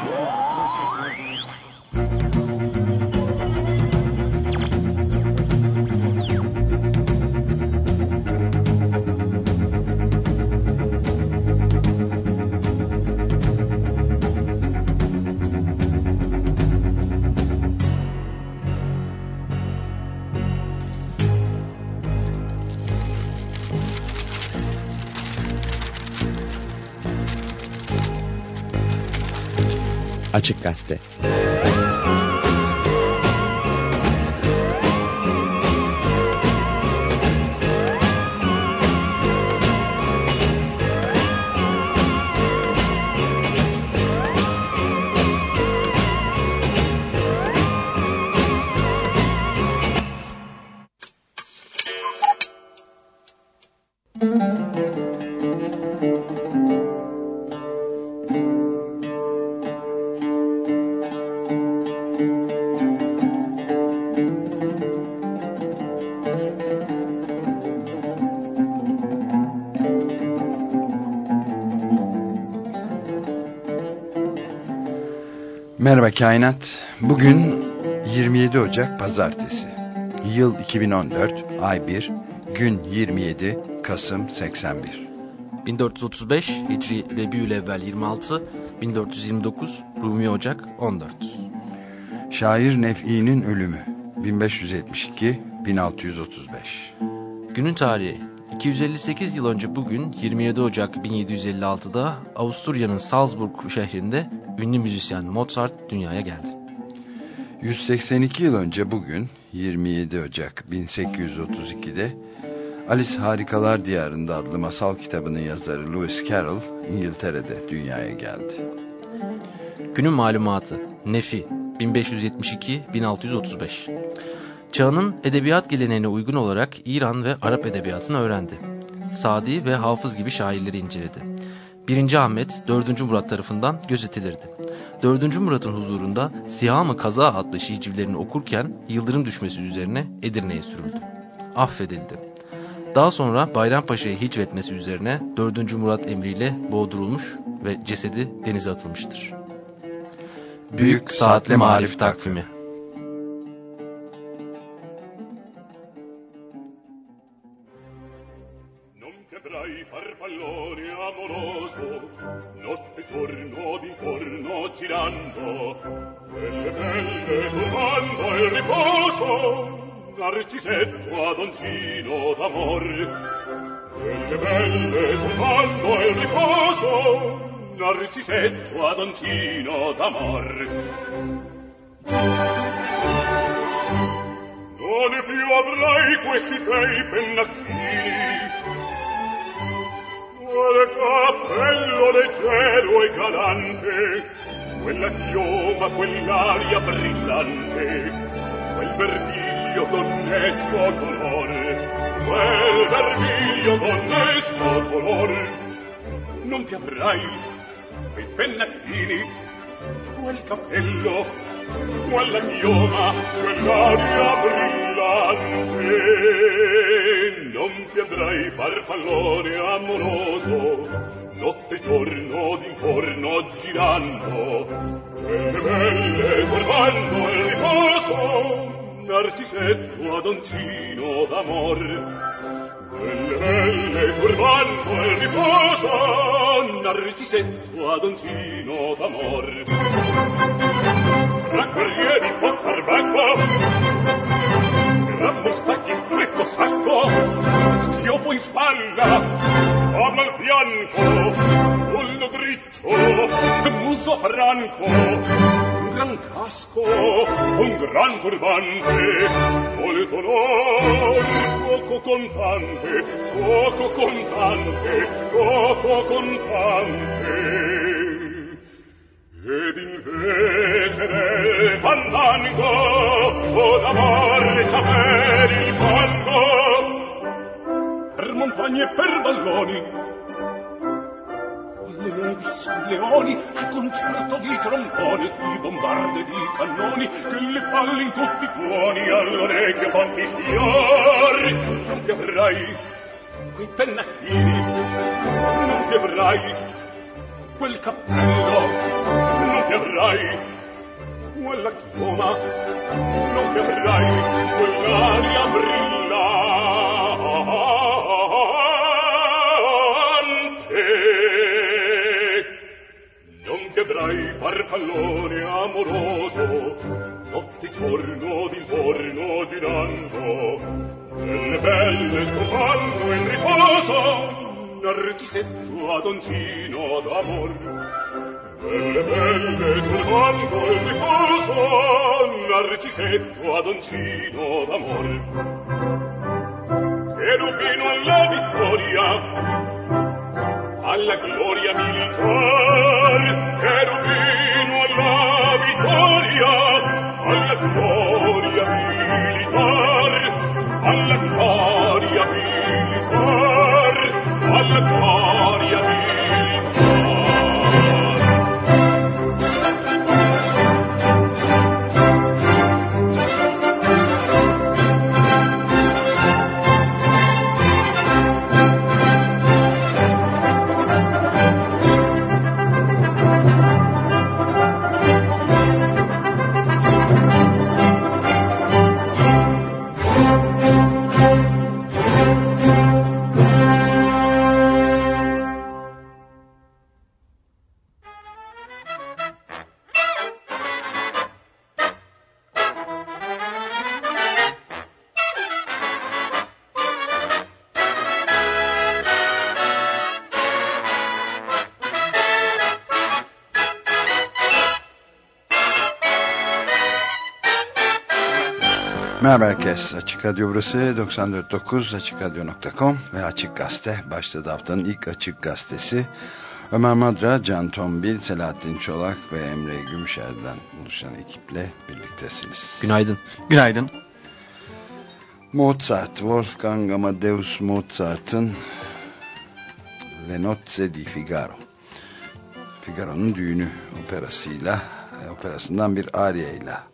Whoa. Açık Gazete Merhaba Kainat. Bugün 27 Ocak Pazartesi. Yıl 2014, ay 1, gün 27, Kasım 81. 1435 Hicri Rebiülevvel 26, 1429 Rumi Ocak 14. Şair Nef'i'nin ölümü 1572 1635. Günün tarihi 258 yıl önce bugün 27 Ocak 1756'da Avusturya'nın Salzburg şehrinde ünlü müzisyen Mozart dünyaya geldi. 182 yıl önce bugün 27 Ocak 1832'de Alice Harikalar Diyarında adlı masal kitabının yazarı Lewis Carroll İngiltere'de dünyaya geldi. Günün malumatı Nefi 1572-1635 Çağının edebiyat geleneğine uygun olarak İran ve Arap edebiyatını öğrendi. Sadi ve Hafız gibi şairleri inceledi. 1. Ahmet 4. Murat tarafından gözetilirdi. 4. Murat'ın huzurunda Siyah-ı Kaza adlı şiircilerini okurken yıldırım düşmesi üzerine Edirne'ye sürüldü. Affedildi. Daha sonra Bayrampaşa'ya hicvetmesi üzerine 4. Murat emriyle boğdurulmuş ve cesedi denize atılmıştır. Büyük Saatli Marif Takvimi gridando quelle belle turbando il riposo narcisetto adoncino d'amor. Quelle belle turbando il riposo narcisetto adoncino d'amor. Non più avrai questi bei pennacchini. Quel cappello leggero e galante quella chioma, quell'aria brillante, quel vermiglio donnesco colore, quel vermiglio donnesco colore. Non ti avrai quei pennacchini, quel capello, quella chioma, quell'aria brillante. Non ti avrai farfallone amoroso, notte e giorno d'intorno girando quelle belle turbando il riposo narcisetto adoncino d'amor. Quelle belle turbando il riposo narcisetto adoncino d'amor. La guerrieri di far bacco gran mostacchi stretto sacco schioppo in spalla Arma al fianco, collo dritto, muso franco, un gran casco, un gran turbante, molto onor, poco contante, poco contante, poco contante. Ed invece del fandango, o d'amore per il fango, montagne e per valloni. Le nevi sui leoni, a concerto di tromboni, di bombarde, di cannoni, che le palle in tutti i tuoni, all'orecchio quanti sfiori. Non ti avrai quei pennacchini, non ti avrai quel cappello, non ti avrai quella chioma, non ti avrai quell'aria brillante, vedrai farfallone amoroso, notte giorno d'intorno girando, nelle belle trovando in riposo, narcisetto adoncino d'amor. Nelle belle trovando in riposo, narcisetto adoncino d'amor. Cherubino alla vittoria, alla gloria militar, cherubino alla vittoria, alla gloria militar, alla gloria militar, alla gloria militar. Merhaba herkes. Açık Radyo burası 94.9 AçıkRadyo.com ve Açık Gazete. Başladı haftanın ilk Açık Gazetesi. Ömer Madra, Can Tombil, Selahattin Çolak ve Emre Gümüşer'den oluşan ekiple birliktesiniz. Günaydın. Günaydın. Mozart, Wolfgang Amadeus Mozart'ın Le Nozze di Figaro. Figaro'nun düğünü operasıyla, e, operasından bir ariyayla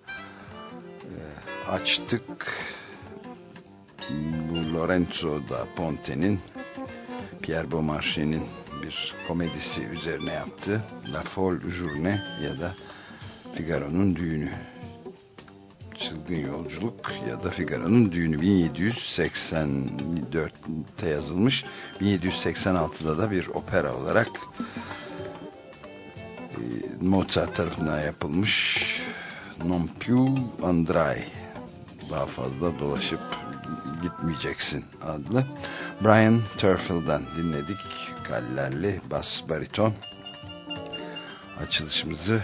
açtık. Bu Lorenzo da Ponte'nin Pierre Beaumarchais''nin bir komedisi üzerine yaptı. La Folle Journée ya da Figaro'nun düğünü. Çılgın yolculuk ya da Figaro'nun düğünü 1784'te yazılmış. 1786'da da bir opera olarak Mozart tarafından yapılmış. Non più andrai daha fazla dolaşıp gitmeyeceksin adlı. Brian Turfield'dan dinledik. Gallerli bas bariton. Açılışımızı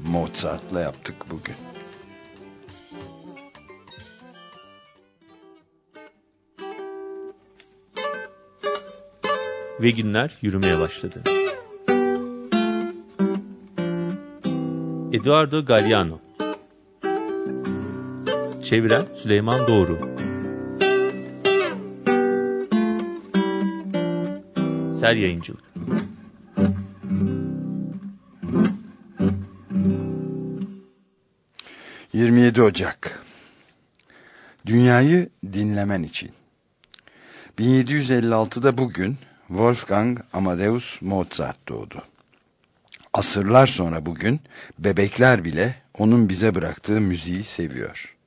Mozart'la yaptık bugün. Ve günler yürümeye başladı. Eduardo Galliano Çeviren Süleyman Doğru Ser Yayıncılık ...27 Ocak... ...dünyayı dinlemen için... ...1756'da bugün... ...Wolfgang Amadeus Mozart doğdu. Asırlar sonra bugün... ...bebekler bile... ...onun bize bıraktığı müziği seviyor.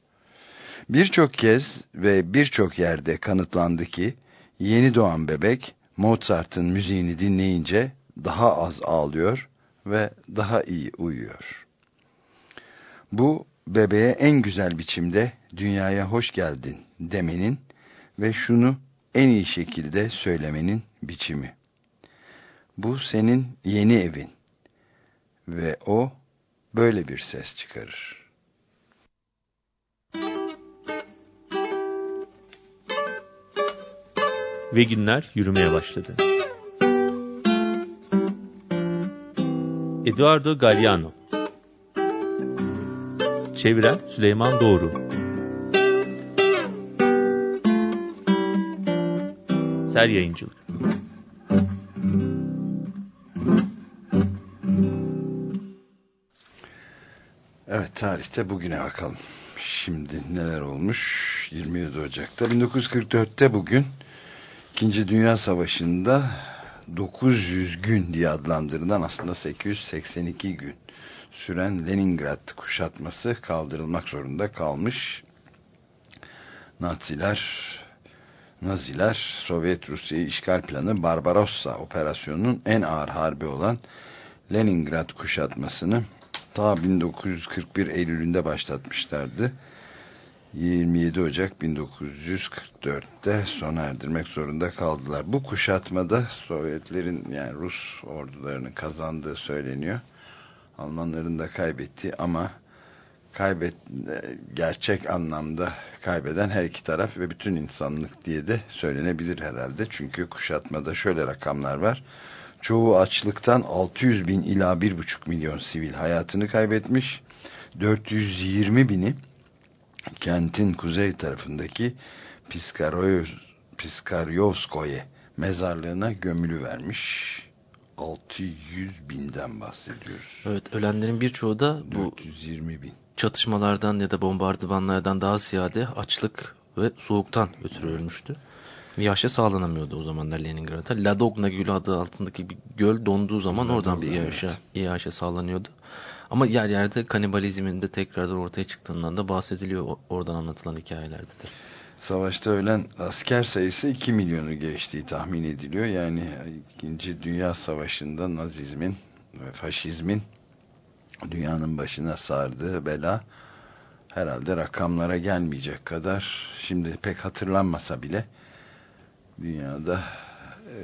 Birçok kez ve birçok yerde kanıtlandı ki yeni doğan bebek Mozart'ın müziğini dinleyince daha az ağlıyor ve daha iyi uyuyor. Bu bebeğe en güzel biçimde dünyaya hoş geldin demenin ve şunu en iyi şekilde söylemenin biçimi. Bu senin yeni evin ve o böyle bir ses çıkarır. Ve günler yürümeye başladı. Eduardo Galliano. Çeviren Süleyman Doğru. Ser Yayıncılık. Evet tarihte bugüne bakalım. Şimdi neler olmuş? 27 Ocak'ta. 1944'te bugün İkinci Dünya Savaşı'nda 900 gün diye adlandırılan aslında 882 gün süren Leningrad kuşatması kaldırılmak zorunda kalmış. Naziler Naziler Sovyet Rusya'yı işgal planı Barbarossa operasyonunun en ağır harbi olan Leningrad kuşatmasını ta 1941 Eylül'ünde başlatmışlardı. 27 Ocak 1944'te sona erdirmek zorunda kaldılar. Bu kuşatmada Sovyetlerin yani Rus ordularının kazandığı söyleniyor. Almanların da kaybettiği ama kaybet gerçek anlamda kaybeden her iki taraf ve bütün insanlık diye de söylenebilir herhalde. Çünkü kuşatmada şöyle rakamlar var. Çoğu açlıktan 600 bin ila 1,5 milyon sivil hayatını kaybetmiş. 420 bini kentin kuzey tarafındaki Piskaryovskoye mezarlığına gömülü vermiş. 600 binden bahsediyoruz. Evet ölenlerin birçoğu da bu 420 bin. çatışmalardan ya da bombardımanlardan daha ziyade açlık ve soğuktan ötürü ölmüştü. Yaşa sağlanamıyordu o zamanlar Leningrad'da. Ladogna Gölü adı altındaki bir göl donduğu zaman Ladogna, oradan bir yaşa, evet. yaşa sağlanıyordu. Ama yer yerde kanibalizmin de tekrardan ortaya çıktığından da bahsediliyor oradan anlatılan hikayelerde de. Savaşta ölen asker sayısı 2 milyonu geçtiği tahmin ediliyor. Yani 2. Dünya Savaşı'nda Nazizmin ve faşizmin dünyanın başına sardığı bela herhalde rakamlara gelmeyecek kadar şimdi pek hatırlanmasa bile dünyada e,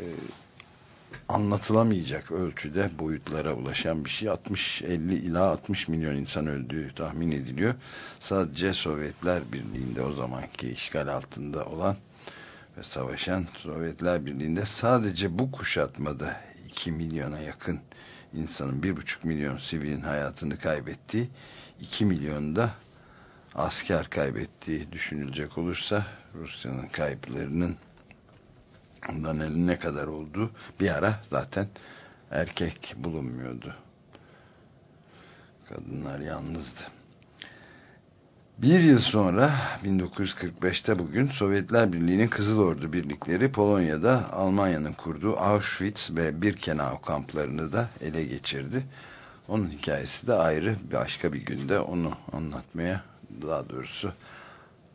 anlatılamayacak ölçüde boyutlara ulaşan bir şey. 60-50 ila 60 milyon insan öldüğü tahmin ediliyor. Sadece Sovyetler Birliği'nde o zamanki işgal altında olan ve savaşan Sovyetler Birliği'nde sadece bu kuşatmada 2 milyona yakın insanın 1,5 milyon sivilin hayatını kaybettiği 2 milyonda asker kaybettiği düşünülecek olursa Rusya'nın kayıplarının ondan ne kadar olduğu bir ara zaten erkek bulunmuyordu. Kadınlar yalnızdı. Bir yıl sonra 1945'te bugün Sovyetler Birliği'nin Kızıl Ordu birlikleri Polonya'da Almanya'nın kurduğu Auschwitz ve Birkenau kamplarını da ele geçirdi. Onun hikayesi de ayrı başka bir günde onu anlatmaya daha doğrusu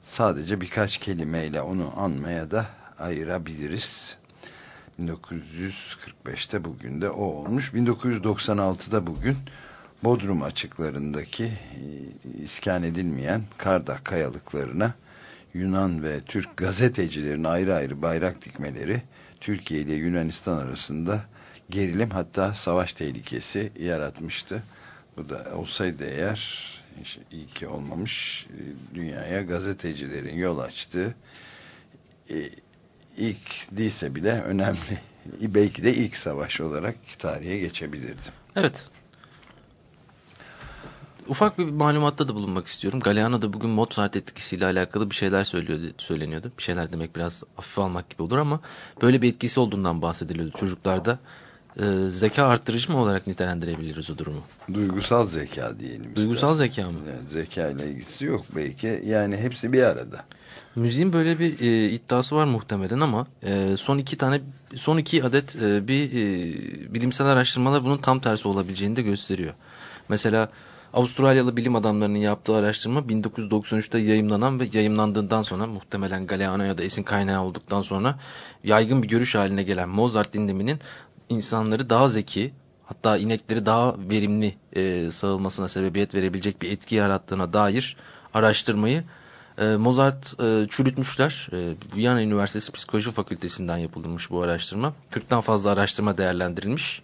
sadece birkaç kelimeyle onu anmaya da ayırabiliriz. 1945'te bugün de o olmuş. 1996'da bugün Bodrum açıklarındaki e, iskan edilmeyen Kardak kayalıklarına Yunan ve Türk gazetecilerin ayrı ayrı bayrak dikmeleri Türkiye ile Yunanistan arasında gerilim hatta savaş tehlikesi yaratmıştı. Bu da olsaydı eğer iyi ki olmamış e, dünyaya gazetecilerin yol açtığı e, ilk değilse bile önemli belki de ilk savaş olarak tarihe geçebilirdi. Evet. Ufak bir malumatta da bulunmak istiyorum. Galeano da bugün Mozart etkisiyle alakalı bir şeyler söylüyordu, söyleniyordu. Bir şeyler demek biraz hafif almak gibi olur ama böyle bir etkisi olduğundan bahsediliyordu çocuklarda. Ee, zeka arttırıcı mı olarak nitelendirebiliriz o durumu? Duygusal zeka diyelim. Duygusal zeka mı? Yani zeka ile ilgisi yok belki. Yani hepsi bir arada. Müziğin böyle bir e, iddiası var muhtemelen ama e, son iki tane son iki adet e, bir e, bilimsel araştırmalar bunun tam tersi olabileceğini de gösteriyor. Mesela Avustralyalı bilim adamlarının yaptığı araştırma 1993'te yayımlanan ve yayımlandığından sonra muhtemelen Galeano'ya da esin kaynağı olduktan sonra yaygın bir görüş haline gelen Mozart dinleminin insanları daha zeki hatta inekleri daha verimli e, sağılmasına sebebiyet verebilecek bir etki yarattığına dair araştırmayı e, Mozart e, çürütmüşler. E, Viyana Üniversitesi Psikoloji Fakültesinden yapılmış bu araştırma. 40'tan fazla araştırma değerlendirilmiş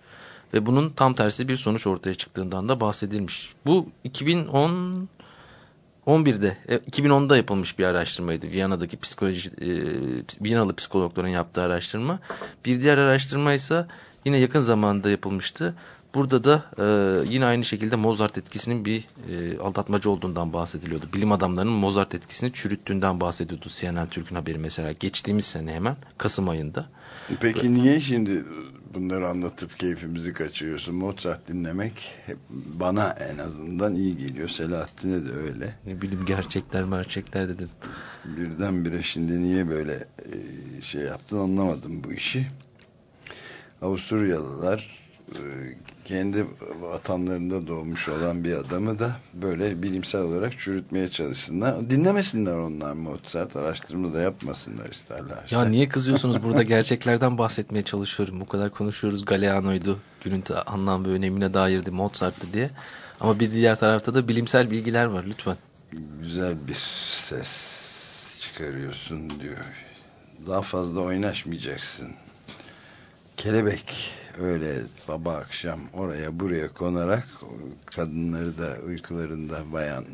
ve bunun tam tersi bir sonuç ortaya çıktığından da bahsedilmiş. Bu 2010 11'de, e, 2010'da yapılmış bir araştırmaydı. Viyana'daki psikoloji, e, Viyanalı psikologların yaptığı araştırma. Bir diğer araştırma ise yine yakın zamanda yapılmıştı. Burada da e, yine aynı şekilde Mozart etkisinin bir e, aldatmacı olduğundan bahsediliyordu. Bilim adamlarının Mozart etkisini çürüttüğünden bahsediyordu CNN Türk'ün haberi mesela. Geçtiğimiz sene hemen Kasım ayında. Peki niye şimdi bunları anlatıp keyfimizi kaçırıyorsun? Mozart dinlemek hep bana en azından iyi geliyor. Selahattin'e de öyle. Ne bileyim gerçekler merçekler dedim. Birdenbire şimdi niye böyle e, şey yaptın anlamadım bu işi. Avusturyalılar e, kendi vatanlarında doğmuş olan bir adamı da böyle bilimsel olarak çürütmeye çalışsınlar. Dinlemesinler onlar Mozart. Araştırma da yapmasınlar isterlerse. Ya niye kızıyorsunuz? Burada gerçeklerden bahsetmeye çalışıyorum. Bu kadar konuşuyoruz. Galeano'ydu. Günün anlam ve önemine dairdi. Mozart'tı diye. Ama bir diğer tarafta da bilimsel bilgiler var. Lütfen. Güzel bir ses çıkarıyorsun diyor. Daha fazla oynaşmayacaksın. Kelebek öyle sabah akşam oraya buraya konarak kadınları da uykularında bayan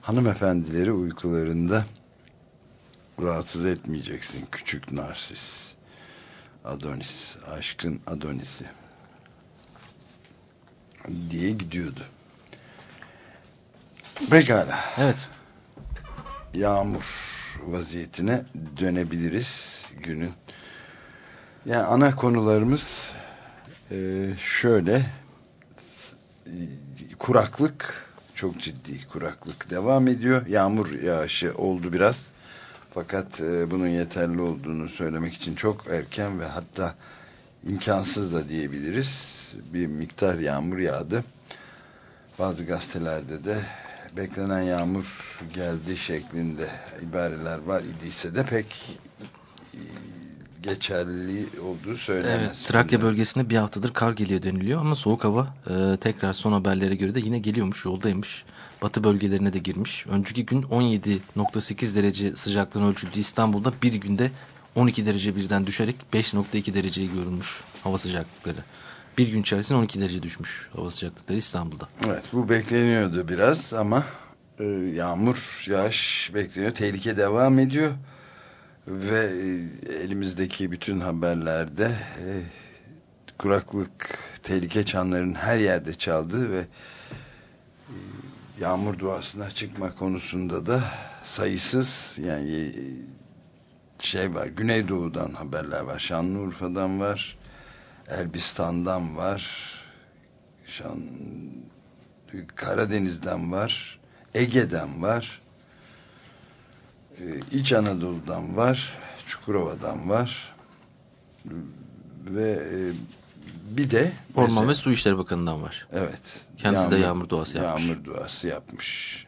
hanımefendileri uykularında rahatsız etmeyeceksin. Küçük narsis. Adonis. Aşkın Adonis'i. Diye gidiyordu. Pekala. Evet. Yağmur vaziyetine dönebiliriz günün. Yani ana konularımız e, şöyle kuraklık çok ciddi kuraklık devam ediyor. Yağmur yağışı oldu biraz. Fakat e, bunun yeterli olduğunu söylemek için çok erken ve hatta imkansız da diyebiliriz. Bir miktar yağmur yağdı. Bazı gazetelerde de beklenen yağmur geldi şeklinde ibareler var idiyse de pek geçerli olduğu söylenemez. Evet, Trakya bölgesinde bir haftadır kar geliyor deniliyor ama soğuk hava e, tekrar son haberlere göre de yine geliyormuş, yoldaymış. Batı bölgelerine de girmiş. Önceki gün 17.8 derece sıcaklığın ölçüldü İstanbul'da bir günde 12 derece birden düşerek 5.2 dereceye görülmüş hava sıcaklıkları. Bir gün içerisinde 12 derece düşmüş hava sıcaklıkları İstanbul'da. Evet bu bekleniyordu biraz ama e, yağmur, yağış bekleniyor. Tehlike devam ediyor ve e, elimizdeki bütün haberlerde e, kuraklık tehlike çanlarının her yerde çaldığı ve e, yağmur duasına çıkma konusunda da sayısız yani e, şey var Güneydoğu'dan haberler var Şanlıurfa'dan var Elbistan'dan var Şan Karadeniz'den var Ege'den var İç Anadolu'dan var, Çukurova'dan var ve e, bir de Orman mesela, ve Su İşleri Bakanı'ndan var. Evet. Kendisi yağmur, de yağmur duası yapmış. Yağmur duası yapmış.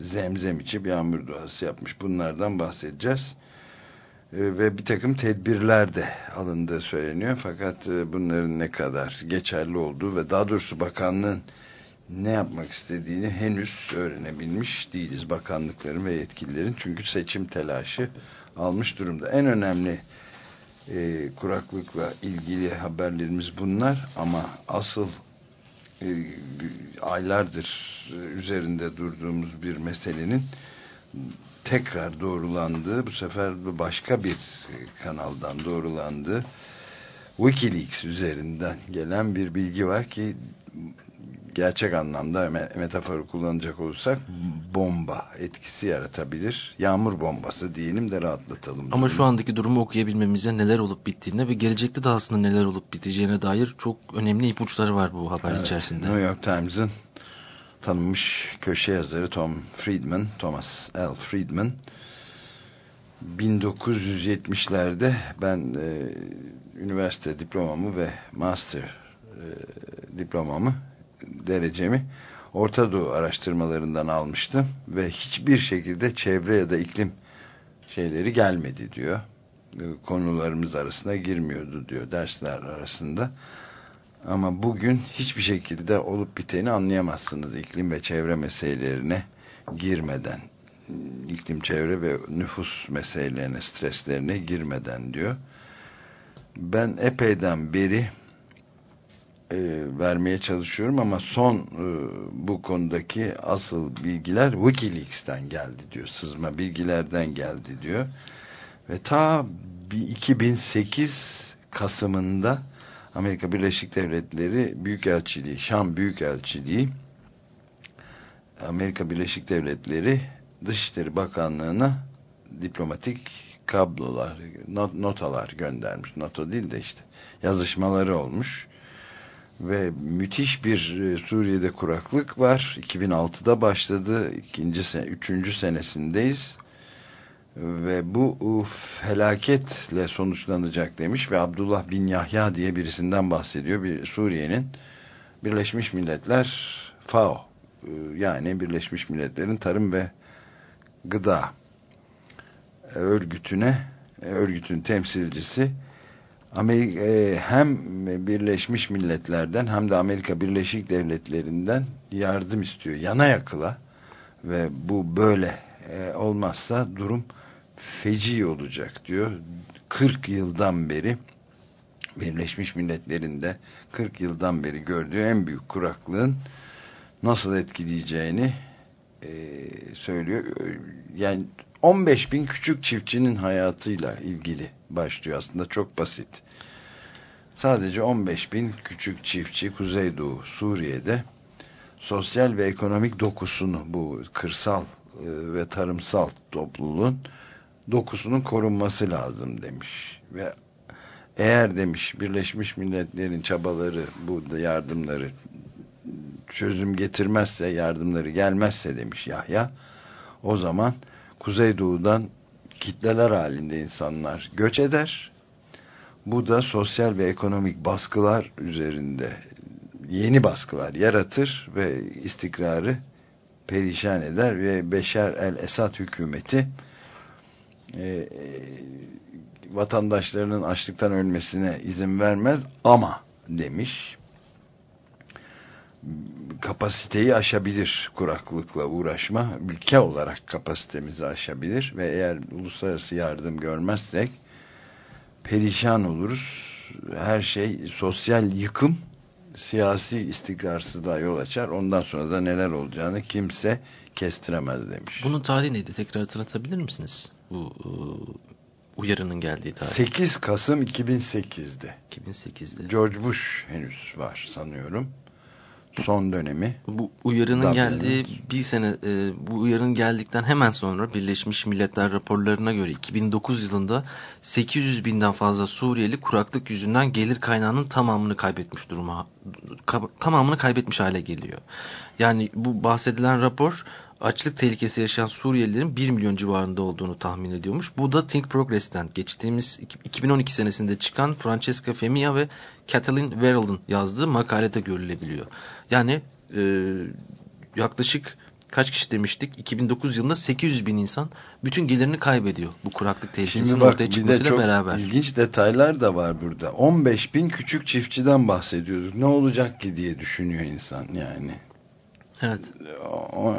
Zemzem içip yağmur duası yapmış. Bunlardan bahsedeceğiz. Ee, ve bir takım tedbirler de alındığı söyleniyor. Fakat e, bunların ne kadar geçerli olduğu ve daha doğrusu bakanlığın ne yapmak istediğini henüz öğrenebilmiş değiliz bakanlıkların ve yetkililerin. Çünkü seçim telaşı almış durumda. En önemli e, kuraklıkla ilgili haberlerimiz bunlar ama asıl e, aylardır üzerinde durduğumuz bir meselenin tekrar doğrulandığı, bu sefer başka bir kanaldan doğrulandığı Wikileaks üzerinden gelen bir bilgi var ki gerçek anlamda metaforu kullanacak olursak bomba etkisi yaratabilir. Yağmur bombası diyelim de rahatlatalım. Ama durumu. şu andaki durumu okuyabilmemize neler olup bittiğine ve gelecekte de aslında neler olup biteceğine dair çok önemli ipuçları var bu haber evet, içerisinde. New York Times'ın tanınmış köşe yazarı Tom Friedman, Thomas L. Friedman 1970'lerde ben e, üniversite diplomamı ve master e, diplomamı derecemi Orta Doğu araştırmalarından almıştım ve hiçbir şekilde çevre ya da iklim şeyleri gelmedi diyor. Konularımız arasında girmiyordu diyor dersler arasında. Ama bugün hiçbir şekilde olup biteni anlayamazsınız iklim ve çevre meselelerine girmeden. iklim, çevre ve nüfus meselelerine, streslerine girmeden diyor. Ben epeyden beri e, vermeye çalışıyorum ama son e, bu konudaki asıl bilgiler Wikileaks'ten geldi diyor. Sızma bilgilerden geldi diyor. Ve ta 2008 Kasım'ında Amerika Birleşik Devletleri Büyükelçiliği, Şam Büyükelçiliği Amerika Birleşik Devletleri Dışişleri Bakanlığı'na diplomatik kablolar, not, notalar göndermiş. Nota değil de işte yazışmaları olmuş ve müthiş bir e, Suriye'de kuraklık var. 2006'da başladı. ikinci sene, üçüncü senesindeyiz. ve bu felaketle sonuçlanacak demiş ve Abdullah bin Yahya diye birisinden bahsediyor. Bir Suriye'nin Birleşmiş Milletler FAO e, yani Birleşmiş Milletler'in Tarım ve Gıda örgütüne örgütün temsilcisi Amerika, e, hem Birleşmiş Milletler'den hem de Amerika Birleşik Devletleri'nden yardım istiyor. Yana yakıla ve bu böyle e, olmazsa durum feci olacak diyor. 40 yıldan beri Birleşmiş Milletler'in de 40 yıldan beri gördüğü en büyük kuraklığın nasıl etkileyeceğini e, söylüyor. Yani 15 bin küçük çiftçinin hayatıyla ilgili başlıyor aslında çok basit. Sadece 15 bin küçük çiftçi Kuzeydoğu Suriye'de sosyal ve ekonomik dokusunu bu kırsal e, ve tarımsal topluluğun dokusunun korunması lazım demiş. Ve eğer demiş Birleşmiş Milletler'in çabaları bu yardımları çözüm getirmezse yardımları gelmezse demiş Yahya o zaman Kuzeydoğu'dan kitleler halinde insanlar göç eder. Bu da sosyal ve ekonomik baskılar üzerinde yeni baskılar yaratır ve istikrarı perişan eder ve Beşer el-Esad hükümeti e, vatandaşlarının açlıktan ölmesine izin vermez ama demiş kapasiteyi aşabilir kuraklıkla uğraşma. Ülke olarak kapasitemizi aşabilir ve eğer uluslararası yardım görmezsek perişan oluruz. Her şey sosyal yıkım siyasi istikrarsızlığa yol açar. Ondan sonra da neler olacağını kimse kestiremez demiş. Bunun tarihi neydi? Tekrar hatırlatabilir misiniz? Bu e, uyarının geldiği tarih. 8 Kasım 2008'de. 2008'de. George Bush henüz var sanıyorum son dönemi. Bu uyarının geldiği bir sene e, bu uyarının geldikten hemen sonra Birleşmiş Milletler raporlarına göre 2009 yılında 800 binden fazla Suriyeli kuraklık yüzünden gelir kaynağının tamamını kaybetmiş duruma tamamını kaybetmiş hale geliyor. Yani bu bahsedilen rapor açlık tehlikesi yaşayan Suriyelilerin 1 milyon civarında olduğunu tahmin ediyormuş. Bu da Think Progress'ten geçtiğimiz 2012 senesinde çıkan Francesca Femia ve Kathleen Verrill'ın yazdığı makalede görülebiliyor. Yani e, yaklaşık kaç kişi demiştik? 2009 yılında 800 bin insan bütün gelirini kaybediyor bu kuraklık tehlikesinin ortaya çıkmasıyla beraber. ilginç detaylar da var burada. 15 bin küçük çiftçiden bahsediyoruz. Ne olacak ki diye düşünüyor insan yani. Evet.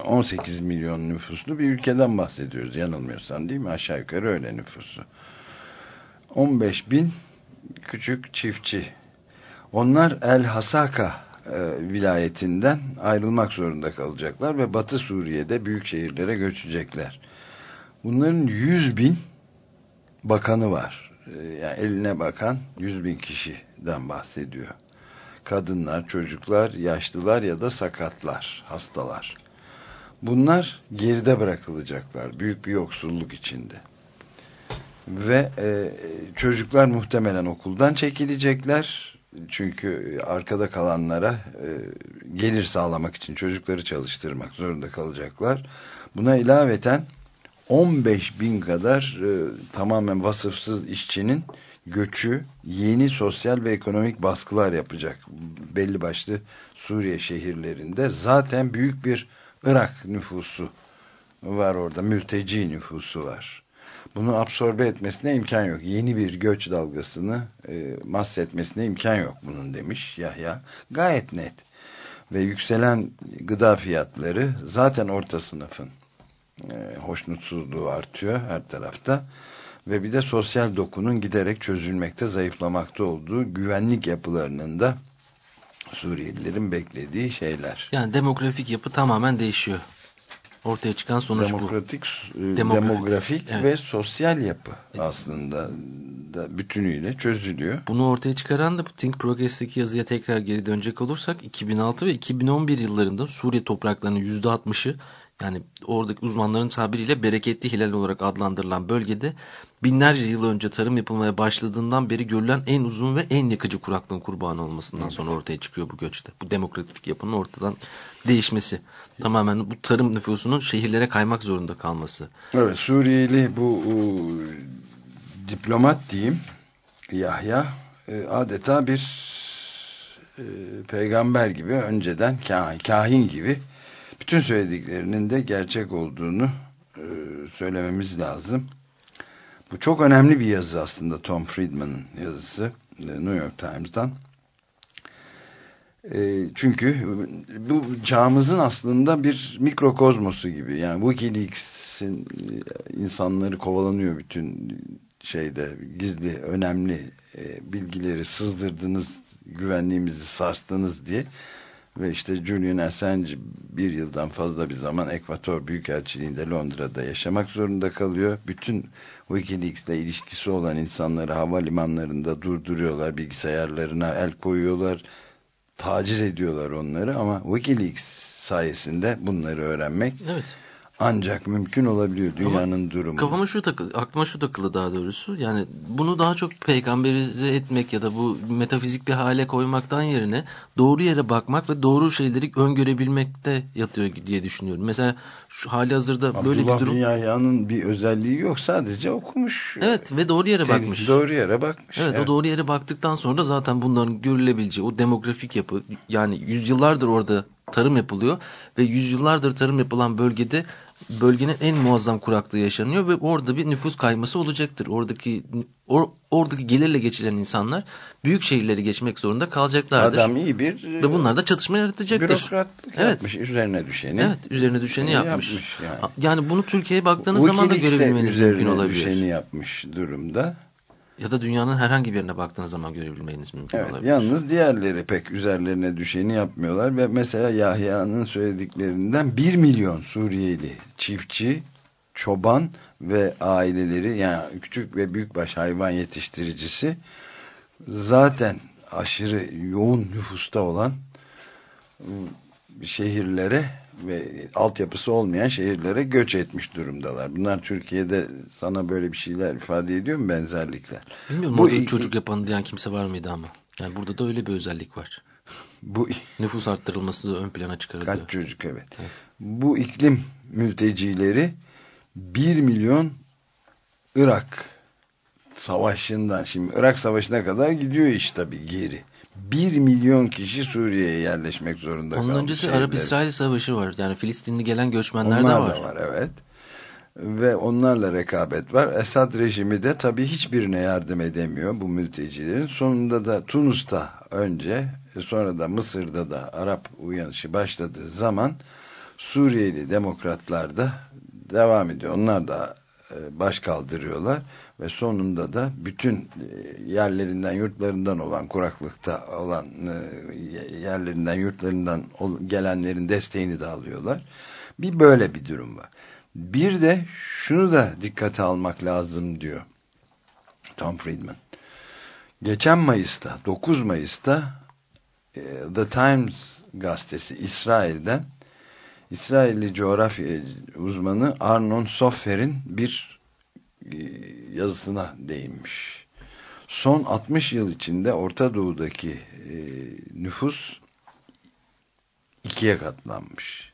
18 milyon nüfuslu bir ülkeden bahsediyoruz yanılmıyorsam değil mi? Aşağı yukarı öyle nüfusu. 15 bin küçük çiftçi. Onlar El Hasaka e, vilayetinden ayrılmak zorunda kalacaklar ve Batı Suriye'de büyük şehirlere göçecekler. Bunların 100 bin bakanı var. E, yani eline bakan 100 bin kişiden bahsediyor kadınlar, çocuklar, yaşlılar ya da sakatlar, hastalar. Bunlar geride bırakılacaklar büyük bir yoksulluk içinde. Ve e, çocuklar muhtemelen okuldan çekilecekler. Çünkü arkada kalanlara e, gelir sağlamak için çocukları çalıştırmak zorunda kalacaklar. Buna ilaveten 15 bin kadar e, tamamen vasıfsız işçinin göçü yeni sosyal ve ekonomik baskılar yapacak. Belli başlı Suriye şehirlerinde zaten büyük bir Irak nüfusu var orada. Mülteci nüfusu var. Bunu absorbe etmesine imkan yok. Yeni bir göç dalgasını e, mahsetmesine imkan yok bunun demiş Yahya. Gayet net. Ve yükselen gıda fiyatları zaten orta sınıfın e, hoşnutsuzluğu artıyor her tarafta ve bir de sosyal dokunun giderek çözülmekte, zayıflamakta olduğu güvenlik yapılarının da Suriyelilerin beklediği şeyler. Yani demografik yapı tamamen değişiyor. Ortaya çıkan sonuç Demokratik, bu. E, demografik, demografik evet. ve sosyal yapı aslında da bütünüyle çözülüyor. Bunu ortaya çıkaran da Think Progress'teki yazıya tekrar geri dönecek olursak 2006 ve 2011 yıllarında Suriye topraklarının %60'ı yani oradaki uzmanların tabiriyle bereketli hilal olarak adlandırılan bölgede binlerce yıl önce tarım yapılmaya başladığından beri görülen en uzun ve en yakıcı kuraklığın kurbanı olmasından evet. sonra ortaya çıkıyor bu göçte. Bu demokratik yapının ortadan değişmesi. Tamamen bu tarım nüfusunun şehirlere kaymak zorunda kalması. Evet Suriyeli bu o, diplomat diyeyim Yahya e, adeta bir e, peygamber gibi önceden kahin, kahin gibi bütün söylediklerinin de gerçek olduğunu e, söylememiz lazım. Bu çok önemli bir yazı aslında Tom Friedman'ın yazısı e, New York Times'tan. E, çünkü bu çağımızın aslında bir mikrokozmosu gibi. Yani Wikileaks'in insanları kovalanıyor bütün şeyde gizli önemli bilgileri sızdırdınız güvenliğimizi sarstınız diye ve işte Julian Assange bir yıldan fazla bir zaman Ekvator Büyükelçiliğinde Londra'da yaşamak zorunda kalıyor. Bütün Wikileaks'le ilişkisi olan insanları havalimanlarında durduruyorlar, bilgisayarlarına el koyuyorlar, taciz ediyorlar onları ama Wikileaks sayesinde bunları öğrenmek evet ancak mümkün olabiliyor dünyanın Ama durumu. Kafama şu takılı, aklıma şu takılı daha doğrusu. Yani bunu daha çok peygamberize etmek ya da bu metafizik bir hale koymaktan yerine doğru yere bakmak ve doğru şeyleri öngörebilmekte yatıyor diye düşünüyorum. Mesela şu hali hazırda Abdullah böyle bir durum. Abdullah bir özelliği yok sadece okumuş. Evet ve doğru yere bakmış. Doğru yere bakmış. Evet, evet o doğru yere baktıktan sonra zaten bunların görülebileceği o demografik yapı yani yüzyıllardır orada tarım yapılıyor ve yüzyıllardır tarım yapılan bölgede bölgenin en muazzam kuraklığı yaşanıyor ve orada bir nüfus kayması olacaktır. Oradaki or, oradaki gelirle geçilen insanlar büyük şehirleri geçmek zorunda kalacaklardır. Adam iyi bir ve bunlar da çatışma yaratacaktır. Bürokratlık evet. yapmış üzerine düşeni. Evet üzerine düşeni yapmış. yapmış yani. yani bunu Türkiye'ye baktığınız zaman da görebilmeniz mümkün olabilir. üzerine düşeni yapmış durumda ya da dünyanın herhangi bir yerine baktığınız zaman görebilmeniz mümkün evet, olabilir. Yalnız diğerleri pek üzerlerine düşeni yapmıyorlar ve mesela Yahya'nın söylediklerinden 1 milyon Suriyeli çiftçi, çoban ve aileleri yani küçük ve büyükbaş hayvan yetiştiricisi zaten aşırı yoğun nüfusta olan ıı, şehirlere ve altyapısı olmayan şehirlere göç etmiş durumdalar. Bunlar Türkiye'de sana böyle bir şeyler ifade ediyor mu benzerlikler? Bilmiyorum Bu ilk... çocuk yapan diyen kimse var mıydı ama. Yani burada da öyle bir özellik var. Bu nüfus arttırılması da ön plana çıkarıldı. Kaç çocuk evet. evet. Bu iklim mültecileri 1 milyon Irak savaşından şimdi Irak savaşına kadar gidiyor iş tabii geri. 1 milyon kişi Suriye'ye yerleşmek zorunda kaldı. Onun öncesi Arap-İsrail savaşı var. Yani Filistinli gelen göçmenler Onlar de var. da var evet. Ve onlarla rekabet var. Esad rejimi de tabii hiçbirine yardım edemiyor bu mültecilerin. Sonunda da Tunus'ta önce sonra da Mısır'da da Arap uyanışı başladığı zaman Suriyeli demokratlar da devam ediyor. Onlar da e, baş kaldırıyorlar ve sonunda da bütün e, yerlerinden yurtlarından olan kuraklıkta olan e, yerlerinden yurtlarından gelenlerin desteğini de alıyorlar. Bir böyle bir durum var. Bir de şunu da dikkate almak lazım diyor Tom Friedman. Geçen Mayıs'ta 9 Mayıs'ta The Times gazetesi İsrail'den İsrailli coğrafya uzmanı Arnon Sofer'in bir e, yazısına değinmiş. Son 60 yıl içinde Orta Doğu'daki e, nüfus ikiye katlanmış.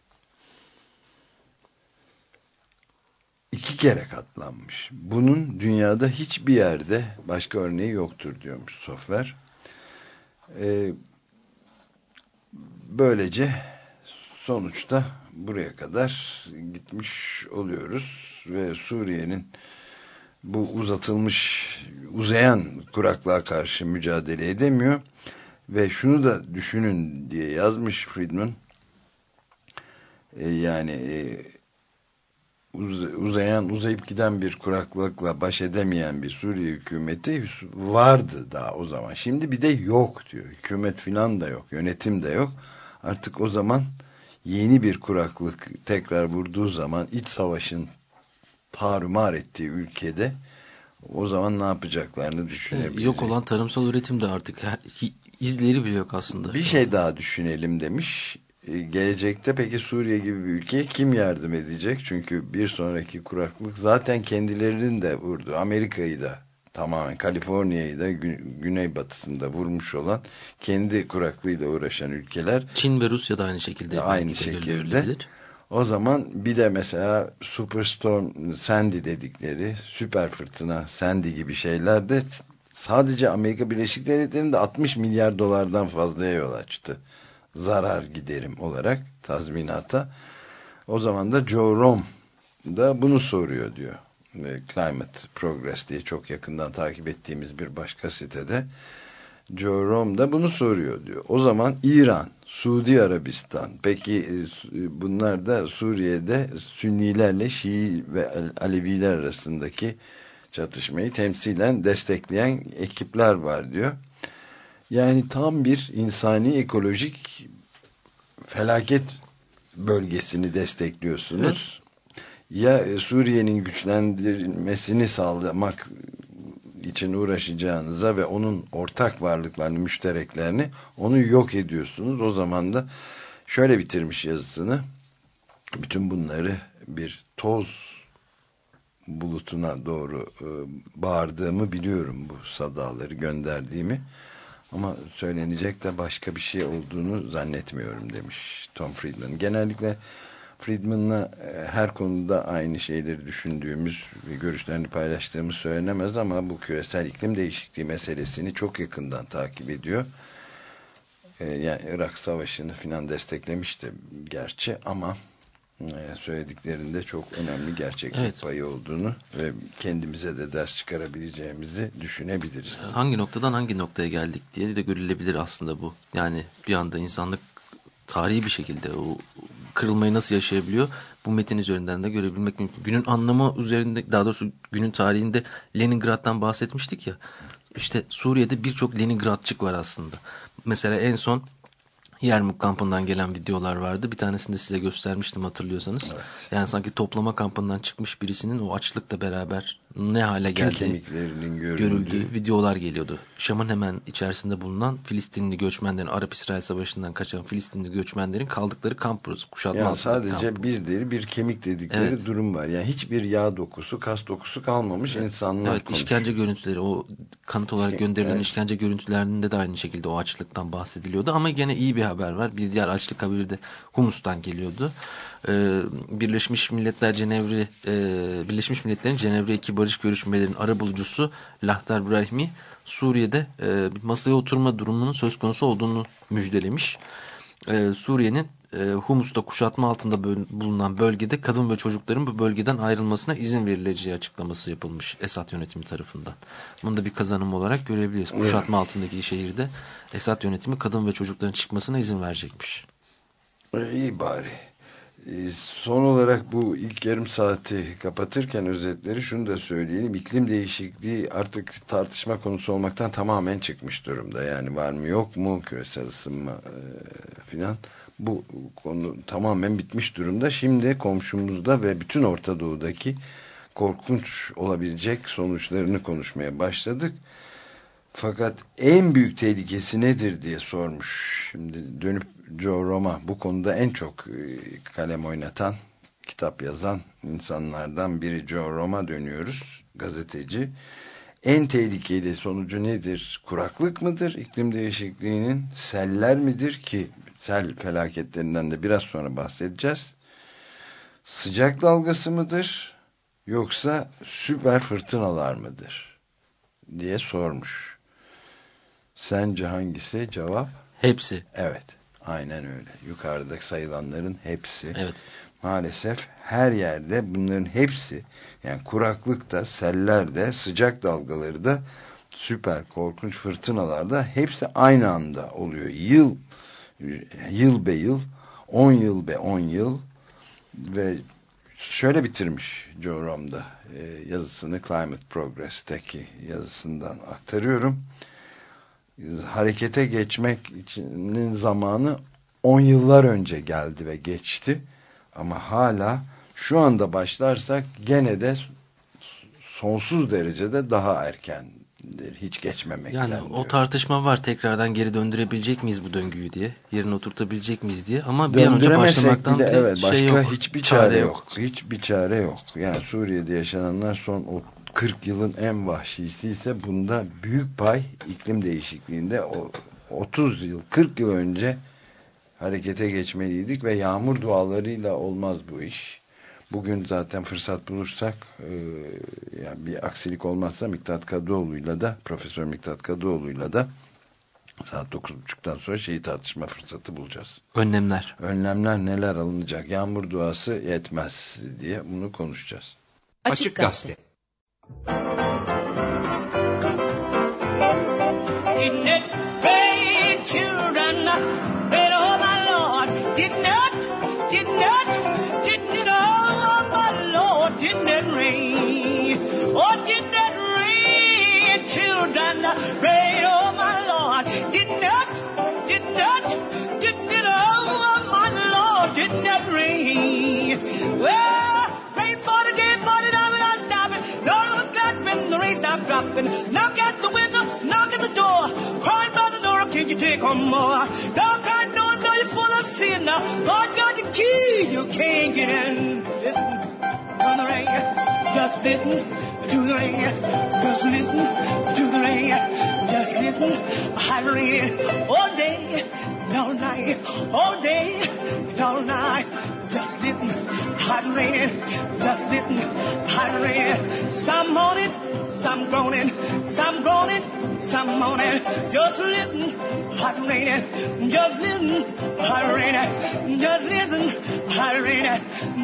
İki kere katlanmış. Bunun dünyada hiçbir yerde başka örneği yoktur diyormuş Sofer. Ee, böylece sonuçta buraya kadar gitmiş oluyoruz ve Suriye'nin bu uzatılmış uzayan kuraklığa karşı mücadele edemiyor. Ve şunu da düşünün diye yazmış Friedman. E, yani e, uz uzayan uzayıp giden bir kuraklıkla baş edemeyen bir Suriye hükümeti vardı daha o zaman. Şimdi bir de yok diyor. Hükümet filan da yok yönetim de yok. Artık o zaman yeni bir kuraklık tekrar vurduğu zaman iç savaşın tarumar ettiği ülkede o zaman ne yapacaklarını düşünebiliriz. Yok olan tarımsal üretim de artık izleri bile yok aslında. Bir şey daha düşünelim demiş. e, gelecekte peki Suriye gibi bir ülkeye kim yardım edecek? Çünkü bir sonraki kuraklık zaten kendilerinin de vurdu. Amerika'yı da tamamen Kaliforniya'yı da gü güneybatısında vurmuş olan kendi kuraklığıyla uğraşan ülkeler. Çin ve Rusya da aynı şekilde. Aynı şekilde. O zaman bir de mesela Superstorm Sandy dedikleri süper fırtına Sandy gibi şeyler de sadece Amerika Birleşik Devletleri'nde 60 milyar dolardan fazlaya yol açtı. Zarar giderim olarak tazminata. O zaman da Joe Rom da bunu soruyor diyor. Climate Progress diye çok yakından takip ettiğimiz bir başka sitede Joe Rom da bunu soruyor diyor. O zaman İran, Suudi Arabistan, peki e, bunlar da Suriye'de Sünnilerle Şii ve Aleviler arasındaki çatışmayı temsilen destekleyen ekipler var diyor. Yani tam bir insani ekolojik felaket bölgesini destekliyorsunuz. Evet. Ya e, Suriye'nin güçlendirilmesini sağlamak için uğraşacağınıza ve onun ortak varlıklarını, müştereklerini onu yok ediyorsunuz. O zaman da şöyle bitirmiş yazısını. Bütün bunları bir toz bulutuna doğru e, bağırdığımı biliyorum bu sadaları gönderdiğimi. Ama söylenecek de başka bir şey olduğunu zannetmiyorum demiş Tom Friedman. Genellikle Friedman'la e, her konuda aynı şeyleri düşündüğümüz ve görüşlerini paylaştığımız söylenemez ama bu küresel iklim değişikliği meselesini çok yakından takip ediyor. E, yani Irak Savaşı'nı filan desteklemişti gerçi ama e, söylediklerinde çok önemli gerçeklik evet. payı olduğunu ve kendimize de ders çıkarabileceğimizi düşünebiliriz. Hangi noktadan hangi noktaya geldik diye de görülebilir aslında bu. Yani bir anda insanlık tarihi bir şekilde o kırılmayı nasıl yaşayabiliyor bu metin üzerinden de görebilmek mümkün. Günün anlamı üzerinde daha doğrusu günün tarihinde Leningrad'dan bahsetmiştik ya. İşte Suriye'de birçok Leningradçık var aslında. Mesela en son Yermuk kampından gelen videolar vardı. Bir tanesini de size göstermiştim hatırlıyorsanız. Evet. Yani sanki toplama kampından çıkmış birisinin o açlıkla beraber ne hale görüldüğü. görüldüğü videolar geliyordu. Şam'ın hemen içerisinde bulunan Filistinli göçmenlerin, Arap-İsrail Savaşı'ndan kaçan Filistinli göçmenlerin kaldıkları kamp burası. Kuşatma yani sadece kamp. bir deri bir kemik dedikleri evet. durum var. Yani hiçbir yağ dokusu, kas dokusu kalmamış evet. insanlar Evet konuşuyor. işkence görüntüleri o kanıt olarak gönderilen evet. işkence görüntülerinde de aynı şekilde o açlıktan bahsediliyordu. Ama gene iyi bir haber var. Bir diğer açlık haberi de Humus'tan geliyordu. Ee, Birleşmiş Milletler Cenevre e, Birleşmiş Milletler'in Cenevre 2 barış görüşmelerinin ara bulucusu Lahtar Brahimi Suriye'de e, masaya oturma durumunun söz konusu olduğunu müjdelemiş. E, Suriye'nin e, Humus'ta kuşatma altında bulunan bölgede kadın ve çocukların bu bölgeden ayrılmasına izin verileceği açıklaması yapılmış Esad yönetimi tarafından. Bunu da bir kazanım olarak görebiliyoruz. Kuşatma altındaki şehirde Esad yönetimi kadın ve çocukların çıkmasına izin verecekmiş. İyi bari. Ee, son olarak bu ilk yarım saati kapatırken özetleri şunu da söyleyelim. İklim değişikliği artık tartışma konusu olmaktan tamamen çıkmış durumda. Yani var mı yok mu küresel ısınma e, filan. Bu konu tamamen bitmiş durumda. Şimdi komşumuzda ve bütün Orta Doğu'daki korkunç olabilecek sonuçlarını konuşmaya başladık. Fakat en büyük tehlikesi nedir diye sormuş. Şimdi dönüp Joe Roma bu konuda en çok e, kalem oynatan, kitap yazan insanlardan biri Joe Roma dönüyoruz. Gazeteci. En tehlikeli sonucu nedir? Kuraklık mıdır? İklim değişikliğinin seller midir ki sel felaketlerinden de biraz sonra bahsedeceğiz. Sıcak dalgası mıdır? Yoksa süper fırtınalar mıdır? diye sormuş. Sence hangisi cevap? Hepsi. Evet. Aynen öyle. Yukarıda sayılanların hepsi. Evet. Maalesef her yerde bunların hepsi yani kuraklıkta, sellerde, sıcak dalgaları da süper korkunç fırtınalarda hepsi aynı anda oluyor. Yıl yıl be yıl 10 yıl be 10 yıl ve şöyle bitirmiş Joe Rom'da e, yazısını Climate Progress'teki yazısından aktarıyorum harekete geçmek için zamanı 10 yıllar önce geldi ve geçti. Ama hala şu anda başlarsak gene de sonsuz derecede daha erken hiç geçmemekten. Yani diyor. o tartışma var tekrardan geri döndürebilecek miyiz bu döngüyü diye. Yerine oturtabilecek miyiz diye. Ama bir an önce başlamaktan bile, bile evet, başka şey yok. hiçbir çare, yok. Hiçbir çare yok. Yani Suriye'de yaşananlar son 40 yılın en vahşisi ise bunda büyük pay iklim değişikliğinde o 30 yıl 40 yıl önce harekete geçmeliydik ve yağmur dualarıyla olmaz bu iş. Bugün zaten fırsat bulursak e, yani bir aksilik olmazsa Miktat Kadıoğlu'yla da Profesör Miktat Kadıoğlu'yla da saat 9.30'dan sonra şeyi tartışma fırsatı bulacağız. Önlemler. Önlemler neler alınacak? Yağmur duası yetmez diye bunu konuşacağız. Açık Gazete Didn't rain, children? Oh my Lord. Didn't? Didn't? Didn't? Oh my Lord. Didn't rain? Oh, didn't rain, children? Rain, oh my Lord. Didn't? Didn't? Didn't? Oh my Lord. Didn't rain? Well, rain for the day, Knock at the window, knock at the door. Crying by the door, can't you take on more? Don't cry, no, no, you're full of sin. Now God got the key, you can't get in. Listen to the rain, just listen to the rain, just listen to the rain, just listen. I rain all day, all night, all day, all night. Just listen, hot rain. Just listen, hot rain. Some morning, some groaning, some groaning, some moaning. Just listen, hot rain. Just listen, hot rain. Just listen, hot rain.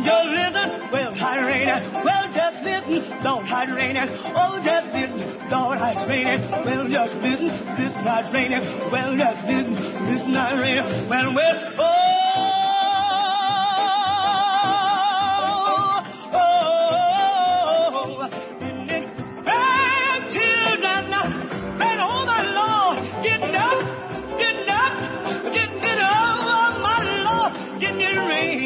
Just listen, well, hot rain. Well, just listen, Lord, hot rain. Oh, just listen, Lord, hot rain. Well, just listen, listen, hot rain. Well, just listen, listen, hot rain. Well, well, oh.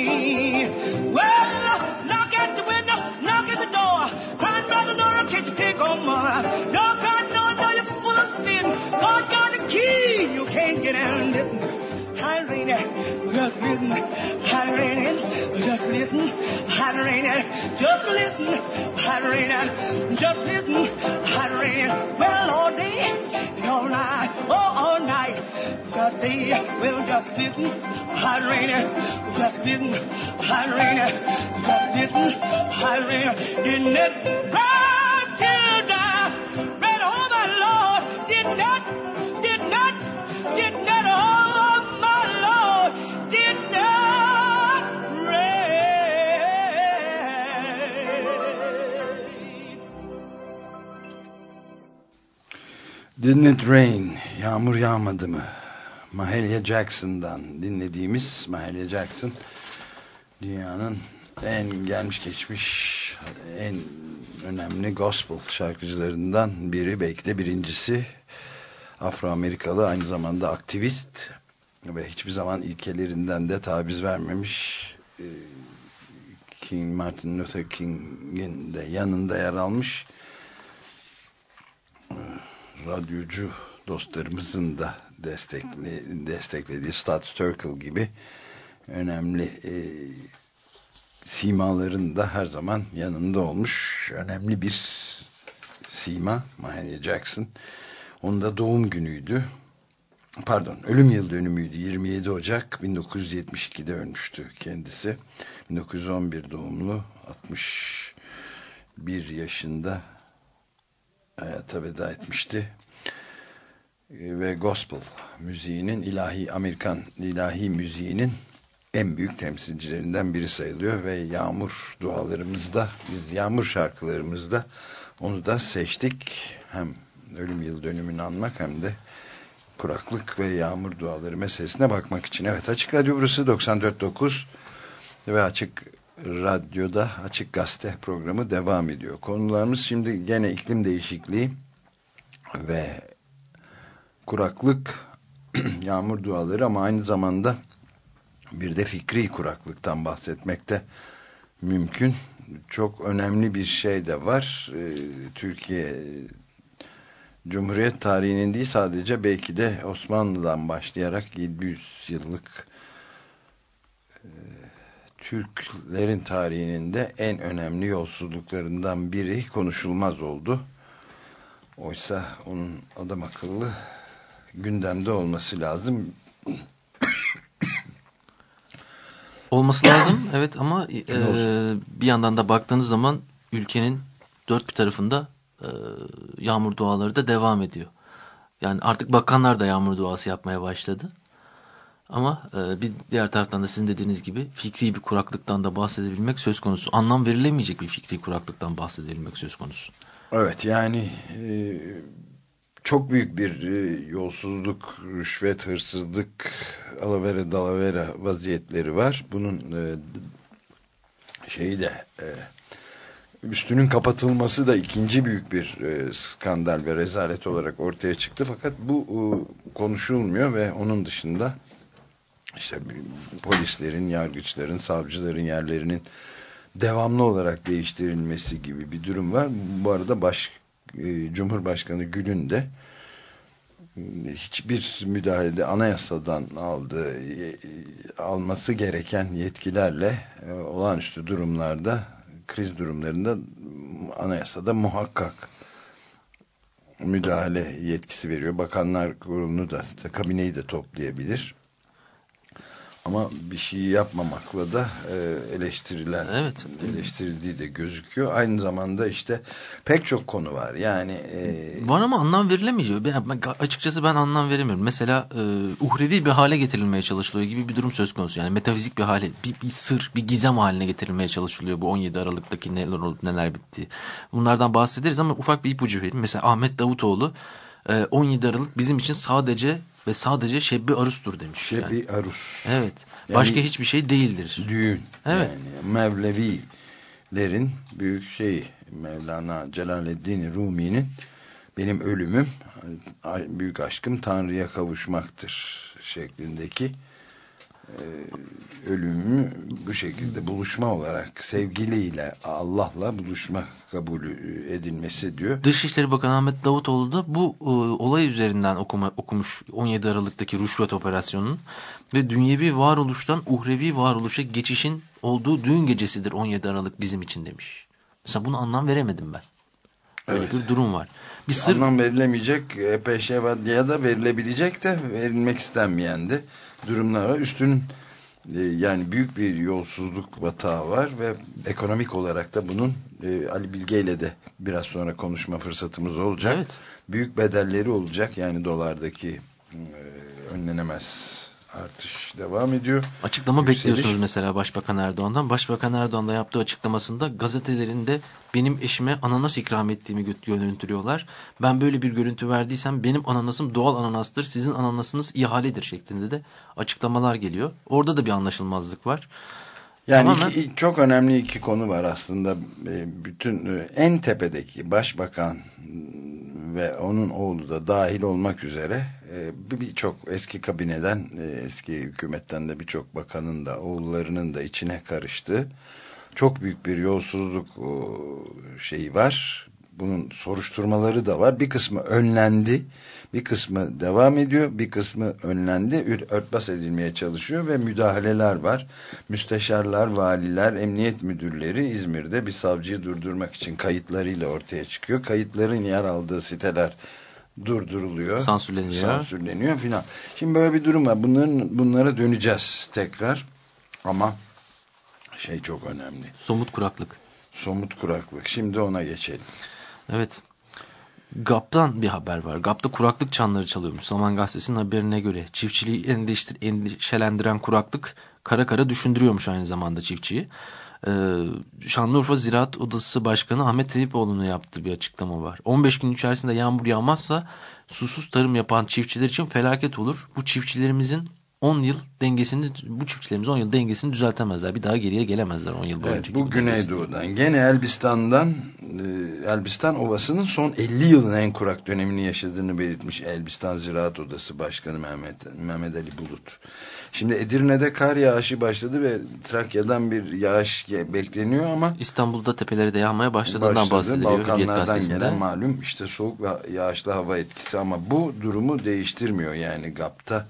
Well, knock at the window, knock at the door, crying by the door, can't you take on more? No, God, no, no, you're full of sin. God got the key, you can't get in. Listen, high rain, eh? just listen, high rain, eh? just listen, high rain, eh? just listen, rain, just listen, rain. Well, all day, all night, day, well, just listen, high rain, just listen, high rain, just listen, high rain. Didn't it burn till die? Red, oh my Lord, did not, did not, did not, oh my Lord, did not rain. Didn't it rain? Yağmur yağmadı mı? Mahalia Jackson'dan dinlediğimiz Mahalia Jackson dünyanın en gelmiş geçmiş en önemli gospel şarkıcılarından biri belki de birincisi. Afro-Amerikalı aynı zamanda aktivist ve hiçbir zaman ilkelerinden de taviz vermemiş Ee, King Martin Luther King'in de yanında yer almış Ee, radyocu dostlarımızın da destekli, desteklediği Stott Circle gibi önemli e, simaların da her zaman yanında olmuş önemli bir sima Mahalia Jackson. Onun da doğum günüydü. Pardon ölüm yıl dönümüydü. 27 Ocak 1972'de ölmüştü kendisi. 1911 doğumlu 61 yaşında hayata veda etmişti ve gospel müziğinin ilahi Amerikan ilahi müziğinin en büyük temsilcilerinden biri sayılıyor ve yağmur dualarımızda biz yağmur şarkılarımızda onu da seçtik hem ölüm yıl dönümünü anmak hem de kuraklık ve yağmur duaları meselesine bakmak için. Evet Açık Radyo burası 94.9 ve Açık Radyo'da Açık Gazete programı devam ediyor. Konularımız şimdi gene iklim değişikliği ve kuraklık, yağmur duaları ama aynı zamanda bir de fikri kuraklıktan bahsetmekte mümkün. Çok önemli bir şey de var. Ee, Türkiye Cumhuriyet tarihinin değil sadece belki de Osmanlı'dan başlayarak 700 yıllık e, Türklerin tarihinin de en önemli yolsuzluklarından biri konuşulmaz oldu. Oysa onun adam akıllı gündemde olması lazım. Olması lazım evet ama e, bir yandan da baktığınız zaman ülkenin dört bir tarafında e, yağmur duaları da devam ediyor. Yani artık bakanlar da yağmur duası yapmaya başladı. Ama e, bir diğer taraftan da sizin dediğiniz gibi fikri bir kuraklıktan da bahsedebilmek söz konusu. Anlam verilemeyecek bir fikri kuraklıktan bahsedebilmek söz konusu. Evet yani e, çok büyük bir e, yolsuzluk, rüşvet, hırsızlık, alavere dalavere vaziyetleri var. Bunun e, şeyi de e, üstünün kapatılması da ikinci büyük bir skandal ve rezalet olarak ortaya çıktı. Fakat bu konuşulmuyor ve onun dışında işte polislerin, yargıçların, savcıların yerlerinin devamlı olarak değiştirilmesi gibi bir durum var. Bu arada baş, Cumhurbaşkanı Gül'ün de e, hiçbir müdahalede anayasadan aldığı e, alması gereken yetkilerle e, olağanüstü durumlarda kriz durumlarında anayasada muhakkak müdahale yetkisi veriyor. Bakanlar kurulunu da kabineyi de toplayabilir. Ama bir şey yapmamakla da e, eleştirilen Evet. eleştirildiği de gözüküyor. Aynı zamanda işte pek çok konu var. Yani e, Var ama anlam verilemiyor. Ben, açıkçası ben anlam veremiyorum. Mesela e, uhrevi bir hale getirilmeye çalışılıyor gibi bir durum söz konusu. Yani metafizik bir hale, bir, bir sır, bir gizem haline getirilmeye çalışılıyor bu 17 Aralık'taki neler oldu, neler bitti. Bunlardan bahsederiz ama ufak bir ipucu vereyim. Mesela Ahmet Davutoğlu 17 Aralık bizim için sadece ve sadece Şebbi Arus'tur demiş. Yani. Şebi Arus. Evet. Yani- Başka hiçbir şey değildir. Düğün. Evet. Yani Mevlevilerin büyük şeyi Mevlana Celaleddin Rumi'nin benim ölümüm büyük aşkım Tanrı'ya kavuşmaktır şeklindeki ölümü bu şekilde buluşma olarak sevgiliyle Allah'la buluşma kabul edilmesi diyor. Dışişleri Bakanı Ahmet Davutoğlu da bu e, olay üzerinden okuma, okumuş 17 Aralık'taki rüşvet operasyonunun ve dünyevi varoluştan uhrevi varoluşa geçişin olduğu düğün gecesidir 17 Aralık bizim için demiş. Mesela bunu anlam veremedim ben. Öyle Evet. bir durum var. Bir sır Anlam verilemeyecek epey şey var ya da verilebilecek de verilmek istenmeyen de durumlar var. Üstünün e, yani büyük bir yolsuzluk batağı var ve ekonomik olarak da bunun e, Ali Bilge ile de biraz sonra konuşma fırsatımız olacak. Evet. Büyük bedelleri olacak yani dolardaki e, önlenemez artış devam ediyor. Açıklama Yükseliş. bekliyorsunuz mesela Başbakan Erdoğan'dan. Başbakan Erdoğan da yaptığı açıklamasında gazetelerinde benim eşime ananas ikram ettiğimi gö- görüntülüyorlar. Ben böyle bir görüntü verdiysem benim ananasım doğal ananastır, sizin ananasınız ihaledir şeklinde de açıklamalar geliyor. Orada da bir anlaşılmazlık var. Yani Tamamen- iki, çok önemli iki konu var aslında. E, Bütün e, en tepedeki başbakan ve onun oğlu da dahil olmak üzere e, bir- birçok eski kabineden, eski hükümetten de birçok bakanın da oğullarının da içine karıştığı çok büyük bir yolsuzluk şeyi var. Bunun soruşturmaları da var. Bir kısmı önlendi. Bir kısmı devam ediyor. Bir kısmı önlendi. Örtbas edilmeye çalışıyor ve müdahaleler var. Müsteşarlar, valiler, emniyet müdürleri İzmir'de bir savcıyı durdurmak için kayıtlarıyla ortaya çıkıyor. Kayıtların yer aldığı siteler durduruluyor. Sansürleniyor. Sansürleniyor filan. Şimdi böyle bir durum var. Bunların bunlara döneceğiz tekrar. Ama şey çok önemli. Somut kuraklık. Somut kuraklık. Şimdi ona geçelim. Evet. GAP'tan bir haber var. GAP'ta kuraklık çanları çalıyormuş. Zaman Gazetesi'nin haberine göre. Çiftçiliği endişelendiren kuraklık kara kara düşündürüyormuş aynı zamanda çiftçiyi. Ee, Şanlıurfa Ziraat Odası Başkanı Ahmet Teyyipoğlu'nun yaptığı bir açıklama var. 15 gün içerisinde yağmur yağmazsa susuz tarım yapan çiftçiler için felaket olur. Bu çiftçilerimizin 10 yıl dengesini bu çiftçilerimiz 10 yıl dengesini düzeltemezler. Bir daha geriye gelemezler 10 yıl boyunca. Evet, bu Güneydoğu'dan. Gene Elbistan'dan e, Elbistan Ovası'nın son 50 yılın en kurak dönemini yaşadığını belirtmiş Elbistan Ziraat Odası Başkanı Mehmet, Mehmet Ali Bulut. Şimdi Edirne'de kar yağışı başladı ve Trakya'dan bir yağış bekleniyor ama İstanbul'da tepeleri de yağmaya başladığından başladı. bahsediliyor. Balkanlardan gelen malum işte soğuk ve yağışlı hava etkisi ama bu durumu değiştirmiyor yani GAP'ta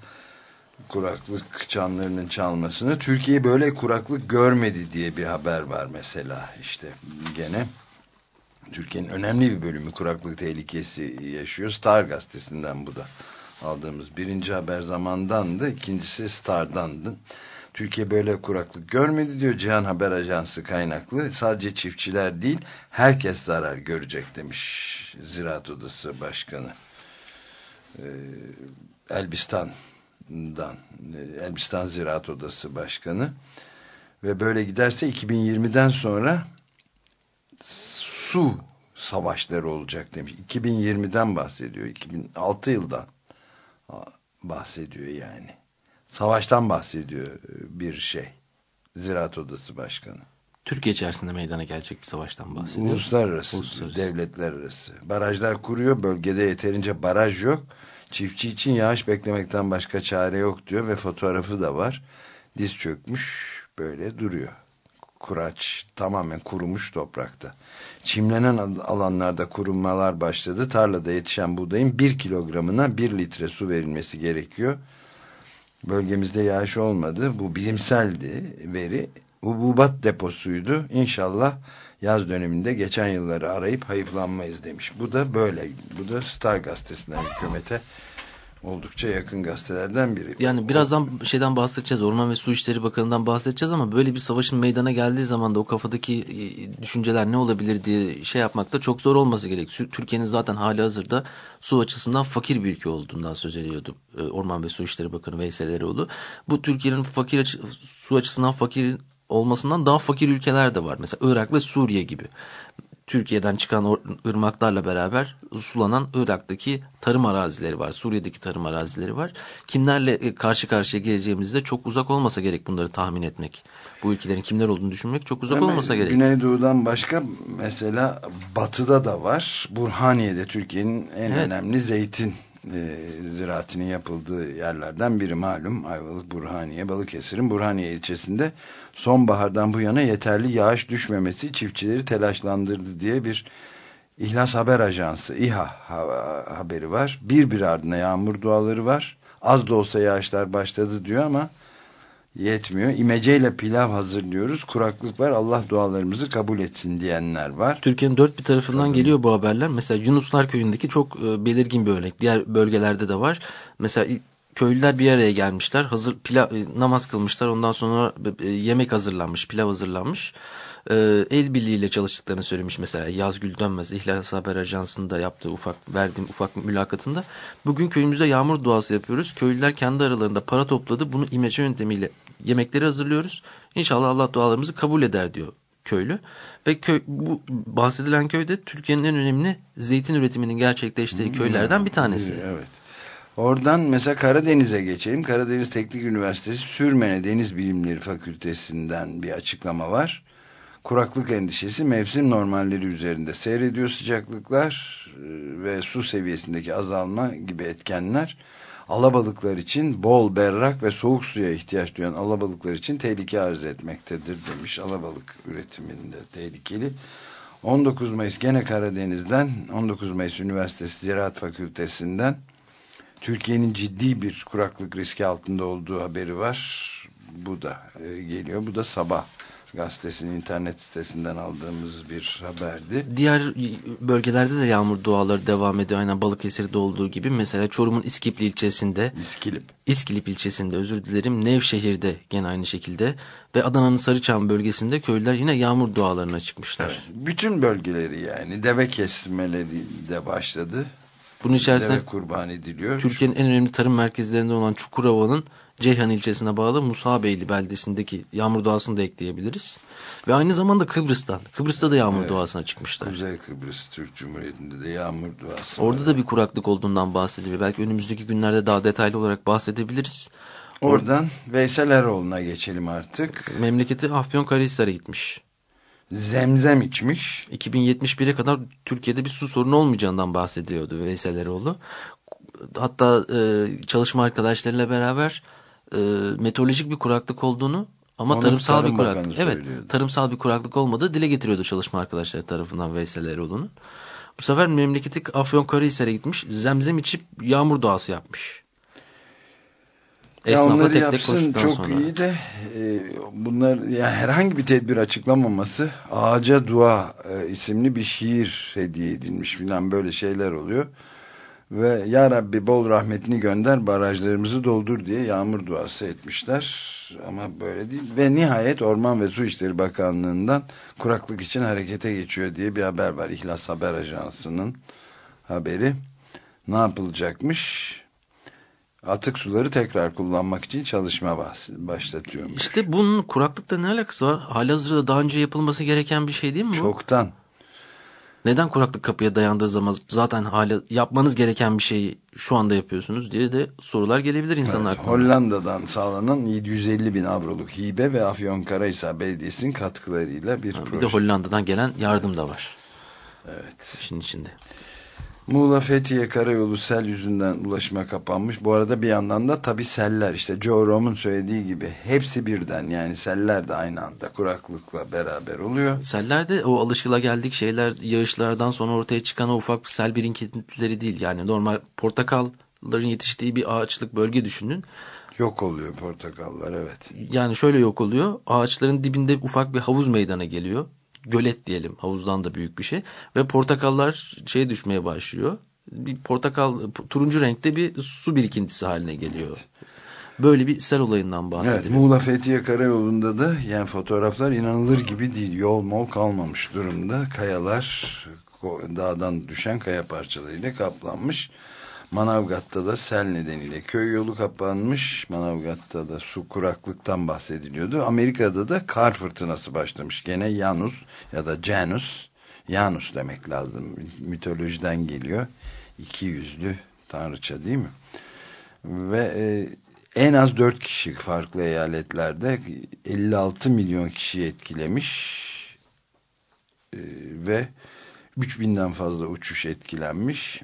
kuraklık çanlarının çalmasını. Türkiye böyle kuraklık görmedi diye bir haber var mesela işte gene. Türkiye'nin önemli bir bölümü kuraklık tehlikesi yaşıyor. Star gazetesinden bu da aldığımız birinci haber zamandandı. ikincisi Star'dandı. Türkiye böyle kuraklık görmedi diyor Cihan Haber Ajansı kaynaklı. Sadece çiftçiler değil herkes zarar görecek demiş Ziraat Odası Başkanı. Ee, Elbistan'dan Elbistan Ziraat Odası Başkanı ve böyle giderse 2020'den sonra su savaşları olacak demiş. 2020'den bahsediyor. 2006 yıldan bahsediyor yani. Savaştan bahsediyor bir şey. Ziraat Odası Başkanı. Türkiye içerisinde meydana gelecek bir savaştan bahsediyor. Uluslararası, Uluslararası. devletler arası. Barajlar kuruyor. Bölgede yeterince baraj yok. Çiftçi için yağış beklemekten başka çare yok diyor ve fotoğrafı da var. Diz çökmüş böyle duruyor. Kuraç tamamen kurumuş toprakta. Çimlenen alanlarda kurunmalar başladı. Tarlada yetişen buğdayın bir kilogramına bir litre su verilmesi gerekiyor. Bölgemizde yağış olmadı. Bu bilimseldi veri. Hububat deposuydu. İnşallah yaz döneminde geçen yılları arayıp hayıflanmayız demiş. Bu da böyle. Bu da Star gazetesinden hükümete oldukça yakın gazetelerden biri. Yani birazdan şeyden bahsedeceğiz. Orman ve Su İşleri Bakanı'ndan bahsedeceğiz ama böyle bir savaşın meydana geldiği zaman da o kafadaki e, düşünceler ne olabilir diye şey yapmakta çok zor olması gerek. Türkiye'nin zaten hali hazırda su açısından fakir bir ülke olduğundan söz ediyordu e, Orman ve Su İşleri Bakanı Veysel Eroğlu. Bu Türkiye'nin fakir su açısından fakir olmasından daha fakir ülkeler de var. Mesela Irak ve Suriye gibi. Türkiye'den çıkan ırmaklarla beraber sulanan Irak'taki tarım arazileri var. Suriye'deki tarım arazileri var. Kimlerle e, karşı karşıya geleceğimizde çok uzak olmasa gerek bunları tahmin etmek. Bu ülkelerin kimler olduğunu düşünmek çok uzak Hemen olmasa gerek. Güneydoğu'dan başka mesela batıda da var. Burhaniye'de Türkiye'nin en evet. önemli zeytin e, ziraatinin yapıldığı yerlerden biri malum Ayvalık Burhaniye Balıkesir'in Burhaniye ilçesinde sonbahardan bu yana yeterli yağış düşmemesi çiftçileri telaşlandırdı diye bir İhlas Haber Ajansı İHA haberi var. Bir bir ardına yağmur duaları var. Az da olsa yağışlar başladı diyor ama yetmiyor. İmeceyle pilav hazırlıyoruz. Kuraklık var. Allah dualarımızı kabul etsin diyenler var. Türkiye'nin dört bir tarafından Kadın. geliyor bu haberler. Mesela Yunuslar köyündeki çok e, belirgin bir örnek. Diğer bölgelerde de var. Mesela köylüler bir araya gelmişler. Hazır pilav e, namaz kılmışlar. Ondan sonra e, yemek hazırlanmış, pilav hazırlanmış e, el birliğiyle çalıştıklarını söylemiş mesela Yazgül Dönmez İhlas Haber Ajansı'nda yaptığı ufak verdiğim ufak mülakatında. Bugün köyümüzde yağmur duası yapıyoruz. Köylüler kendi aralarında para topladı. Bunu imece yöntemiyle yemekleri hazırlıyoruz. İnşallah Allah dualarımızı kabul eder diyor köylü. Ve köy, bu bahsedilen köyde Türkiye'nin en önemli zeytin üretiminin gerçekleştiği köylerden bir tanesi. Evet. Oradan mesela Karadeniz'e geçelim. Karadeniz Teknik Üniversitesi Sürmene Deniz Bilimleri Fakültesinden bir açıklama var kuraklık endişesi mevsim normalleri üzerinde seyrediyor sıcaklıklar e, ve su seviyesindeki azalma gibi etkenler alabalıklar için bol berrak ve soğuk suya ihtiyaç duyan alabalıklar için tehlike arz etmektedir demiş. Alabalık üretiminde tehlikeli. 19 Mayıs gene Karadeniz'den 19 Mayıs Üniversitesi Ziraat Fakültesinden Türkiye'nin ciddi bir kuraklık riski altında olduğu haberi var. Bu da e, geliyor. Bu da sabah gazetesinin internet sitesinden aldığımız bir haberdi. Diğer bölgelerde de yağmur duaları devam ediyor. Aynen Balıkesir'de olduğu gibi. Mesela Çorum'un İskipli ilçesinde. İskilip. İskilip ilçesinde özür dilerim. Nevşehir'de gene aynı şekilde. Ve Adana'nın Sarıçam bölgesinde köylüler yine yağmur dualarına çıkmışlar. Evet, bütün bölgeleri yani deve kesmeleri de başladı. Bunun içerisinde kurban ediliyor. Türkiye'nin en önemli tarım merkezlerinden olan Çukurova'nın Ceyhan ilçesine bağlı Musabeyli beldesindeki yağmur doğasını da ekleyebiliriz. Ve aynı zamanda Kıbrıs'tan. Kıbrıs'ta da yağmur evet, doğasına çıkmışlar. Kuzey Kıbrıs Türk Cumhuriyeti'nde de yağmur doğası Orada var. da bir kuraklık olduğundan bahsediliyor. Belki önümüzdeki günlerde daha detaylı olarak bahsedebiliriz. Oradan Veysel Eroğlu'na geçelim artık. Memleketi Afyonkarahisar'a gitmiş. Zemzem içmiş. 2071'e kadar Türkiye'de bir su sorunu olmayacağından bahsediyordu Veysel Eroğlu. Hatta e, çalışma arkadaşlarıyla beraber e, meteorolojik bir kuraklık olduğunu ama Onu tarımsal Tarım bir kuraklık. Evet, tarımsal bir kuraklık olmadığı dile getiriyordu çalışma arkadaşları tarafından Veysel Eroğlu'nu. Bu sefer memleketi Afyonkarahisar'a gitmiş. Zemzem içip yağmur duası yapmış. Ya Esnafa onları tek tek yapsın çok sonra. iyi de e, bunlar ya herhangi bir tedbir açıklamaması Ağaca Dua e, isimli bir şiir hediye edilmiş filan böyle şeyler oluyor. Ve Ya Rabbi bol rahmetini gönder barajlarımızı doldur diye yağmur duası etmişler. Ama böyle değil. Ve nihayet Orman ve Su İşleri Bakanlığı'ndan kuraklık için harekete geçiyor diye bir haber var. İhlas Haber Ajansı'nın haberi. Ne yapılacakmış? Atık suları tekrar kullanmak için çalışma başlatıyormuş. İşte bunun kuraklıkla ne alakası var? Halihazırda daha önce yapılması gereken bir şey değil mi bu? Çoktan. Neden kuraklık kapıya dayandığı zaman zaten hala yapmanız gereken bir şeyi şu anda yapıyorsunuz diye de sorular gelebilir insanlar. Evet, Hollanda'dan sağlanan 750 bin avroluk hibe ve Afyonkarahisar Belediyesi'nin katkılarıyla bir Ha, proje. bir de Hollanda'dan gelen yardım da var Evet. işin içinde. Muğla Fethiye Karayolu sel yüzünden ulaşıma kapanmış. Bu arada bir yandan da tabi seller işte Joe Rom'un söylediği gibi hepsi birden yani seller de aynı anda kuraklıkla beraber oluyor. Sellerde o alışılageldik şeyler yağışlardan sonra ortaya çıkan o ufak sel birikintileri değil. Yani normal portakalların yetiştiği bir ağaçlık bölge düşünün. Yok oluyor portakallar evet. Yani şöyle yok oluyor. Ağaçların dibinde ufak bir havuz meydana geliyor. Gölet diyelim. Havuzdan da büyük bir şey. Ve portakallar şeye düşmeye başlıyor. Bir portakal turuncu renkte bir su birikintisi haline geliyor. Böyle bir sel olayından bahsediyor. Evet, Muğla Fethiye Karayolu'nda da yani fotoğraflar inanılır gibi değil. Yol mol kalmamış durumda. Kayalar dağdan düşen kaya parçalarıyla kaplanmış. Manavgat'ta da sel nedeniyle köy yolu kapanmış. Manavgat'ta da su kuraklıktan bahsediliyordu. Amerika'da da kar fırtınası başlamış. Gene Janus ya da Janus. Janus demek lazım. Mitolojiden geliyor. İki yüzlü tanrıça değil mi? Ve e, en az 4 kişi farklı eyaletlerde 56 milyon kişiyi etkilemiş Ee, ve 3000'den fazla uçuş etkilenmiş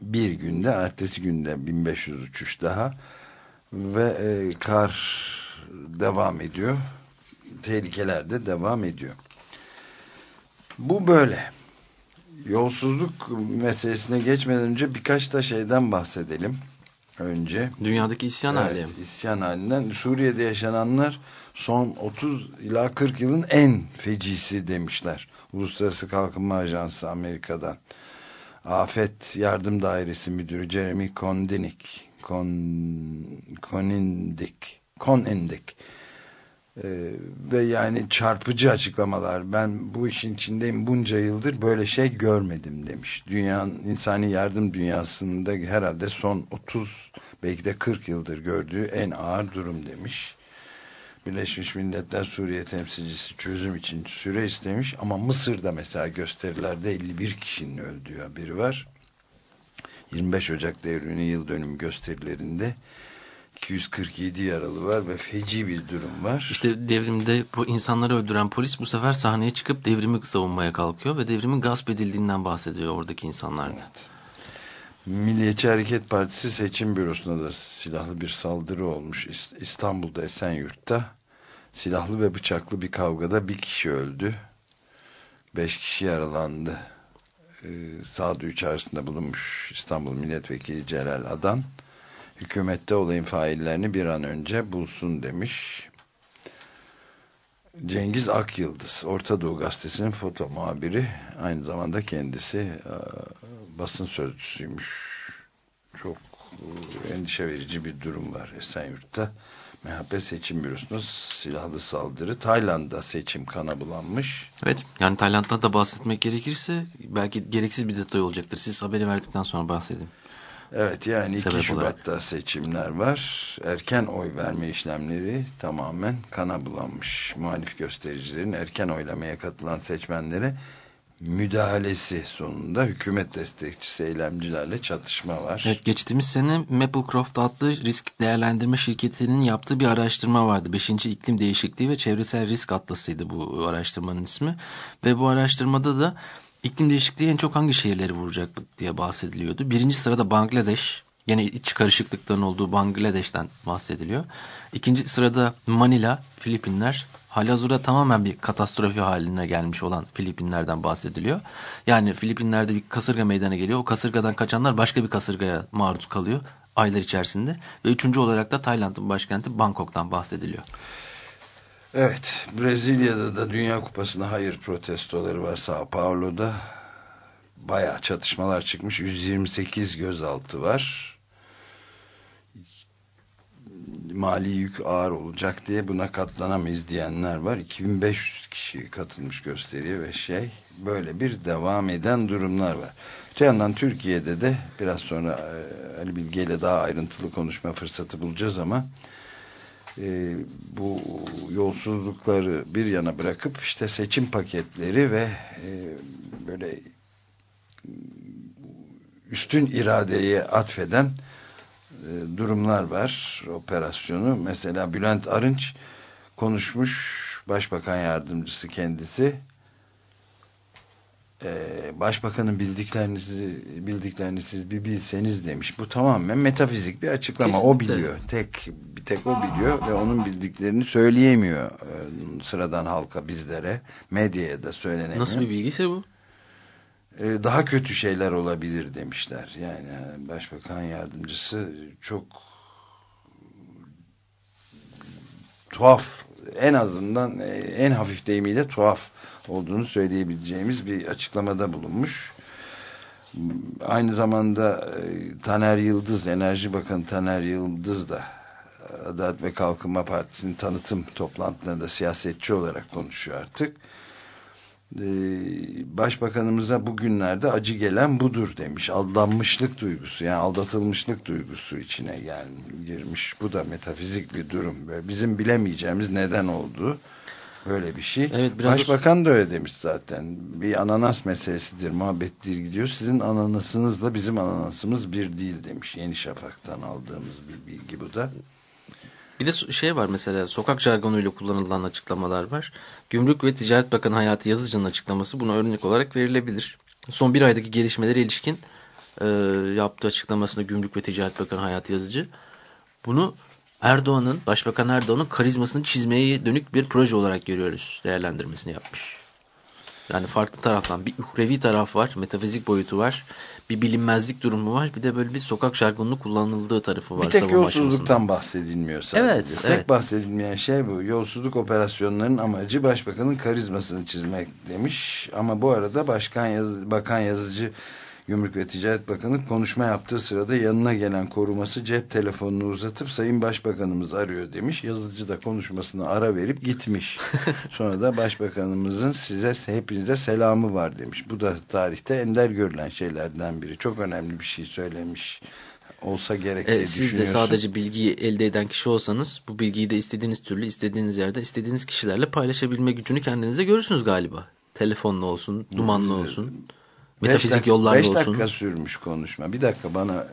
bir günde ertesi günde 1500 uçuş daha ve e, kar devam ediyor tehlikeler de devam ediyor bu böyle yolsuzluk meselesine geçmeden önce birkaç da şeyden bahsedelim önce Dünyadaki isyan hali. Evet, isyan halinden. Suriye'de yaşananlar son 30 ila 40 yılın en fecisi demişler. Uluslararası Kalkınma Ajansı Amerika'dan. Afet Yardım Dairesi Müdürü Jeremy Kondinik. Kon, Konindik. Konendik. Ee, ve yani çarpıcı açıklamalar. Ben bu işin içindeyim bunca yıldır böyle şey görmedim demiş. Dünyanın insani yardım dünyasında herhalde son 30 belki de 40 yıldır gördüğü en ağır durum demiş. Birleşmiş Milletler Suriye temsilcisi çözüm için süre istemiş ama Mısır'da mesela gösterilerde 51 kişinin öldüğü haberi var. 25 Ocak devriminin yıl dönümü gösterilerinde 247 yaralı var ve feci bir durum var. İşte devrimde bu insanları öldüren polis bu sefer sahneye çıkıp devrimi savunmaya kalkıyor ve devrimin gasp edildiğinden bahsediyor oradaki insanlarda. Evet. Milliyetçi Hareket Partisi seçim bürosuna da silahlı bir saldırı olmuş. İs- İstanbul'da Esenyurt'ta silahlı ve bıçaklı bir kavgada bir kişi öldü. Beş kişi yaralandı. Ee, sağduyu çağrısında bulunmuş İstanbul Milletvekili Celal Adan hükümette olayın faillerini bir an önce bulsun demiş. Cengiz Akyıldız Orta Doğu Gazetesi'nin foto muhabiri aynı zamanda kendisi e, basın sözcüsüymüş. Çok e, endişe verici bir durum var Esenyurt'ta. MHP seçim bürosuna silahlı saldırı. Tayland'da seçim kana bulanmış. Evet yani Tayland'dan da bahsetmek gerekirse belki gereksiz bir detay olacaktır. Siz haberi verdikten sonra bahsedin. Evet yani 2 Sebep Şubat'ta seçimler var. Erken oy verme işlemleri tamamen kana bulanmış. Muhalif göstericilerin erken oylamaya katılan seçmenlere müdahalesi sonunda hükümet destekçisi eylemcilerle çatışma var. Evet, geçtiğimiz sene Maplecroft adlı risk değerlendirme şirketinin yaptığı bir araştırma vardı. Beşinci iklim değişikliği ve çevresel risk atlasıydı bu araştırmanın ismi. Ve bu araştırmada da iklim değişikliği en çok hangi şehirleri vuracak diye bahsediliyordu. Birinci sırada Bangladeş, Yine iç karışıklıkların olduğu Bangladeş'ten bahsediliyor. İkinci sırada Manila, Filipinler. Halihazırda tamamen bir katastrofi haline gelmiş olan Filipinler'den bahsediliyor. Yani Filipinler'de bir kasırga meydana geliyor. O kasırgadan kaçanlar başka bir kasırgaya maruz kalıyor aylar içerisinde. Ve üçüncü olarak da Tayland'ın başkenti Bangkok'tan bahsediliyor. Evet, Brezilya'da da Dünya Kupası'na hayır protestoları var Sao Paulo'da. Bayağı çatışmalar çıkmış. 128 gözaltı var mali yük ağır olacak diye buna katlanamayız diyenler var. 2500 kişi katılmış gösteriye ve şey böyle bir devam eden durumlar var. Öte yandan Türkiye'de de biraz sonra e, Ali Bilge ile daha ayrıntılı konuşma fırsatı bulacağız ama e, bu yolsuzlukları bir yana bırakıp işte seçim paketleri ve e, böyle üstün iradeye atfeden e, durumlar var operasyonu. Mesela Bülent Arınç konuşmuş başbakan yardımcısı kendisi ee, başbakanın bildiklerinizi bildiklerini siz bir bilseniz demiş. Bu tamamen metafizik bir açıklama. Kesinlikle. O biliyor. Tek bir tek o biliyor ve onun bildiklerini söyleyemiyor e, sıradan halka bizlere, medyaya da söylenemiyor. Nasıl bir bilgiyse bu? E, daha kötü şeyler olabilir demişler. Yani başbakan yardımcısı çok tuhaf en azından e, en hafif deyimiyle tuhaf olduğunu söyleyebileceğimiz bir açıklamada bulunmuş. Aynı zamanda e, Taner Yıldız, Enerji Bakanı Taner Yıldız da Adalet ve Kalkınma Partisi'nin tanıtım toplantılarında siyasetçi olarak konuşuyor artık başbakanımıza bugünlerde acı gelen budur demiş. Aldanmışlık duygusu yani aldatılmışlık duygusu içine yani girmiş. Bu da metafizik bir durum. Böyle bizim bilemeyeceğimiz neden oldu. Böyle bir şey. Evet, biraz Başbakan da öyle demiş zaten. Bir ananas meselesidir, muhabbettir gidiyor. Sizin ananasınızla bizim ananasımız bir değil demiş. Yeni Şafak'tan aldığımız bir bilgi bu da. Bir de şey var mesela sokak jargonuyla kullanılan açıklamalar var. Gümrük ve Ticaret Bakanı Hayati Yazıcı'nın açıklaması buna örnek olarak verilebilir. Son bir aydaki gelişmelere ilişkin e, yaptığı açıklamasında Gümrük ve Ticaret Bakanı Hayati Yazıcı bunu Erdoğan'ın, Başbakan Erdoğan'ın karizmasını çizmeye dönük bir proje olarak görüyoruz değerlendirmesini yapmış. Yani farklı taraftan bir uhrevi taraf var, metafizik boyutu var bir bilinmezlik durumu var. Bir de böyle bir sokak jargonunu kullanıldığı tarafı var. Bir tek yolsuzluktan bahsedilmiyor sadece. Evet, tek evet. bahsedilmeyen şey bu. Yolsuzluk operasyonlarının amacı başbakanın karizmasını çizmek demiş. Ama bu arada başkan yaz, bakan yazıcı Gümrük ve Ticaret Bakanı konuşma yaptığı sırada yanına gelen koruması cep telefonunu uzatıp Sayın Başbakanımız arıyor demiş. Yazıcı da konuşmasına ara verip gitmiş. Sonra da Başbakanımızın size hepinize selamı var demiş. Bu da tarihte ender görülen şeylerden biri. Çok önemli bir şey söylemiş olsa gerek diye e, Siz de sadece bilgiyi elde eden kişi olsanız bu bilgiyi de istediğiniz türlü istediğiniz yerde istediğiniz kişilerle paylaşabilme gücünü kendinize görürsünüz galiba. Telefonla olsun, dumanlı olsun. Metafizik yollarla beş olsun. 5 dakika sürmüş konuşma. Bir dakika bana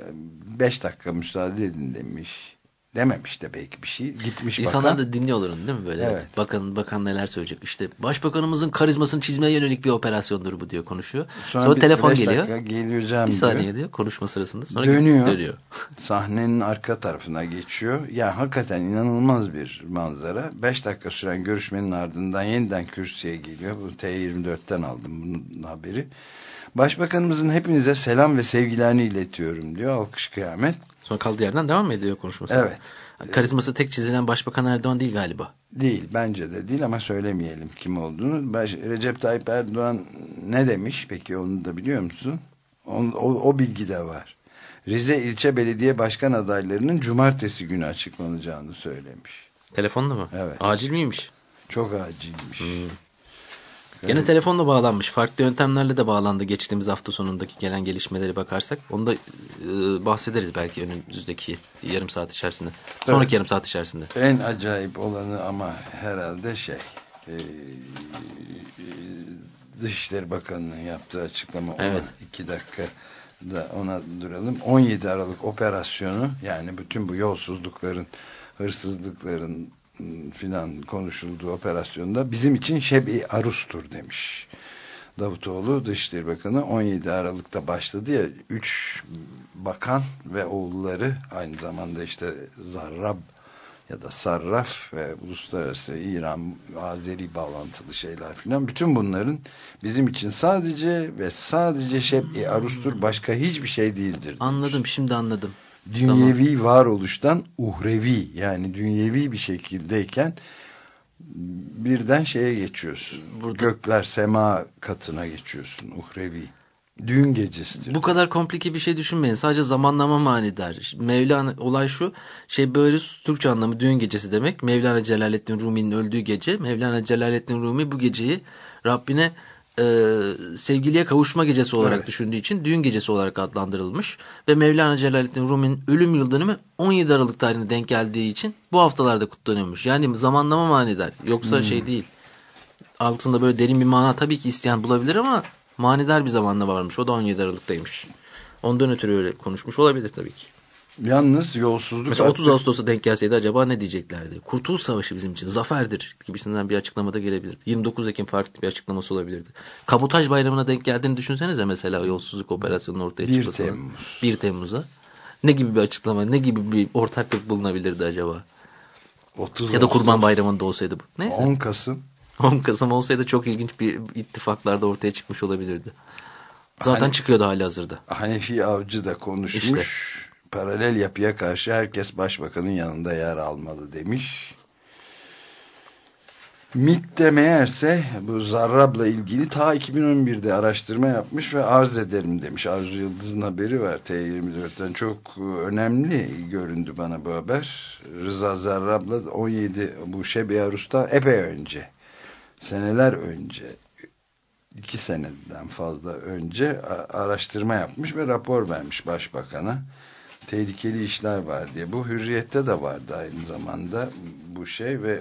5 dakika müsaade edin demiş. Dememiş de belki bir şey. Gitmiş İnsanlar bakan. da dinliyorlar onu değil mi böyle? Evet. Bakan, bakan neler söyleyecek? İşte başbakanımızın karizmasını çizmeye yönelik bir operasyondur bu diyor konuşuyor. Sonra, sonra bir, telefon geliyor. geleceğim bir saniye diyor. diyor konuşma sırasında. Sonra dönüyor. dönüyor. Sahnenin arka tarafına geçiyor. Ya hakikaten inanılmaz bir manzara. 5 dakika süren görüşmenin ardından yeniden kürsüye geliyor. Bu T24'ten aldım bunun haberi. Başbakanımızın hepinize selam ve sevgilerini iletiyorum diyor. Alkış kıyamet. Sonra kaldığı yerden devam ediyor konuşması? Evet. Karizması tek çizilen Başbakan Erdoğan değil galiba. Değil bence de değil ama söylemeyelim kim olduğunu. Baş, Recep Tayyip Erdoğan ne demiş peki onu da biliyor musun? O, o, o bilgi de var. Rize ilçe belediye başkan adaylarının cumartesi günü açıklanacağını söylemiş. Telefonla mı? Evet. Acil miymiş? Çok acilmiş. Hmm. Gene evet. telefonla bağlanmış. Farklı yöntemlerle de bağlandı geçtiğimiz hafta sonundaki gelen gelişmeleri bakarsak. Onu da e, bahsederiz belki önümüzdeki yarım saat içerisinde. Sonraki evet. yarım saat içerisinde. En acayip olanı ama herhalde şey e, Dışişleri Bakanı'nın yaptığı açıklama. Ona Evet. iki dakika da ona duralım. 17 Aralık operasyonu yani bütün bu yolsuzlukların, hırsızlıkların filan konuşulduğu operasyonda bizim için şebi arustur demiş. Davutoğlu Dışişleri Bakanı 17 Aralık'ta başladı ya 3 bakan ve oğulları aynı zamanda işte Zarrab ya da Sarraf ve uluslararası İran, Azeri bağlantılı şeyler filan bütün bunların bizim için sadece ve sadece şebi arustur başka hiçbir şey değildir. demiş. Anladım şimdi anladım. Dünyevi varoluştan uhrevi yani dünyevi bir şekildeyken birden şeye geçiyorsun. Burada- Gökler sema katına geçiyorsun uhrevi. Düğün gecesidir. Bu kadar komplike bir şey düşünmeyin. Sadece zamanlama manidar. Mevlana olay şu. Şey böyle Türkçe anlamı düğün gecesi demek. Mevlana Celaleddin Rumi'nin öldüğü gece. Mevlana Celaleddin Rumi bu geceyi Rabbine e, sevgiliye kavuşma gecesi olarak Evet. düşündüğü için düğün gecesi olarak adlandırılmış. Ve Mevlana Celaleddin Rumi'nin ölüm yıl dönümü 17 Aralık tarihine denk geldiği için bu haftalarda kutlanıyormuş. Yani zamanlama manidar. Yoksa şey değil. Altında böyle derin bir mana tabii ki isteyen bulabilir ama manidar bir zamanda varmış. O da 17 Aralık'taymış. Ondan ötürü öyle konuşmuş olabilir tabii ki. Yalnız yolsuzluk Mesela 30 artık- Ağustos'a denk gelseydi acaba ne diyeceklerdi? Kurtuluş Savaşı bizim için zaferdir gibisinden bir açıklamada gelebilirdi. 29 Ekim farklı bir açıklaması olabilirdi. Kabotaj bayramına denk geldiğini düşünsenize mesela yolsuzluk operasyonunun ortaya 1 çıkmasına. Temmuz. 1 Temmuz'a. Ne gibi bir açıklama, ne gibi bir ortaklık bulunabilirdi acaba? 30 Ya da Kurban Bayramı'nda olsaydı bu. Neyse. 10 Kasım 10 Kasım olsaydı çok ilginç bir ittifaklarda ortaya çıkmış olabilirdi. Zaten Hani- çıkıyordu hali hazırda. Hanefi Avcı da konuşmuş. Paralel yapıya karşı herkes başbakanın yanında yer almalı demiş. MIT de meğerse bu Zarrab'la ilgili ta 2011'de araştırma yapmış ve arz ederim demiş. Arzu Yıldız'ın haberi var T24'ten. Çok önemli göründü bana bu haber. Rıza Zarrab'la 17 bu Şebi Arus'ta epey önce seneler önce iki seneden fazla önce araştırma yapmış ve rapor vermiş başbakana. Tehlikeli işler var diye. Bu hürriyette de vardı aynı zamanda bu şey ve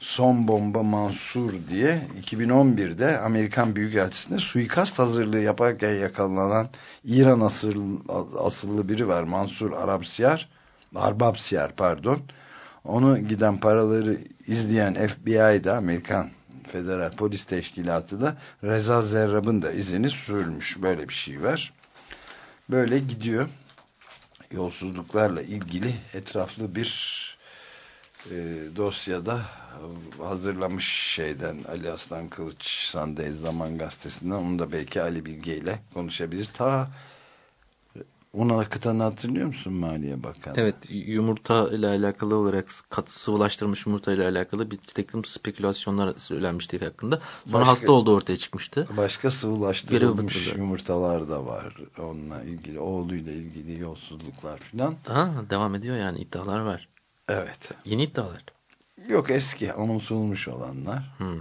Son Bomba Mansur diye 2011'de Amerikan Büyükelçisi'nde suikast hazırlığı yaparken yakalanan İran asıl, asıllı biri var. Mansur Arabsiyar, Arbabsiyar pardon. Onu giden paraları izleyen FBI'da Amerikan Federal Polis Teşkilatı da Reza Zerrab'ın da izini sürmüş. Böyle bir şey var. Böyle gidiyor. Yolsuzluklarla ilgili etraflı bir e, dosyada hazırlamış şeyden Ali Aslan Kılıç Sunday Zaman Gazetesi'nden onu da belki Ali Bilge ile konuşabiliriz. Ta ona akıtanı hatırlıyor musun Maliye Bakanı? Evet yumurta ile alakalı olarak kat, sıvılaştırılmış yumurta ile alakalı bir takım spekülasyonlar söylenmişti hakkında. Sonra Başka- hasta olduğu ortaya çıkmıştı. Başka sıvılaştırılmış yumurtalar da var. Onunla ilgili, oğluyla ilgili yolsuzluklar filan. Ha, devam ediyor yani iddialar var. Evet. Yeni iddialar. Yok eski, unutulmuş olanlar. Hmm.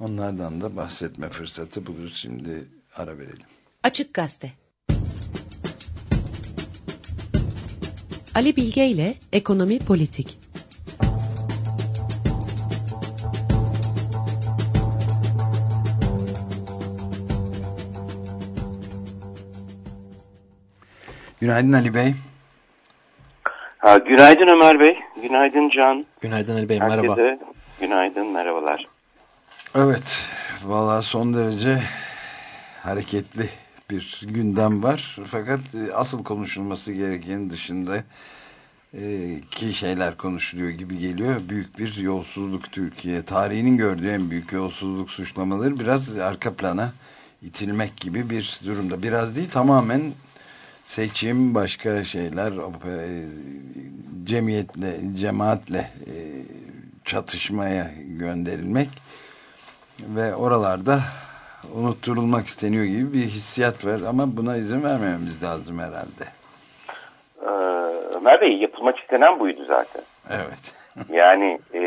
Onlardan da bahsetme fırsatı buluruz. Şimdi ara verelim. Açık Gazete Ali Bilge ile Ekonomi Politik Günaydın Ali Bey. Ha, günaydın Ömer Bey. Günaydın Can. Günaydın Ali Bey Herkese merhaba. günaydın, merhabalar. Evet, valla son derece hareketli bir gündem var. Fakat e, asıl konuşulması gerekenin dışında e, ki şeyler konuşuluyor gibi geliyor. Büyük bir yolsuzluk Türkiye. Tarihinin gördüğü en büyük yolsuzluk suçlamaları biraz arka plana itilmek gibi bir durumda. Biraz değil tamamen seçim, başka şeyler, e, cemiyetle, cemaatle çatışmaya gönderilmek ve oralarda unutturulmak isteniyor gibi bir hissiyat var ama buna izin vermememiz lazım herhalde. Ee, Ömer Bey yapılmak istenen buydu zaten. Evet. Yani e,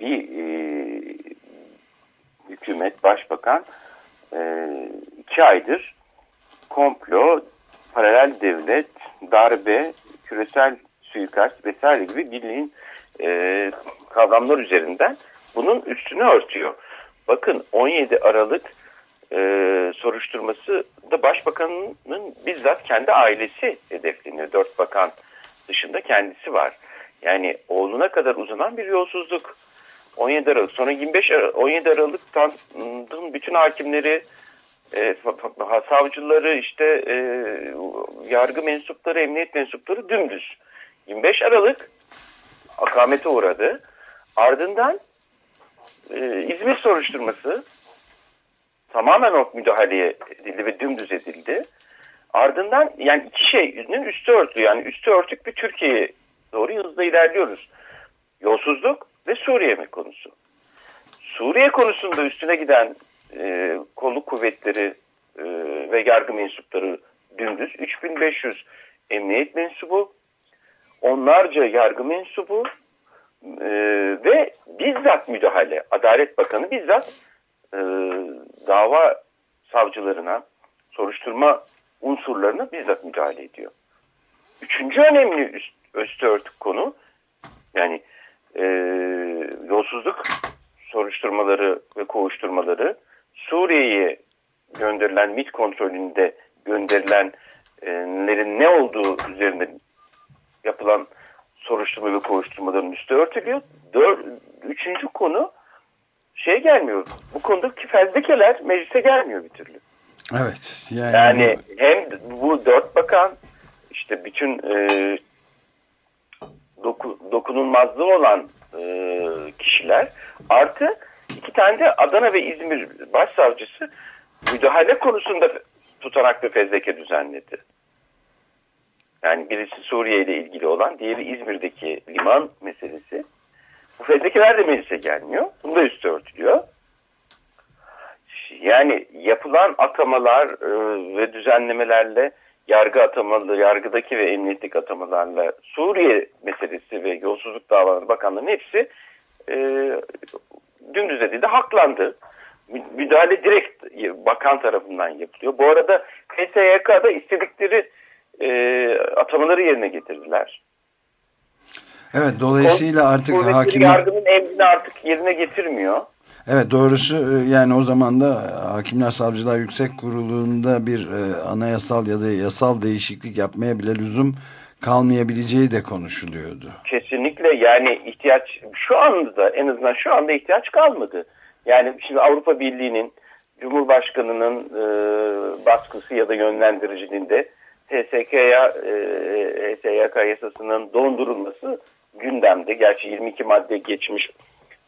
bir e, hükümet, başbakan e, iki aydır komplo, paralel devlet, darbe, küresel suikast vesaire gibi bildiğin e, kavramlar üzerinden bunun üstünü örtüyor. Bakın 17 Aralık e, soruşturması da başbakanın bizzat kendi ailesi hedefleniyor. Dört bakan dışında kendisi var. Yani oğluna kadar uzanan bir yolsuzluk. 17 Aralık sonra 25 Aralık, 17 Aralık'tan bütün hakimleri e, savcıları işte e, yargı mensupları emniyet mensupları dümdüz 25 Aralık akamete uğradı ardından e, İzmir soruşturması tamamen o müdahaleye edildi ve dümdüz edildi. Ardından yani iki şeyin üstü örtü yani üstü örtük bir Türkiye'ye doğru hızla ilerliyoruz. Yolsuzluk ve Suriye mi konusu? Suriye konusunda üstüne giden e, kolluk kuvvetleri e, ve yargı mensupları dümdüz. 3500 emniyet mensubu, onlarca yargı mensubu e, ve bizzat müdahale, Adalet Bakanı bizzat e, dava savcılarına, soruşturma unsurlarına bizzat müdahale ediyor. Üçüncü önemli üst, üstü örtük konu, yani e, yolsuzluk soruşturmaları ve kovuşturmaları Suriye'ye gönderilen MİT kontrolünde gönderilenlerin ne olduğu üzerinde yapılan soruşturma ve kovuşturmaların üstü örtülüyor. Dör, üçüncü konu şey gelmiyor. Bu konudaki fezlekeler meclise gelmiyor bir türlü. Evet. Yani, yani bu... hem bu dört bakan işte bütün e, doku, dokunulmazlığı olan e, kişiler artı iki tane de Adana ve İzmir başsavcısı müdahale konusunda tutanaklı fezleke düzenledi. Yani birisi Suriye ile ilgili olan, diğeri İzmir'deki liman meselesi. Bu fezlekeler de meclise gelmiyor. Bunda üstü örtülüyor. Yani yapılan atamalar e, ve düzenlemelerle yargı atamalı, yargıdaki ve emniyetteki atamalarla Suriye meselesi ve yolsuzluk davaları bakanların hepsi e, dümdüz edildi, haklandı. Müdahale direkt bakan tarafından yapılıyor. Bu arada KSYK'da istedikleri e, atamaları yerine getirdiler. Evet dolayısıyla artık hakim yargının emrini artık yerine getirmiyor. Evet doğrusu e, yani o zaman da Hakimler Savcılar Yüksek Kurulu'nda bir e, anayasal ya da yasal değişiklik yapmaya bile lüzum kalmayabileceği de konuşuluyordu. Kesinlikle yani ihtiyaç şu anda en azından şu anda ihtiyaç kalmadı. Yani şimdi Avrupa Birliği'nin Cumhurbaşkanı'nın e, baskısı ya da yönlendiriciliğinde TSK'ya e, TSYK yasasının dondurulması gündemde. Gerçi 22 madde geçmiş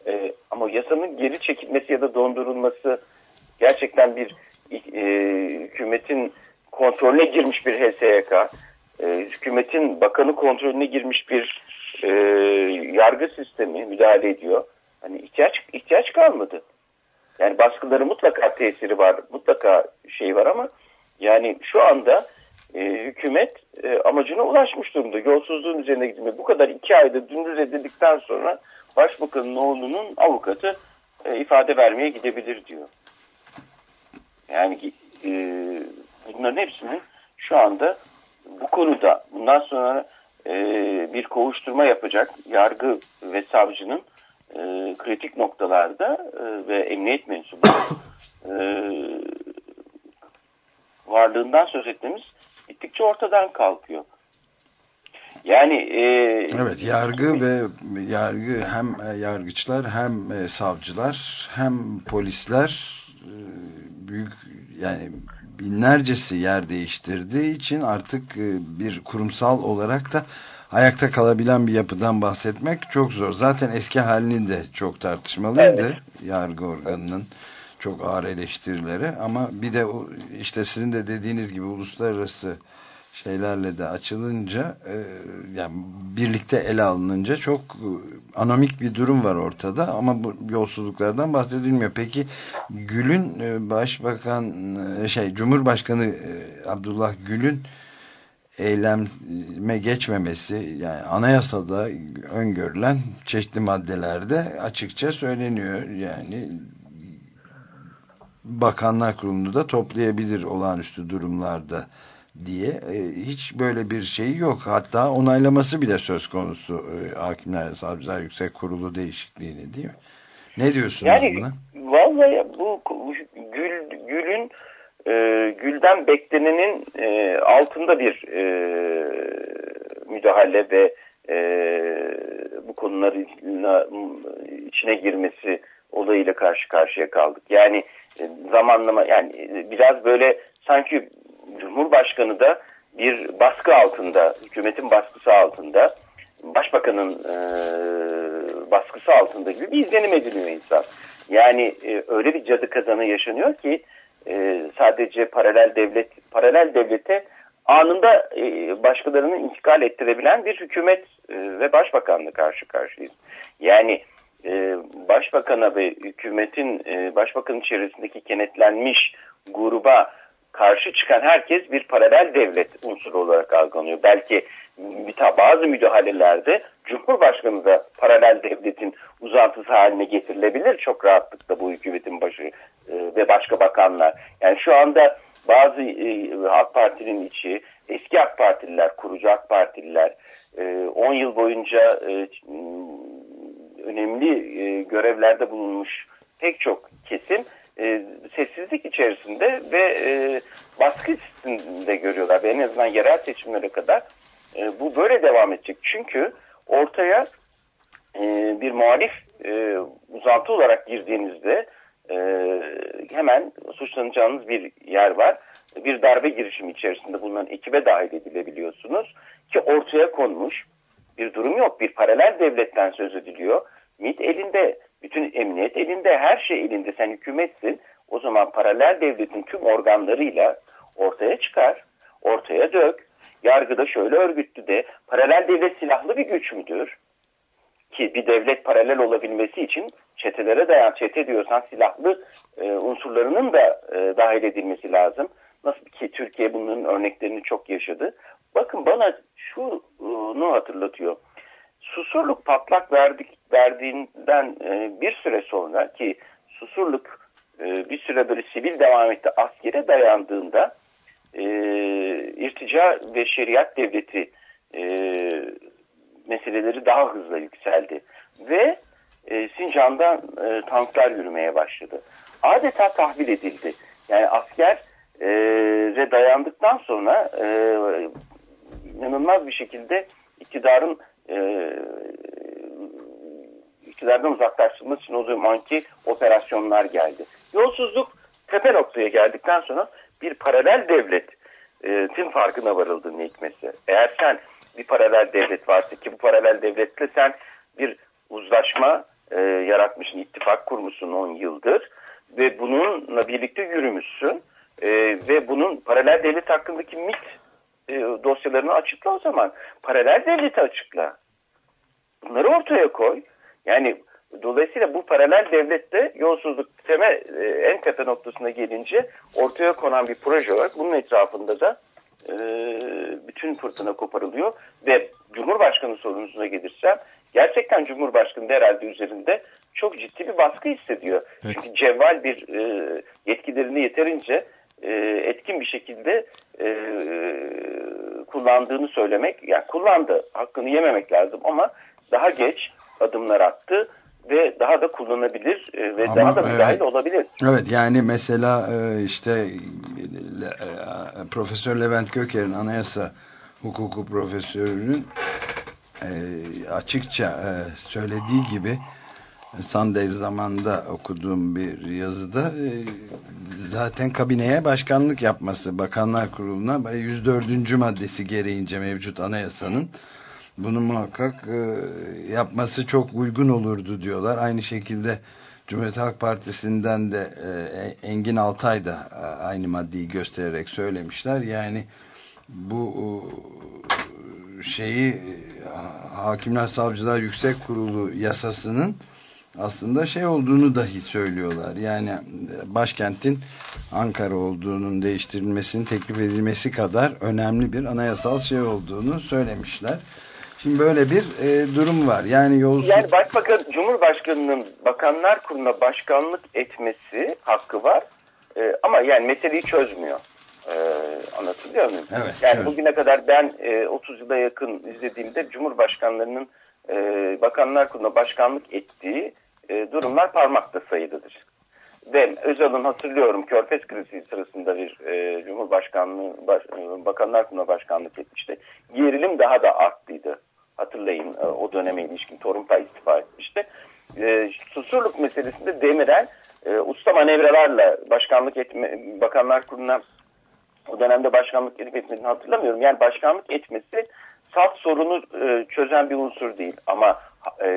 e, ama yasanın geri çekilmesi ya da dondurulması gerçekten bir e, hükümetin kontrolüne girmiş bir HSYK, e, hükümetin bakanı kontrolüne girmiş bir e, yargı sistemi müdahale ediyor. Hani ihtiyaç ihtiyaç kalmadı. Yani baskıları mutlaka tesiri var, mutlaka şey var ama yani şu anda e, hükümet e, amacına ulaşmış durumda. Yolsuzluğun üzerine gitmiyor. Bu kadar iki ayda dümdüz edildikten sonra Başbakanın oğlunun avukatı e, ifade vermeye gidebilir diyor. Yani e, bunların hepsinin şu anda bu konuda bundan sonra e, bir kovuşturma yapacak yargı ve savcının e, kritik noktalarda e, ve emniyet mensubu e, varlığından söz etmemiz gittikçe ortadan kalkıyor. Yani e, evet yargı ve yargı hem yargıçlar hem e, savcılar hem polisler e, büyük yani binlercesi yer değiştirdiği için artık e, bir kurumsal olarak da ayakta kalabilen bir yapıdan bahsetmek çok zor. Zaten eski halini de çok tartışmalıydı evet. yargı organının çok ağır eleştirileri ama bir de işte sizin de dediğiniz gibi uluslararası şeylerle de açılınca e, yani birlikte ele alınınca çok e, anomik bir durum var ortada ama bu yolsuzluklardan bahsedilmiyor. Peki Gül'ün e, başbakan e, şey Cumhurbaşkanı e, Abdullah Gül'ün eyleme geçmemesi yani anayasada öngörülen çeşitli maddelerde açıkça söyleniyor. Yani Bakanlar Kurulu'nu da toplayabilir olağanüstü durumlarda diye e, hiç böyle bir şey yok. Hatta onaylaması bile söz konusu e, Hakimler Savcılar Yüksek Kurulu değişikliğini değil mi? Ne diyorsunuz Yani buna? vallahi bu gül gülün e, gülden beklenenin e, altında bir e, müdahale ve e, bu konuların içine girmesi olayıyla karşı karşıya kaldık. Yani zamanlama yani e, biraz böyle sanki Cumhurbaşkanı da bir baskı altında, hükümetin baskısı altında, başbakanın e, baskısı altında gibi bir izlenim ediliyor insan. Yani e, öyle bir cadı kazanı yaşanıyor ki e, sadece paralel devlet paralel devlete anında e, başkalarını intikal ettirebilen bir hükümet e, ve başbakanla karşı karşıyayız. Yani e, başbakana ve hükümetin e, başbakanın çevresindeki kenetlenmiş gruba karşı çıkan herkes bir paralel devlet unsuru olarak algılanıyor. Belki bazı müdahalelerde Cumhurbaşkanı da paralel devletin uzantısı haline getirilebilir çok rahatlıkla bu hükümetin başı e, ve başka bakanlar. Yani şu anda bazı e, Parti'nin içi, eski AK Partililer, kurucu AK Partililer, 10 e, yıl boyunca e, önemli e, görevlerde bulunmuş pek çok kesim e, sessizlik içerisinde ve e, baskı içinde görüyorlar. Ve en azından yerel seçimlere kadar e, bu böyle devam edecek. Çünkü ortaya e, bir muhalif e, uzantı olarak girdiğinizde e, hemen suçlanacağınız bir yer var. Bir darbe girişimi içerisinde bulunan ekibe dahil edilebiliyorsunuz ki ortaya konmuş bir durum yok. Bir paralel devletten söz ediliyor. MİT elinde, bütün emniyet elinde, her şey elinde. Sen hükümetsin. O zaman paralel devletin tüm organlarıyla ortaya çıkar, ortaya dök. Yargıda şöyle örgütlü de paralel devlet silahlı bir güç müdür? Ki bir devlet paralel olabilmesi için çetelere dayan, çete diyorsan silahlı e, unsurlarının da e, dahil edilmesi lazım. Nasıl ki Türkiye bunların örneklerini çok yaşadı. Bakın bana şunu hatırlatıyor. Susurluk patlak verdik, verdiğinden e, bir süre sonra ki Susurluk e, bir süre böyle sivil devam etti askere dayandığında e, irtica ve şeriat devleti meseleleri daha hızlı yükseldi. Ve Sincan'dan tanklar yürümeye başladı. Adeta tahvil edildi. Yani asker e, dayandıktan sonra inanılmaz bir şekilde iktidarın e, iktidardan uzaklaştırılması için o zamanki operasyonlar geldi. Yolsuzluk tepe noktaya geldikten sonra bir paralel devlet e, tüm farkına varıldığını hikmesi. Eğer sen bir paralel devlet varsa ki bu paralel devletle sen bir uzlaşma e, yaratmışsın, ittifak kurmuşsun 10 yıldır ve bununla birlikte yürümüşsün e, ve bunun paralel devlet hakkındaki mit e, dosyalarını açıkla o zaman. Paralel devleti açıkla. Bunları ortaya koy. Yani dolayısıyla bu paralel devlette yolsuzluk teme e, en tepe noktasına gelince ortaya konan bir proje olarak bunun etrafında da e, bütün fırtına koparılıyor ve Cumhurbaşkanı sorunuzuna gelirsem gerçekten Cumhurbaşkanı da herhalde üzerinde çok ciddi bir baskı hissediyor. Evet. Çünkü cevval bir e, yetkilerini yeterince e, etkin bir şekilde e, kullandığını söylemek, yani kullandı, hakkını yememek lazım ama daha geç adımlar attı ve daha da kullanabilir e, ve Ama, daha da müdahil evet, olabilir. Evet yani mesela e, işte e, Profesör Levent Köker'in anayasa hukuku profesörünün açıkça söylediği gibi Sunday zamanında okuduğum bir yazıda zaten kabineye başkanlık yapması Bakanlar Kurulu'na 104. maddesi gereğince mevcut anayasanın bunu muhakkak e, yapması çok uygun olurdu diyorlar. Aynı şekilde Cumhuriyet Halk Partisi'nden de e, Engin Altay da e, aynı maddeyi göstererek söylemişler. Yani bu e, şeyi e, Hakimler Savcılar Yüksek Kurulu yasasının aslında şey olduğunu dahi söylüyorlar. Yani e, başkentin Ankara olduğunun değiştirilmesinin teklif edilmesi kadar önemli bir anayasal şey olduğunu söylemişler. Şimdi böyle bir e, durum var. Yani yolsuz... Yani Başbakan, Cumhurbaşkanı'nın Bakanlar Kurulu'na başkanlık etmesi hakkı var. E, ama yani meseleyi çözmüyor. E, anlatılıyor muyum? Evet, yani evet. bugüne kadar ben e, 30 yıla yakın izlediğimde Cumhurbaşkanlarının e, Bakanlar Kurulu'na başkanlık ettiği e, durumlar parmakta sayılıdır. Ve Özal'ın hatırlıyorum Körfez krizi sırasında bir e, Cumhurbaşkanlığı baş, e, Bakanlar Kurulu'na başkanlık etmişti. Gerilim daha da arttıydı. Hatırlayın e, o döneme ilişkin Torunpay istifa etmişti. E, susurluk meselesinde Demirel e, usta manevralarla başkanlık etme, Bakanlar Kurulu'na o dönemde başkanlık edip etmediğini hatırlamıyorum. Yani başkanlık etmesi salt sorunu e, çözen bir unsur değil. Ama e,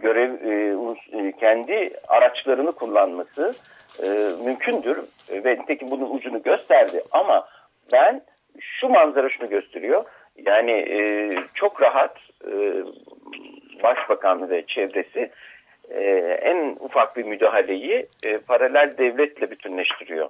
görev e, e, kendi araçlarını kullanması e, mümkündür. E, ve nitekim bunun ucunu gösterdi. Ama ben şu manzara şunu gösteriyor. Yani e, çok rahat e, Başbakan ve çevresi e, en ufak bir müdahaleyi e, paralel devletle bütünleştiriyor.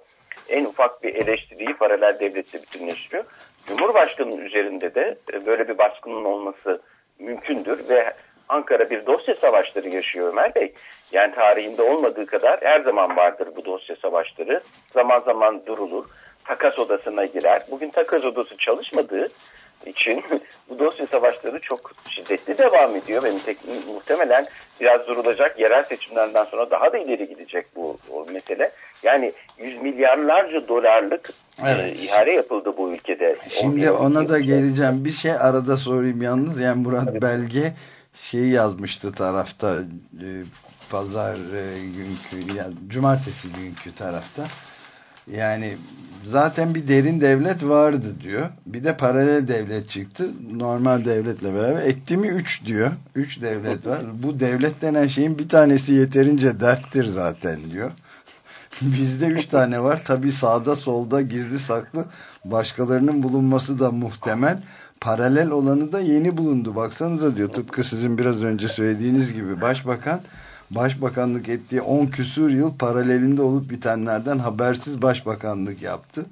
En ufak bir eleştiriyi paralel devletle bütünleştiriyor. Cumhurbaşkanının üzerinde de e, böyle bir baskının olması mümkündür ve Ankara bir dosya savaşları yaşıyor Ömer Bey. Yani tarihinde olmadığı kadar her zaman vardır bu dosya savaşları. Zaman zaman durulur. Takas odasına girer. Bugün takas odası çalışmadığı için bu dosya savaşları çok şiddetli devam ediyor. Tek, muhtemelen biraz durulacak yerel seçimlerden sonra daha da ileri gidecek bu mesele. Yani yüz milyarlarca dolarlık Evet. e, ihale yapıldı bu ülkede. Şimdi ona da geleceğim. Bir şey arada sorayım yalnız. Yani Murat Belge şeyi yazmıştı tarafta e, pazar e, günkü ya, cumartesi günkü tarafta. Yani zaten bir derin devlet vardı diyor. Bir de paralel devlet çıktı. Normal devletle beraber. Etti mi 3 diyor. 3 devlet var. Bu devlet denen şeyin bir tanesi yeterince derttir zaten diyor. Bizde üç tane var. Tabi sağda solda gizli saklı başkalarının bulunması da muhtemel. Paralel olanı da yeni bulundu. Baksanıza diyor. Tıpkı sizin biraz önce söylediğiniz gibi başbakan başbakanlık ettiği 10 küsur yıl paralelinde olup bitenlerden habersiz başbakanlık yaptı.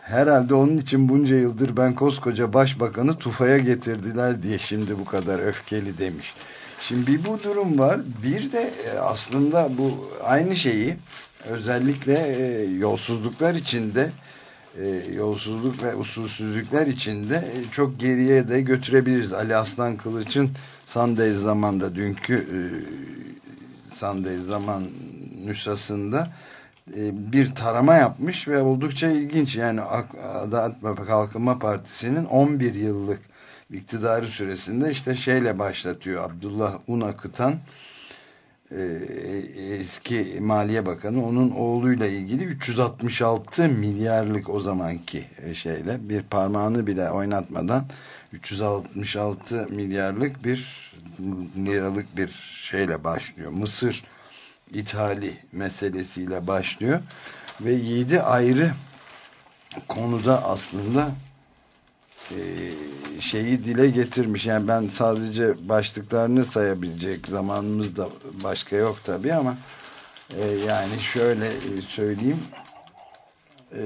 Herhalde onun için bunca yıldır ben koskoca başbakanı tufaya getirdiler diye şimdi bu kadar öfkeli demiş. Şimdi bir bu durum var. Bir de e, aslında bu aynı şeyi özellikle e, yolsuzluklar içinde e, yolsuzluk ve usulsüzlükler içinde e, çok geriye de götürebiliriz. Ali Aslan Kılıç'ın Sunday zamanda dünkü e, Sunday zaman nüshasında e, bir tarama yapmış ve oldukça ilginç. Yani Adalet ve Kalkınma Partisi'nin 11 yıllık iktidarı süresinde işte şeyle başlatıyor. Abdullah Un akıtan e, eski Maliye Bakanı onun oğluyla ilgili 366 milyarlık o zamanki e, şeyle bir parmağını bile oynatmadan 366 milyarlık bir liralık bir şeyle başlıyor. Mısır ithali meselesiyle başlıyor ve 7 ayrı konuda aslında e, şeyi dile getirmiş. Yani ben sadece başlıklarını sayabilecek zamanımız da başka yok tabii ama e, yani şöyle e, söyleyeyim e,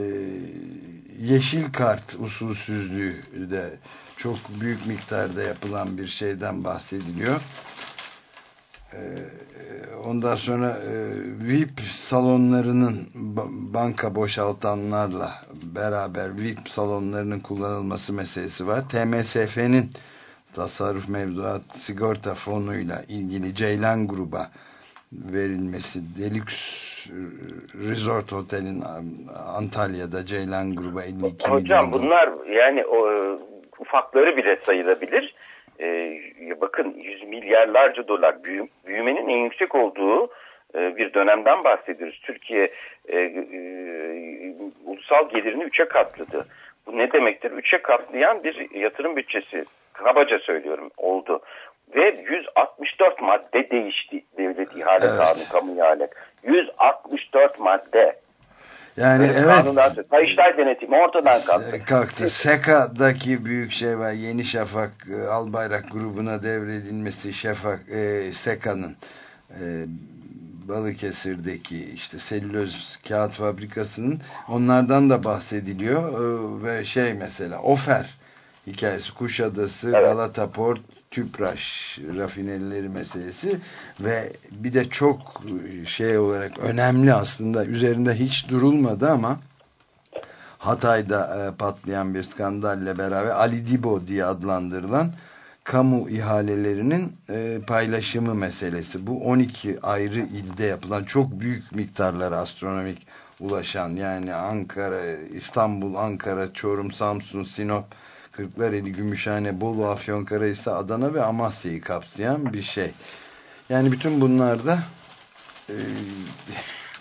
yeşil kart usulsüzlüğü de çok büyük miktarda yapılan bir şeyden bahsediliyor. E, ondan sonra e, VIP salonlarının ba- banka boşaltanlarla beraber VIP salonlarının kullanılması meselesi var. TMSF'nin tasarruf mevduat sigorta fonuyla ilgili Ceylan gruba verilmesi Deluxe Resort Otel'in Antalya'da Ceylan gruba 52 Hocam milyon bunlar yani o, ufakları bile sayılabilir. Ee, bakın yüz milyarlarca dolar büyü, büyümenin en yüksek olduğu e, bir dönemden bahsediyoruz. Türkiye e, e, ulusal gelirini üçe katladı. Bu ne demektir? Üçe katlayan bir yatırım bütçesi. Kabaca söylüyorum oldu. Ve 164 madde değişti devlet ihale Evet. kanunu kamu ihale. 164 madde. Yani Ve evet sonra Sayıştay denetimi ortadan kalktı. kalktı. SEKA'daki büyük şey var. Yeni Şafak e, Albayrak grubuna devredilmesi Şafak e, SEKA'nın e, Balıkesir'deki işte selüloz kağıt fabrikasının onlardan da bahsediliyor E, ve şey mesela Ofer hikayesi Kuşadası, Evet. Galata Port, Tüpraş rafinerileri meselesi ve bir de çok şey olarak önemli aslında üzerinde hiç durulmadı ama Hatay'da e, patlayan bir skandalle beraber Ali Dibo diye adlandırılan kamu ihalelerinin e, paylaşımı meselesi. Bu 12 ayrı ilde yapılan çok büyük miktarlara astronomik ulaşan yani Ankara, İstanbul, Ankara, Çorum, Samsun, Sinop, Kırklareli, Gümüşhane, Bolu, Afyonkarahisar, Adana ve Amasya'yı kapsayan bir şey. Yani bütün bunlar da e,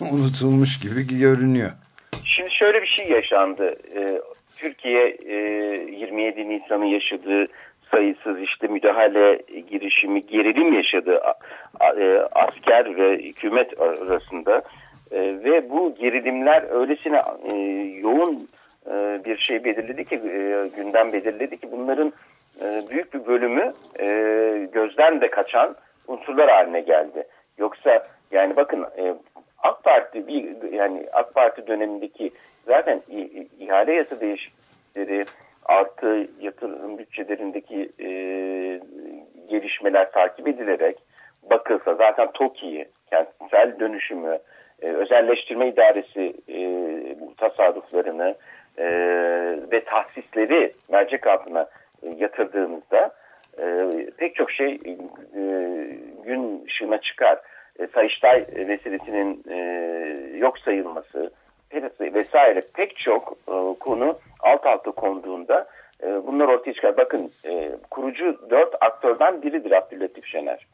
unutulmuş gibi görünüyor. Şimdi şöyle bir şey yaşandı. Ee, Türkiye e, 27 Nisan'ı yaşadığı sayısız işte müdahale girişimi, gerilim yaşadı e, asker ve hükümet arasında. E, ve bu gerilimler öylesine e, yoğun e, bir şey belirledi ki, e, gündem belirledi ki bunların e, büyük bir bölümü e, gözden de kaçan unsurlar haline geldi. Yoksa yani bakın AK Parti bir yani AK Parti dönemindeki zaten ihale yasa değişiklikleri artı yatırım bütçelerindeki gelişmeler takip edilerek bakılsa zaten TOKİ'yi, kentsel dönüşümü, özelleştirme idaresi bu tasarruflarını e, ve tahsisleri mercek altına yatırdığımızda e, pek çok şey e, gün ışığına çıkar. E, Sayıştay meselesinin e, yok sayılması vesaire pek çok e, konu alt alta konduğunda e, bunlar ortaya çıkar. Bakın e, kurucu dört aktörden biridir Abdülatif Şener.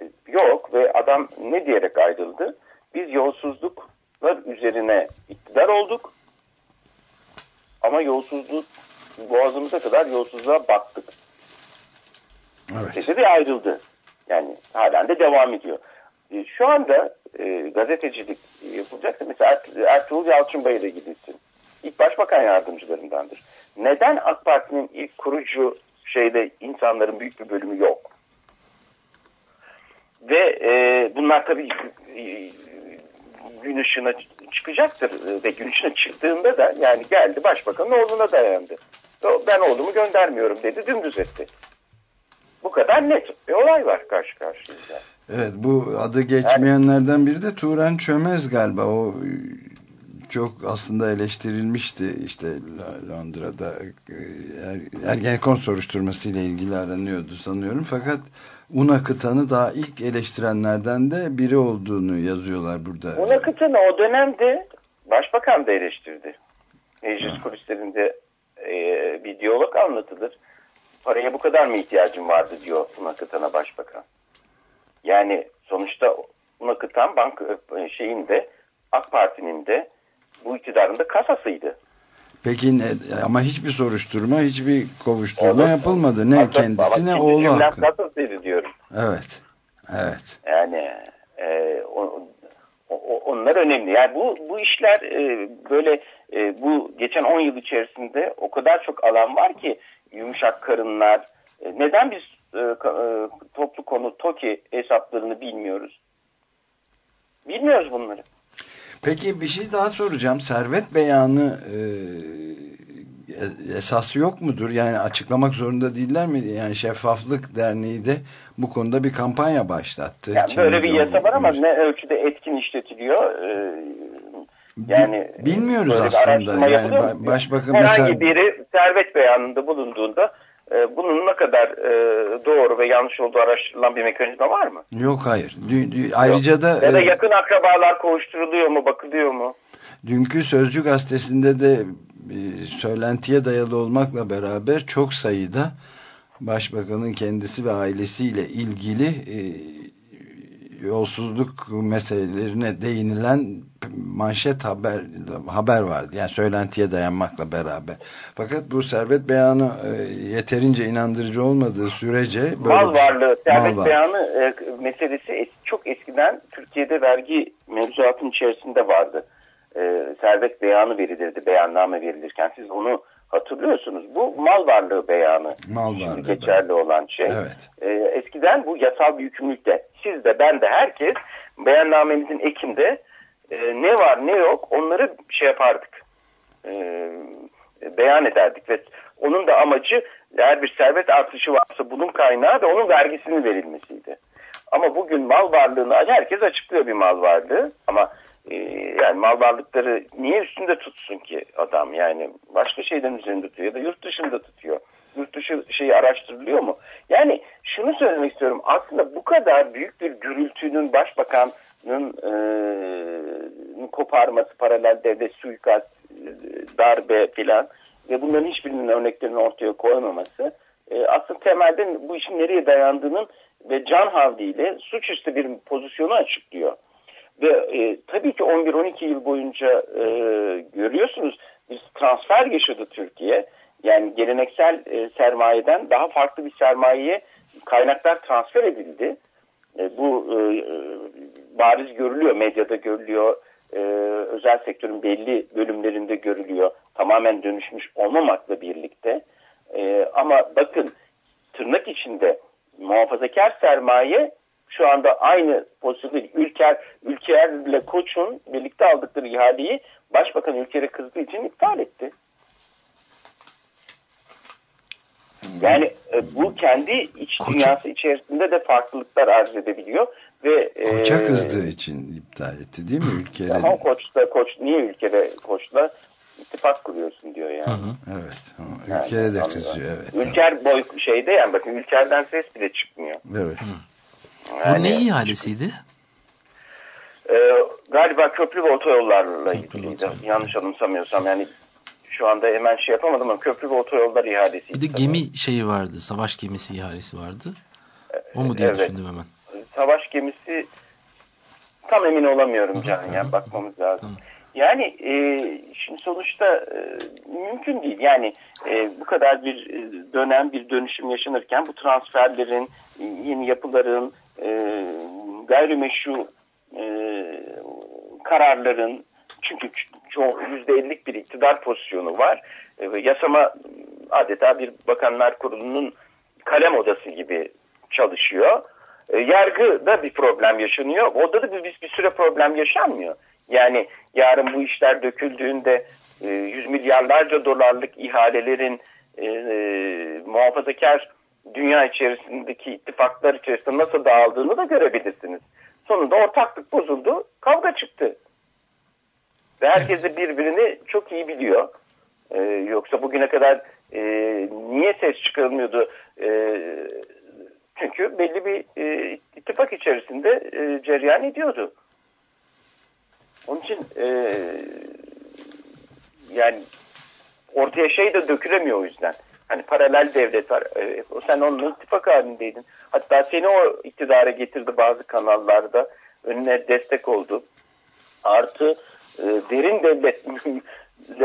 E, yok ve adam ne diyerek ayrıldı? Biz yolsuzluklar üzerine iktidar olduk ama yolsuzluk boğazımıza kadar yolsuzluğa battık. Evet. Dedi ve ayrıldı. Yani halen de devam ediyor. E, Şu anda e, gazetecilik yapılacaksa mesela Er- Ertuğrul Yalçınbayır'a gidilsin. İlk başbakan yardımcılarındandır. Neden AK Parti'nin ilk kurucu şeyde insanların büyük bir bölümü yok? Ve e, bunlar tabii e, gün ışığına çıkacaktır. E, Ve gün ışığına çıktığında da yani geldi başbakanın oğluna dayandı. Ben oğlumu göndermiyorum dedi dümdüz etti. Bu kadar net bir olay var karşı karşıyayız. Evet bu adı geçmeyenlerden biri de Turan Çömez galiba. O çok aslında eleştirilmişti işte Londra'da e, Er- Ergenekon soruşturması ile ilgili aranıyordu sanıyorum. Fakat un akıtanı daha ilk eleştirenlerden de biri olduğunu yazıyorlar burada. Buna kıtını o dönemde başbakan da eleştirdi. Meclis kulislerinde e, bir diyalog anlatılır. Paraya bu kadar mı ihtiyacın vardı diyor buna kıtana başbakan. Yani sonuçta buna kıtan bank e, şeyin de AK Parti'nin de bu iktidarın da kasasıydı. Peki ne, ama hiçbir soruşturma, hiçbir kovuşturma Olur. yapılmadı. Ne Kasa- kendisi ne oğlu hakkı. kasasıydı diyorum. Evet. Evet. Yani e, o- o- onlar önemli. Yani bu bu işler e, böyle e, bu geçen 10 yıl içerisinde o kadar çok alan var ki yumuşak karınlar. E, neden biz e, e, toplu konu TOKİ hesaplarını bilmiyoruz? Bilmiyoruz bunları. Peki bir şey daha soracağım. Servet beyanı e, esası yok mudur? Yani açıklamak zorunda değiller mi? Yani Şeffaflık Derneği de bu konuda bir kampanya başlattı. Yani Çin böyle bir yasa var ama ne ölçüde etkin işletiliyor? E, yani Bilmiyoruz aslında. Yani yapılıyor mu? ba- başbakan Herhangi mesela- biri servet beyanında bulunduğunda e, bunun ne kadar e, doğru ve yanlış olduğu araştırılan bir mekanizma var mı? Yok hayır. Dü- dü- ayrıca da, Ya da e, yakın akrabalar kovuşturuluyor mu, bakılıyor mu? dünkü Sözcü gazetesinde de e, söylentiye dayalı olmakla beraber çok sayıda başbakanın kendisi ve ailesiyle ilgili e, yolsuzluk meselelerine değinilen manşet haber haber vardı. Yani söylentiye dayanmakla beraber. Fakat bu servet beyanı e, yeterince inandırıcı olmadığı sürece böyle Mal varlığı, servet Mal var. beyanı e, meselesi es- çok eskiden Türkiye'de vergi mevzuatının içerisinde vardı. E, servet beyanı verilirdi, beyanname verilirken. Siz onu hatırlıyorsunuz. Bu mal varlığı beyanı. Mal varlığı geçerli olan şey. Evet. E, eskiden bu yasal bir yükümlülükte. Siz de ben de herkes beyannamemizin ekimde e, ne var ne yok onları şey yapardık. E, beyan ederdik ve onun da amacı eğer bir servet artışı varsa bunun kaynağı ve onun vergisinin verilmesiydi. Ama bugün mal varlığını herkes açıklıyor bir mal varlığı ama yani mal varlıkları niye üstünde tutsun ki adam yani başka şeyden üzerinde tutuyor ya da yurt dışında tutuyor. yurt dışı şeyi araştırılıyor mu? Yani şunu söylemek istiyorum. Aslında bu kadar büyük bir gürültünün başbakanın e, koparması, paralel devlet suikast, e, darbe filan ve bunların hiçbirinin örneklerini ortaya koymaması e, aslında temelde bu işin nereye dayandığının ve can havliyle suçüstü bir pozisyonu açıklıyor. Ve e, tabii ki 11-12 yıl boyunca e, görüyorsunuz bir transfer yaşadı Türkiye. Yani geleneksel e, sermayeden daha farklı bir sermayeye kaynaklar transfer edildi. E, bu e, bariz görülüyor, medyada görülüyor, e, özel sektörün belli bölümlerinde görülüyor. Tamamen dönüşmüş olmamakla birlikte. E, ama bakın tırnak içinde muhafazakar sermaye şu anda aynı pozisyonda. Ülker, Ülker ile Koç'un birlikte aldıkları ihaleyi Başbakan Ülker'e kızdığı için iptal etti. Yani e, bu kendi iç Koç'a- dünyası içerisinde de farklılıklar arz edebiliyor ve e, Koça kızdığı için iptal etti değil mi ülkede? Ama Koç'ta Koç niye ülkede Koç'la ittifak kuruyorsun diyor yani. Hı hı. Evet. ama Yani Ülkere de kızıyor. Evet. Ülker boy şeyde yani bakın Ülker'den ses bile çıkmıyor. Evet. Bu Yani, ne ihalesiydi? e, galiba köprü ve otoyollarla ilgiliydi. Yanlış anımsamıyorsam yani şu anda hemen şey yapamadım ama köprü ve otoyollar ihalesi. Bir de gemi şeyi vardı. Savaş gemisi ihalesi vardı. O mu diye Evet. düşündüm hemen. Savaş gemisi tam emin olamıyorum Hı, canım hı, ya hı. bakmamız lazım. Tamam. Yani e, şimdi sonuçta e, mümkün değil. Yani e, bu kadar bir e, dönem bir dönüşüm yaşanırken bu transferlerin, yeni yapıların, e, gayrimeşru e, kararların çünkü çoğu yüzde ellik bir iktidar pozisyonu var. E, yasama adeta bir bakanlar kurulunun kalem odası gibi çalışıyor. E, yargıda bir problem yaşanıyor. Orada da bir, bir, bir süre problem yaşanmıyor. Yani yarın bu işler döküldüğünde e, yüz milyarlarca dolarlık ihalelerin e, e, muhafazakar dünya içerisindeki ittifaklar içerisinde nasıl dağıldığını da görebilirsiniz. Sonunda ortaklık bozuldu, kavga çıktı. Ve herkes de birbirini çok iyi biliyor. Ee, yoksa bugüne kadar e, niye ses çıkarılmıyordu? E, çünkü belli bir e, ittifak içerisinde e, cereyan ediyordu. Onun için e, yani ortaya şey de dökülemiyor o yüzden. Hani paralel devlet var. E, sen onunla ittifak halindeydin. Hatta seni o iktidara getirdi bazı kanallarda. Önüne destek oldu. Artı e, derin devletle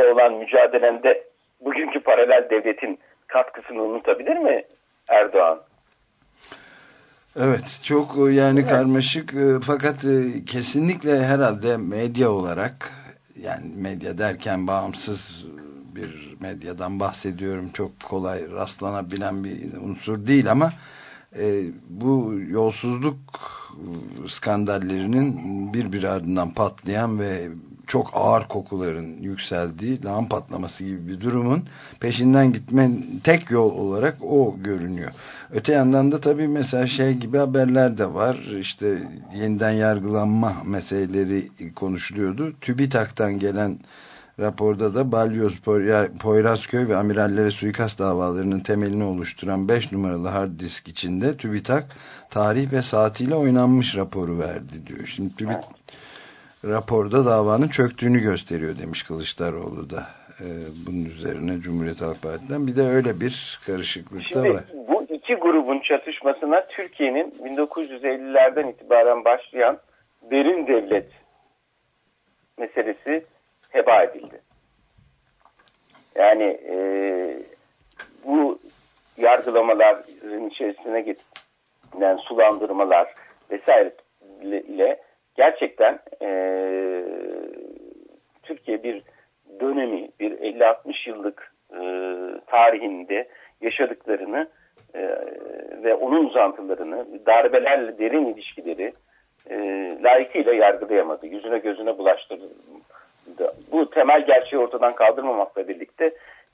olan mücadelende bugünkü paralel devletin katkısını unutabilir mi Erdoğan? Evet çok e, yani karmaşık e, fakat e, kesinlikle herhalde medya olarak yani medya derken bağımsız bir medyadan bahsediyorum çok kolay rastlanabilen bir unsur değil ama e, bu yolsuzluk skandallerinin bir bir ardından patlayan ve çok ağır kokuların yükseldiği lağım patlaması gibi bir durumun peşinden gitmen tek yol olarak o görünüyor. Öte yandan da tabii mesela şey gibi haberler de var. İşte yeniden yargılanma meseleleri konuşuluyordu. TÜBİTAK'tan gelen raporda da Balyoz, Poyra- Poyrazköy ve amirallere suikast davalarının temelini oluşturan 5 numaralı hard disk içinde TÜBİTAK tarih ve saatiyle oynanmış raporu verdi diyor. Şimdi TÜBİ raporda davanın çöktüğünü gösteriyor demiş Kılıçdaroğlu da. Ee, bunun üzerine Cumhuriyet Halk Partisi'nden bir de öyle bir karışıklık da Şimdi var. bu iki grubun çatışmasına Türkiye'nin 1950'lerden itibaren başlayan derin devlet meselesi heba edildi. Yani e, bu yargılamaların içerisine giden sulandırmalar vesaire ile gerçekten e, Türkiye bir dönemi, bir 50-60 yıllık e, tarihinde yaşadıklarını e, ve onun uzantılarını, darbelerle derin ilişkileri e, layıkıyla yargılayamadı. Yüzüne gözüne bulaştırdı. Bu temel gerçeği ortadan kaldırmamakla birlikte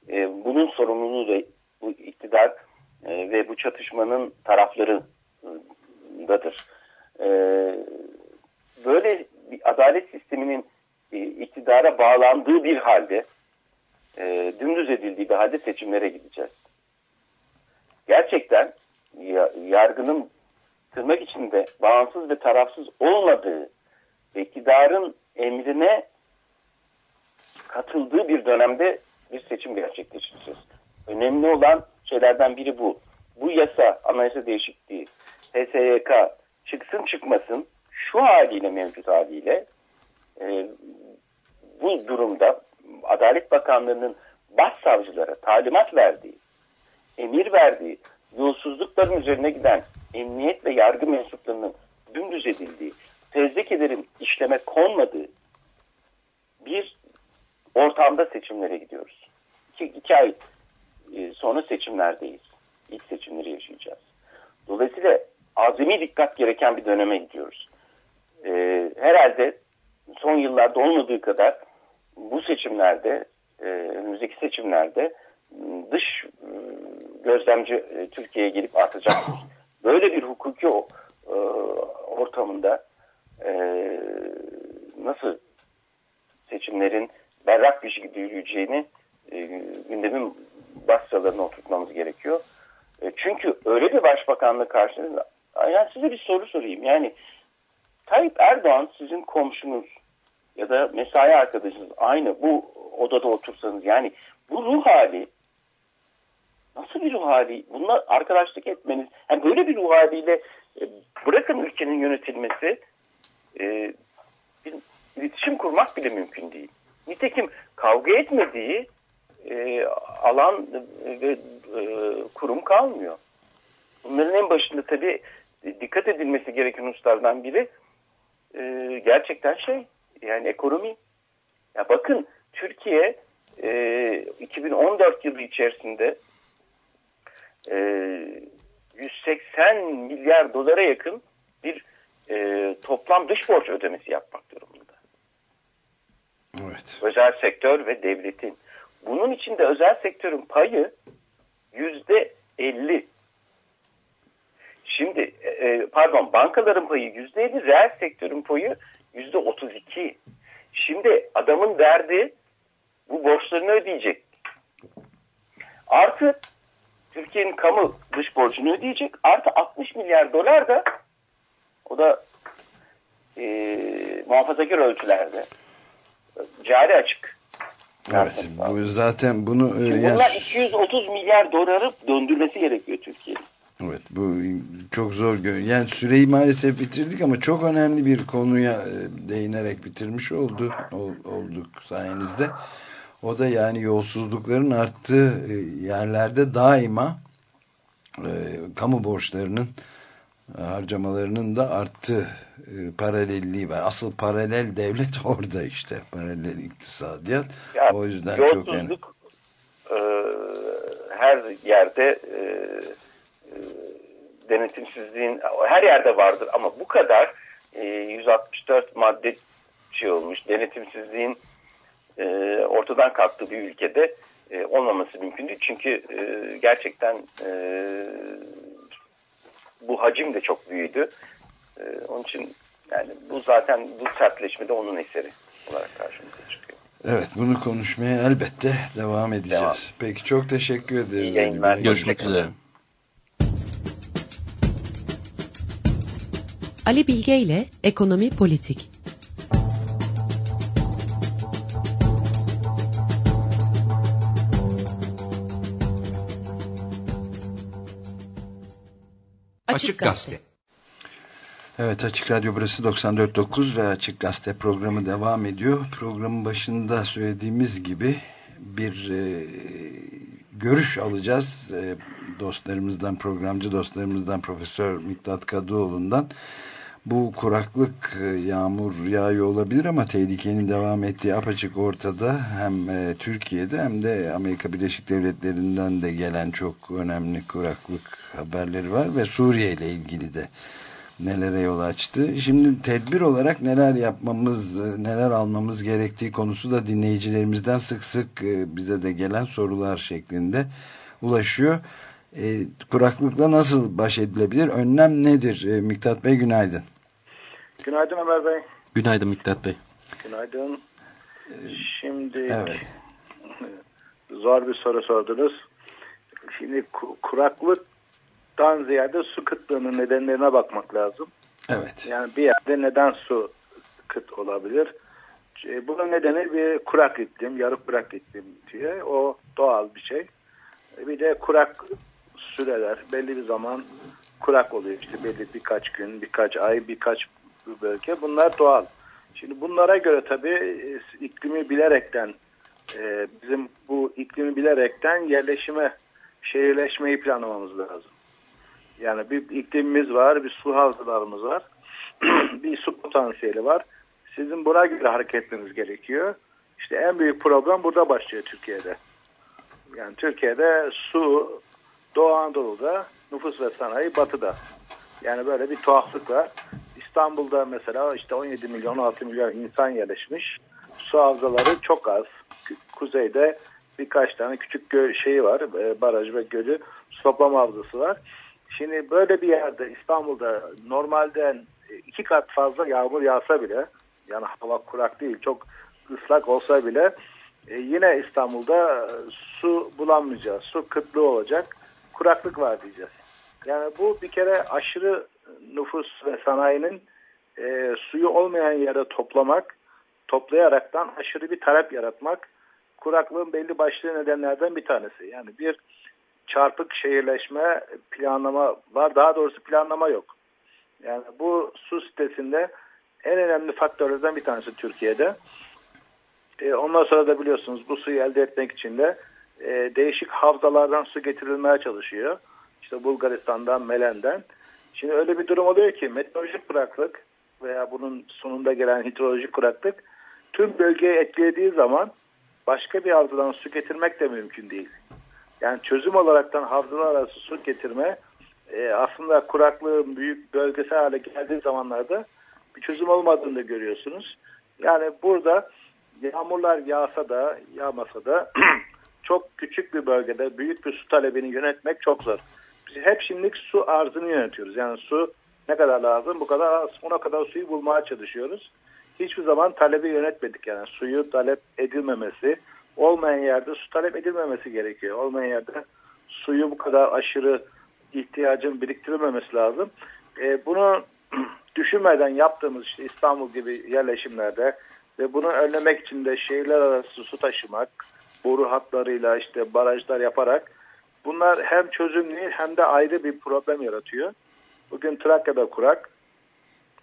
e, bunun sorumluluğu da bu iktidar e, ve bu çatışmanın taraflarındadır. E, böyle bir adalet sisteminin e, iktidara bağlandığı bir halde e, dümdüz edildiği bir halde seçimlere gideceğiz. gerçekten ya- yargının tırnak içinde bağımsız ve tarafsız olmadığı ve iktidarın emrine katıldığı bir dönemde bir seçim gerçekleştireceğiz. Önemli olan şeylerden biri bu. Bu yasa, anayasa değişikliği, HSYK çıksın çıkmasın şu haliyle mevcut haliyle e, bu durumda Adalet Bakanlığı'nın başsavcılara talimat verdiği, emir verdiği, yolsuzlukların üzerine giden emniyet ve yargı mensuplarının dümdüz edildiği, fezlekelerin işleme konmadığı ortamda seçimlere gidiyoruz. İki, iki ay e, sonra seçimlerdeyiz. İlk seçimleri yaşayacağız. Dolayısıyla azami dikkat gereken bir döneme gidiyoruz. E, herhalde son yıllarda olmadığı kadar bu seçimlerde, e, önümüzdeki seçimlerde dış gözlemci e, Türkiye'ye gelip artacaktır. Böyle bir hukuki o- e, ortamında e, nasıl seçimlerin berrak bir şekilde yürüyeceğini e, gündemin baş sıralarına oturtmamız gerekiyor. E, çünkü öyle bir başbakanlık karşınızda yani size bir soru sorayım. Yani Tayyip Erdoğan sizin komşunuz ya da mesai arkadaşınız aynı bu odada otursanız yani bu ruh hali nasıl bir ruh hali? Bununla arkadaşlık etmeniz yani böyle bir ruh haliyle e, bırakın ülkenin yönetilmesi e, bir iletişim kurmak bile mümkün değil. Nitekim kavga etmediği e, alan ve e, kurum kalmıyor. Bunların en başında tabii dikkat edilmesi gereken hususlardan biri e, gerçekten şey yani ekonomi. Ya bakın Türkiye e, 2014 yılı içerisinde e, 180 milyar dolara yakın bir e, toplam dış borç ödemesi yapmak durumunda. Evet. Özel sektör ve devletin. Bunun içinde özel sektörün payı yüzde 50. Şimdi e, pardon bankaların payı yüzde 50, reel sektörün payı yüzde 32. Şimdi adamın derdi bu borçlarını ödeyecek. Artı Türkiye'nin kamu dış borcunu ödeyecek. Artı 60 milyar dolar da o da e, muhafazakar ölçülerde cari açık. Evet. Bu zaten bunu e, Şimdi yani- bunlar 230 milyar doları döndürmesi gerekiyor Türkiye'nin. Evet bu çok zor yani süreyi maalesef bitirdik ama çok önemli bir konuya e, değinerek bitirmiş oldu ol- olduk sayenizde. O da yani yolsuzlukların arttığı e, yerlerde daima e, kamu borçlarının e, harcamalarının da arttığı e, paralelliği var. Asıl paralel devlet orada işte. Paralel iktisadiyat. Ya, o yüzden çok önemli. e, her yerde e, e, denetimsizliğin her yerde vardır ama bu kadar e, 164 madde şey olmuş denetimsizliğin e, ortadan kalktığı bir ülkede e, olmaması mümkün değil. Çünkü e, gerçekten e, bu hacim de çok büyüdü. E, onun için yani bu zaten bu sertleşme de onun eseri olarak karşımıza çıkıyor. Evet bunu konuşmaya elbette devam edeceğiz. Devam. Peki çok teşekkür ederiz. İyi yayınlar. Görüşmek üzere. Ali Bilge ile Ekonomi Politik. Açık Gazete. Evet Açık Radyo burası 94.9 ve Açık Gazete programı devam ediyor. Programın başında söylediğimiz gibi bir e, görüş alacağız e, dostlarımızdan, programcı dostlarımızdan Profesör Miktat Kadıoğlu'ndan. Bu kuraklık, e, yağmur yağıyor olabilir ama tehlikenin devam ettiği apaçık ortada. Hem e, Türkiye'de hem de Amerika Birleşik Devletleri'nden de gelen çok önemli kuraklık haberleri var ve Suriye ile ilgili de nelere yol açtı. Şimdi tedbir olarak neler yapmamız, e, neler almamız gerektiği konusu da dinleyicilerimizden sık sık bize de gelen sorular şeklinde ulaşıyor. E, kuraklıkla nasıl baş edilebilir? Önlem nedir? E, Miktat Bey günaydın. Günaydın Ömer Bey. Günaydın Miktat Bey. Günaydın. Şimdi Evet. zor bir soru sordunuz. Şimdi ku- kuraklık dan ziyade su kıtlığının nedenlerine bakmak lazım. Evet. Yani bir yerde neden su kıt olabilir? E, bunun nedeni bir kurak iklim, yarı kurak iklim diye. O doğal bir şey. E, bir de kurak süreler. Belli bir zaman kurak oluyor. İşte belli birkaç gün, birkaç ay, birkaç bölge. Bunlar doğal. Şimdi bunlara göre tabii e, iklimi bilerekten e, bizim bu iklimi bilerekten yerleşime, şehirleşmeyi planlamamız lazım. Yani bir iklimimiz var, bir su havzalarımız var, bir su potansiyeli var. Sizin buna göre hareket etmeniz gerekiyor. İşte en büyük problem burada başlıyor Türkiye'de. Yani Türkiye'de su Doğu Anadolu'da, nüfus ve sanayi batıda. Yani böyle bir tuhaflık var. İstanbul'da mesela işte 17 milyon 16 milyon insan yerleşmiş. Su havzaları çok az. Kuzeyde birkaç tane küçük göl şeyi var. E, baraj ve gölü su havzası var. Şimdi böyle bir yerde İstanbul'da normalden iki kat fazla yağmur yağsa bile yani hava kurak değil çok ıslak olsa bile e, yine İstanbul'da su bulamayacağız. Su kıtlığı olacak. Kuraklık var diyeceğiz. Yani bu bir kere aşırı nüfus ve sanayinin e, suyu olmayan yere toplamak, toplayaraktan aşırı bir talep yaratmak kuraklığın belli başlı nedenlerden bir tanesi. Yani bir çarpık şehirleşme planlama var. Daha doğrusu planlama yok. Yani bu su sitesinde en önemli faktörlerden bir tanesi Türkiye'de. E, ondan sonra da biliyorsunuz bu suyu elde etmek için de e, değişik havzalardan su getirilmeye çalışıyor. İşte Bulgaristan'dan, Melen'den. Şimdi öyle bir durum oluyor ki meteorolojik kuraklık veya bunun sonunda gelen hidrolojik kuraklık tüm bölgeyi etkilediği zaman başka bir havzadan su getirmek de mümkün değil. Yani çözüm olaraktan havzalar arası su getirme e, aslında kuraklığın büyük bölgesel hale geldiği zamanlarda bir çözüm olmadığını da görüyorsunuz. Yani burada yağmurlar yağsa da yağmasa da çok küçük bir bölgede büyük bir su talebini yönetmek çok zor. Biz hep şimdilik su arzını yönetiyoruz. Yani su ne kadar lazım bu kadar az ona kadar suyu bulmaya çalışıyoruz. Hiçbir zaman talebi yönetmedik yani suyu talep edilmemesi olmayan yerde su talep edilmemesi gerekiyor. Olmayan yerde suyu bu kadar aşırı ihtiyacın biriktirilmemesi lazım. E, bunu düşünmeden yaptığımız işte İstanbul gibi yerleşimlerde ve bunu önlemek için de şehirler arası su taşımak, boru hatlarıyla işte barajlar yaparak bunlar hem çözüm değil hem de ayrı bir problem yaratıyor. Bugün Trakya'da kurak,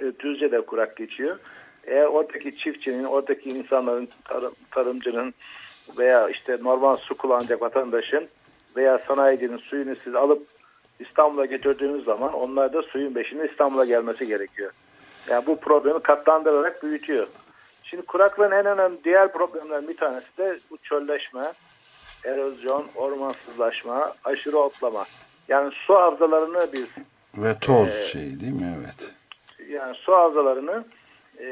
e, Düzce'de kurak geçiyor. Eğer oradaki çiftçinin, oradaki insanların, tarım, tarımcının veya işte normal su kullanacak vatandaşın veya sanayicinin suyunu siz alıp İstanbul'a götürdüğünüz zaman onlar da suyun beşinde İstanbul'a gelmesi gerekiyor. Yani bu problemi katlandırarak büyütüyor. Şimdi kuraklığın en önemli diğer problemlerin bir tanesi de bu çölleşme, erozyon, ormansızlaşma, aşırı otlama. Yani su havzalarını biz ve toz e, şey değil mi? Evet. Yani su havzalarını e,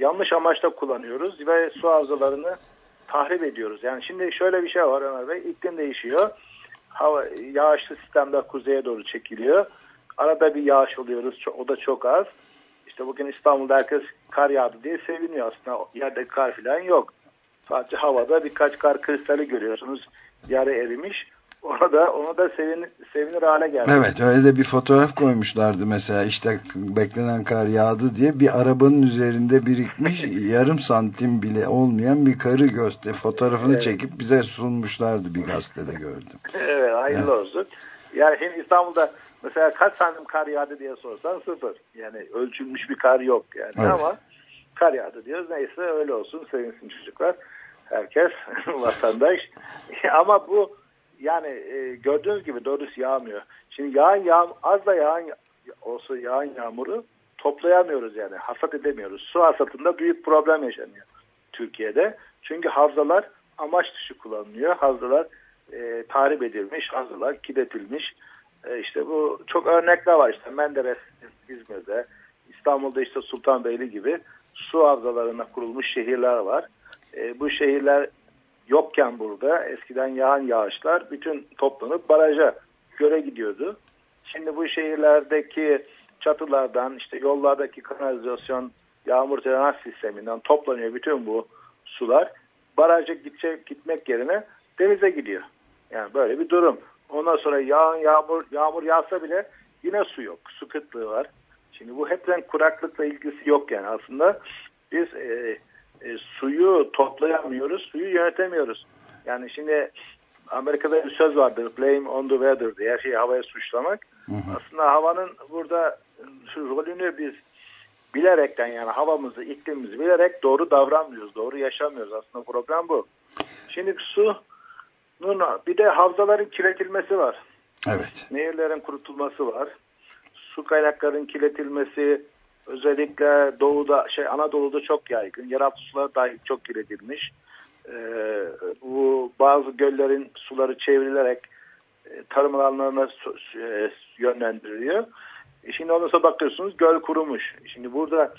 yanlış amaçla kullanıyoruz ve su havzalarını tahrip ediyoruz. Yani şimdi şöyle bir şey var Ömer Bey. İklim değişiyor. Hava yağışlı sistemler kuzeye doğru çekiliyor. Arada bir yağış oluyoruz. O da çok az. İşte bugün İstanbul'da herkes kar yağdı diye seviniyor aslında. Yerde kar falan yok. Sadece havada birkaç kar kristali görüyorsunuz. Yarı erimiş. Ona da ona da sevin, sevinir hale geldi. Evet öyle de bir fotoğraf koymuşlardı mesela işte beklenen kar yağdı diye bir arabanın üzerinde birikmiş yarım santim bile olmayan bir karı göster fotoğrafını evet. çekip bize sunmuşlardı bir gazetede gördüm. Evet hayırlı evet. olsun. Yani şimdi İstanbul'da mesela kaç santim kar yağdı diye sorsan sıfır. Yani ölçülmüş bir kar yok yani evet. ama kar yağdı diyoruz. Neyse öyle olsun sevinsin çocuklar. Herkes vatandaş. ama bu yani e, gördüğünüz gibi doğrusu yağmıyor. Şimdi yağan yağ, az da yağan olsa yağan yağmuru toplayamıyoruz yani. Hasat edemiyoruz. Su hasatında büyük problem yaşanıyor Türkiye'de. Çünkü havzalar amaç dışı kullanılıyor. Havzalar e, tahrip edilmiş, havzalar kidetilmiş. E, işte bu çok örnekler var işte Menderes, İzmir'de, İstanbul'da işte Sultanbeyli gibi su havzalarına kurulmuş şehirler var. E, bu şehirler yokken burada eskiden yağan yağışlar bütün toplanıp baraja göre gidiyordu. Şimdi bu şehirlerdeki çatılardan işte yollardaki kanalizasyon yağmur drenaj sisteminden toplanıyor bütün bu sular. Baraja gidecek, gitmek yerine denize gidiyor. Yani böyle bir durum. Ondan sonra yağan yağmur yağmur yağsa bile yine su yok. Su kıtlığı var. Şimdi bu hepten kuraklıkla ilgisi yok yani aslında biz e, e, suyu toplayamıyoruz, suyu yönetemiyoruz. Yani şimdi Amerika'da bir söz vardır, blame on the weather diye her şeyi havaya suçlamak. Aslında havanın burada şu rolünü biz bilerekten yani havamızı, iklimimizi bilerek doğru davranmıyoruz, doğru yaşamıyoruz. Aslında problem bu. Şimdi su bir de havzaların kirletilmesi var. Evet. Nehirlerin kurutulması var. Su kaynaklarının kirletilmesi özellikle doğuda şey Anadolu'da çok yaygın. Yeraltı suları dahi çok kirletilmiş. Ee, bu bazı göllerin suları çevrilerek e, tarım alanlarına su, e, yönlendiriliyor. E şimdi ondan sonra bakıyorsunuz göl kurumuş. Şimdi burada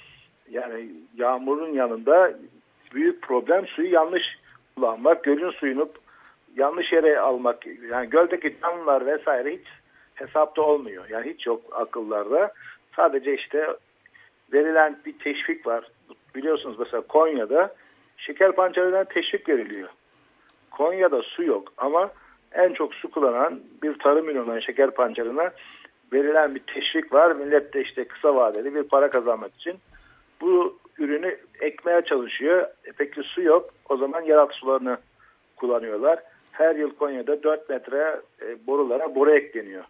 yani yağmurun yanında büyük problem suyu yanlış kullanmak. Gölün suyunu yanlış yere almak. Yani göldeki canlılar vesaire hiç hesapta olmuyor. Yani hiç yok akıllarda. Sadece işte verilen bir teşvik var. Biliyorsunuz mesela Konya'da şeker pancarından teşvik veriliyor. Konya'da su yok ama en çok su kullanan bir tarım ürünü olan şeker pancarına verilen bir teşvik var. Millet de işte kısa vadeli bir para kazanmak için bu ürünü ekmeye çalışıyor. E peki su yok. O zaman yeraltı sularını kullanıyorlar. Her yıl Konya'da 4 metre e, borulara boru ekleniyor.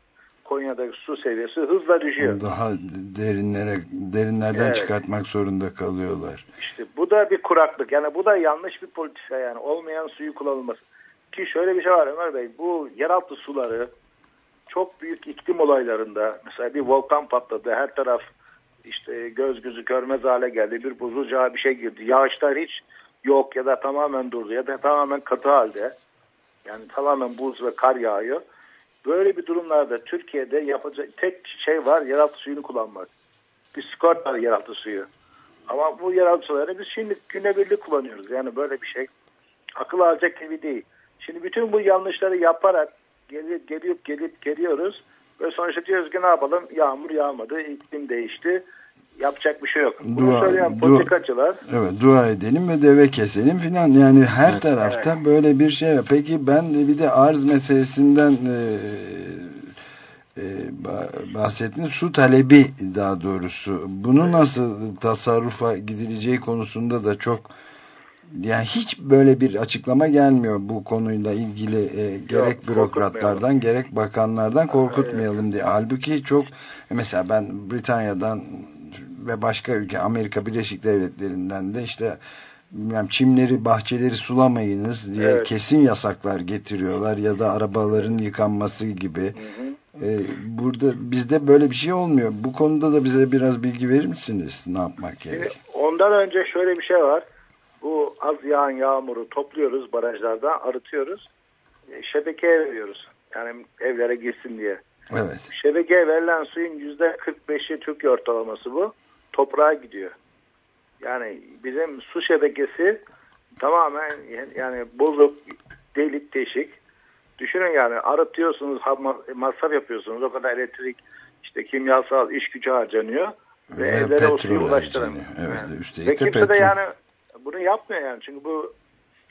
Konya'daki su seviyesi hızla düşüyor. Daha derinlere derinlerden Evet. çıkartmak zorunda kalıyorlar. İşte bu da bir kuraklık. Yani bu da yanlış bir politika yani. Olmayan suyu kullanılması. Ki şöyle bir şey var Ömer Bey. Bu yeraltı suları çok büyük iklim olaylarında mesela bir volkan patladı. Her taraf işte göz gözü görmez hale geldi. Bir buzulcağa bir şey girdi. Yağışlar hiç yok ya da tamamen durdu ya da tamamen katı halde. Yani tamamen buz ve kar yağıyor. Böyle bir durumlarda Türkiye'de yapacak tek şey var yeraltı suyunu kullanmak. Bir skor var yeraltı suyu. Ama bu yeraltı sularını biz şimdi günebirlik kullanıyoruz. Yani böyle bir şey akıl alacak gibi değil. Şimdi bütün bu yanlışları yaparak gelip gelip gelip geliyoruz. Ve sonuçta diyoruz ki ne yapalım? Yağmur yağmadı, iklim değişti. Yapacak bir şey yok. Bunu Dua- söyleyen dua- politikacılar Evet dua edelim ve deve keselim filan yani her tarafta böyle bir şey var. Peki ben de bir de arz meselesinden e, e, ba- bahsettiniz. Su talebi daha doğrusu. Bunu nasıl tasarrufa gidileceği konusunda da çok yani hiç böyle bir açıklama gelmiyor bu konuyla ilgili e, gerek bürokratlardan gerek bakanlardan korkutmayalım diye. Halbuki çok mesela ben Britanya'dan ve başka ülke Amerika Birleşik Devletleri'nden de işte bilmem çimleri bahçeleri sulamayınız diye Evet. kesin yasaklar getiriyorlar ya da arabaların yıkanması gibi. Ee, burada bizde böyle bir şey olmuyor. Bu konuda da bize biraz bilgi verir misiniz? Ne yapmak gerek? Ondan önce şöyle bir şey var. Bu az yağan yağmuru topluyoruz barajlardan, arıtıyoruz. E, Şebekeye veriyoruz. Yani evlere girsin diye. Evet. Şebekeye verilen suyun yüzde 45'i Türkiye ortalaması bu. Toprağa gidiyor. Yani bizim su şebekesi tamamen yani bozuk, delik deşik. Düşünün yani arıtıyorsunuz, masraf yapıyorsunuz. O kadar elektrik, işte kimyasal iş gücü harcanıyor. Ve, Ve evlere o suyu ulaştıramıyor. Evet, Yani. üstelik Ve kimse de yani bunu yapmıyor yani. Çünkü bu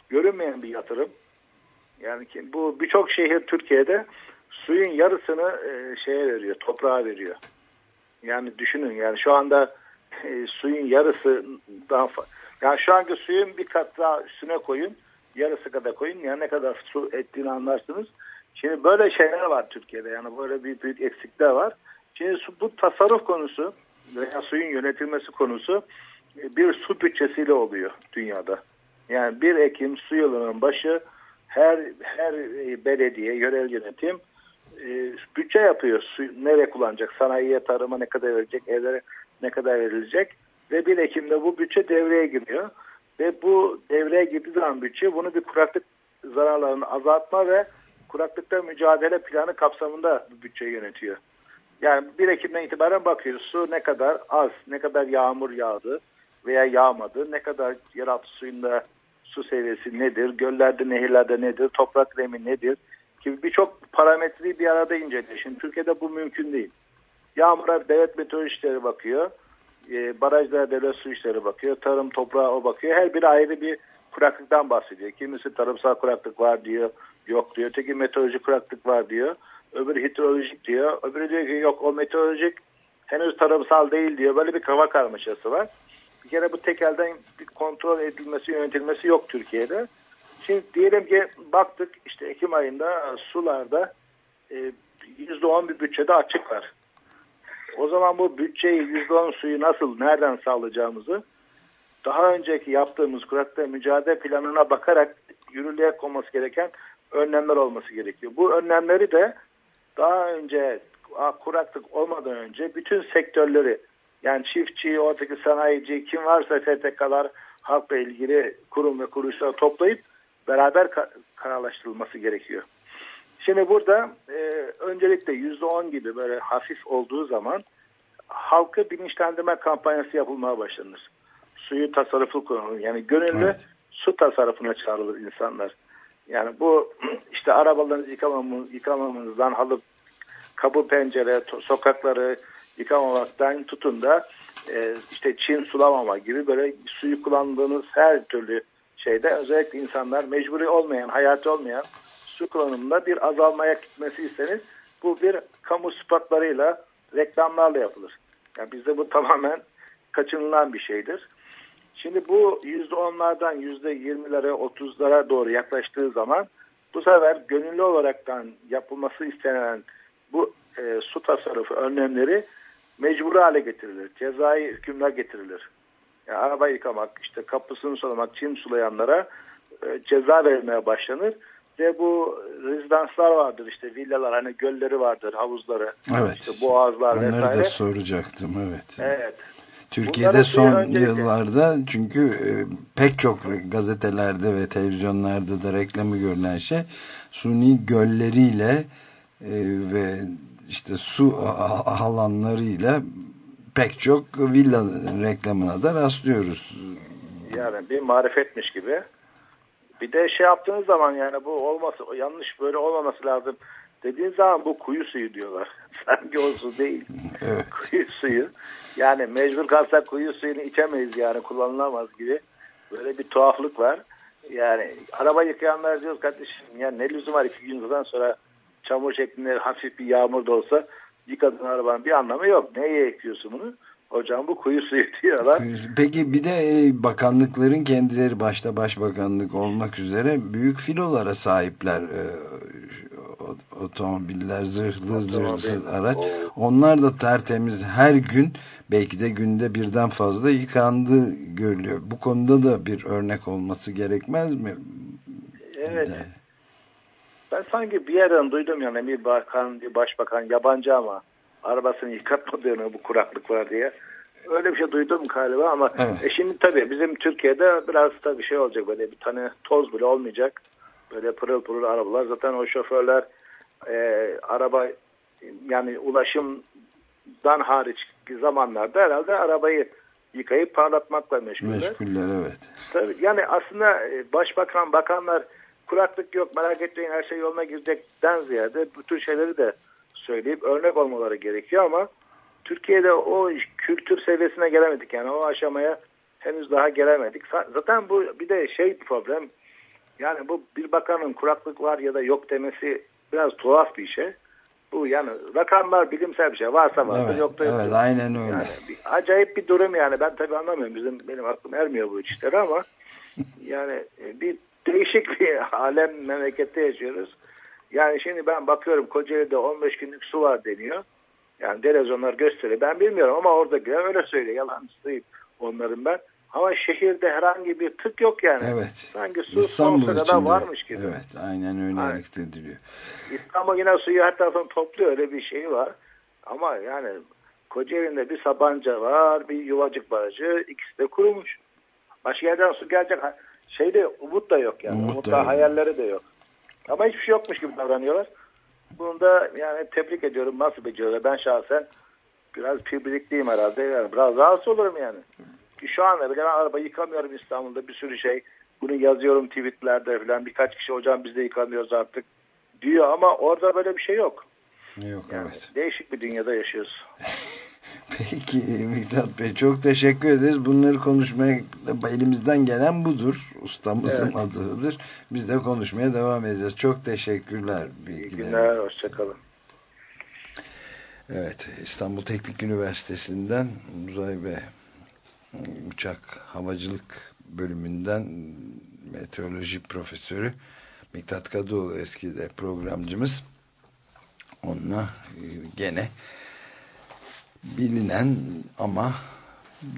görünmeyen bir yatırım. Yani ki bu birçok şehir Türkiye'de suyun yarısını e, şeye veriyor, toprağa veriyor. Yani düşünün yani şu anda e, suyun yarısı daha yani şu anki suyun bir kat daha üstüne koyun, yarısı kadar koyun. Yani ne kadar su ettiğini anlarsınız. Şimdi böyle şeyler var Türkiye'de. Yani böyle bir büyük eksikler var. Şimdi su, bu tasarruf konusu veya suyun yönetilmesi konusu e, bir su bütçesiyle oluyor dünyada. Yani bir Ekim su yılının başı her her e, belediye, yörel yönetim e, bütçe yapıyor. Su nereye kullanacak? Sanayiye, tarıma ne kadar verecek? Evlere ne kadar verilecek? Ve 1 Ekim'de bu bütçe devreye giriyor. Ve bu devreye girdiği zaman bütçe bunu bir kuraklık zararlarını azaltma ve kuraklıkla mücadele planı kapsamında bütçe yönetiyor. Yani 1 Ekim'den itibaren bakıyoruz su ne kadar az, ne kadar yağmur yağdı veya yağmadı, ne kadar yeraltı suyunda su seviyesi nedir, göllerde, nehirlerde nedir, toprak remi nedir gibi birçok parametreyi bir arada inceliyor. Şimdi Türkiye'de bu mümkün değil. Yağmura devlet meteorolojistleri bakıyor, e, barajlara devlet su işleri bakıyor, tarım toprağa o bakıyor. Her biri ayrı bir kuraklıktan bahsediyor. Kimisi tarımsal kuraklık var diyor, yok diyor. Öteki meteorolojik kuraklık var diyor. Öbürü hidrolojik diyor. Öbürü diyor ki yok o meteorolojik henüz tarımsal değil diyor. Böyle bir kafa karmaşası var. Bir kere bu tek elden bir kontrol edilmesi, yönetilmesi yok Türkiye'de. Şimdi diyelim ki baktık işte Ekim ayında sularda e, %10 bir bütçede açık var. O zaman bu bütçeyi %10 suyu nasıl, nereden sağlayacağımızı daha önceki yaptığımız kuraklıkla mücadele planına bakarak yürürlüğe konması gereken önlemler olması gerekiyor. Bu önlemleri de daha önce kuraklık olmadan önce bütün sektörleri yani çiftçi, oradaki sanayici, kim varsa STK'lar halkla ilgili kurum ve kuruluşlar toplayıp beraber kararlaştırılması gerekiyor. Şimdi burada e, öncelikle %10 gibi böyle hafif olduğu zaman halkı bilinçlendirme kampanyası yapılmaya başlanır. Suyu tasarruflu kullanılır. Yani gönüllü evet. su tasarrufuna çağrılır insanlar. Yani bu işte arabalarınızı yıkamamız, yıkamamanızdan alıp kapı pencere, sokakları yıkamamaktan tutun da e, işte çin sulamama gibi böyle suyu kullandığınız her türlü şeyde özellikle insanlar mecburi olmayan, hayatı olmayan su kullanımında bir azalmaya gitmesi iseniz bu bir kamu spotlarıyla reklamlarla yapılır. Yani bizde bu tamamen kaçınılan bir şeydir. Şimdi bu yüzde onlardan yüzde yirmilere otuzlara doğru yaklaştığı zaman bu sefer gönüllü olaraktan yapılması istenen bu e, su tasarrufu önlemleri mecburi hale getirilir. Cezai hükümler getirilir. Yani araba yıkamak, işte kapısını sulamak, çim sulayanlara e, ceza verilmeye başlanır. Ve bu rezidanslar vardır işte villalar hani gölleri vardır havuzları evet. işte boğazlar Onları vesaire. da soracaktım evet. Evet. Türkiye'de Bunları son öncelikle... yıllarda çünkü e, pek çok gazetelerde ve televizyonlarda da reklamı görülen şey suni gölleriyle e, ve işte su alanlarıyla pek çok villa reklamına da rastlıyoruz. Yani bir marifetmiş gibi. Bir de şey yaptığınız zaman yani bu olması yanlış böyle olmaması lazım dediğin zaman bu kuyu suyu diyorlar. Sanki o su değil. Evet. Kuyu suyu. Yani mecbur kalsak kuyu suyunu içemeyiz yani kullanılamaz gibi. Böyle bir tuhaflık var. Yani araba yıkayanlar diyoruz kardeşim ya ne lüzum var iki gün sonra çamur şeklinde hafif bir yağmur da olsa yıkadığın arabanın bir anlamı yok. Neye ekiyorsun bunu? Hocam bu kuyu suyu diyorlar. Peki bir de e, bakanlıkların kendileri başta başbakanlık olmak üzere büyük filolara sahipler. E, otomobiller, zırhlı zırhsız araç. Onlar da tertemiz her gün belki de günde birden fazla yıkandığı görülüyor. Bu konuda da bir örnek olması gerekmez mi? Evet. De. Ben sanki bir yerden duydum yani bir bakan, bir başbakan yabancı ama arabasını yıkatmadığını bu kuraklık var diye. Öyle bir şey duydum galiba ama evet. e şimdi tabii bizim Türkiye'de biraz da bir şey olacak böyle bir tane toz bile olmayacak. Böyle pırıl pırıl arabalar. Zaten o şoförler e, araba yani ulaşımdan hariç zamanlarda herhalde arabayı yıkayıp parlatmakla meşguller. Meşguller evet. Tabii, yani aslında e, başbakan, bakanlar kuraklık yok merak etmeyin her şey yoluna girecekten ziyade bu tür şeyleri de söyleyip örnek olmaları gerekiyor ama Türkiye'de o kültür seviyesine gelemedik yani o aşamaya henüz daha gelemedik. Zaten bu bir de şey problem yani bu bir bakanın kuraklık var ya da yok demesi biraz tuhaf bir şey. Bu yani rakamlar bilimsel bir şey. Varsa varsa evet, yok da Evet aynen öyle. Yani bir, acayip bir durum yani. Ben tabii anlamıyorum. Bizim, benim aklım ermiyor bu işleri ama yani e, bir değişik bir alem memlekette yaşıyoruz. Yani şimdi ben bakıyorum Kocaeli'de 15 günlük su var deniyor. Yani televizyonlar gösteriyor. Ben bilmiyorum ama oradakiler öyle söylüyor. Yalancısıyım onların ben. Ama şehirde herhangi bir tık yok yani. Evet. Sanki su İstanbul kadar varmış gibi. Evet aynen öyle yani, ediliyor. İstanbul yine suyu her taraftan topluyor öyle bir şey var. Ama yani Kocaeli'nde bir Sabanca var, bir Yuvacık Barajı, ikisi de kurumuş. Başka yerden su gelecek şeyde umut da yok yani. Umut, umut da hayalleri de yok. Ama hiçbir şey yokmuş gibi davranıyorlar. Bunu da yani tebrik ediyorum. Nasıl beceriyorlar? Ben şahsen biraz pirbilikliyim herhalde. Yani biraz rahatsız olurum yani. Ki şu anda bile ben araba yıkamıyorum İstanbul'da bir sürü şey. Bunu yazıyorum tweetlerde falan. Birkaç kişi hocam biz de yıkamıyoruz artık diyor ama orada böyle bir şey yok. Yok yani evet. Değişik bir dünyada yaşıyoruz. Peki Miktat Bey çok teşekkür ederiz. Bunları konuşmaya elimizden gelen budur. Ustamızın Evet. adıdır. Biz de konuşmaya devam edeceğiz. Çok teşekkürler. İyi günler, hoşçakalın. Evet, İstanbul Teknik Üniversitesi'nden uzay ve uçak havacılık bölümünden meteoroloji profesörü Miktat Kadıoğlu eski de programcımız. Onunla e, gene bilinen ama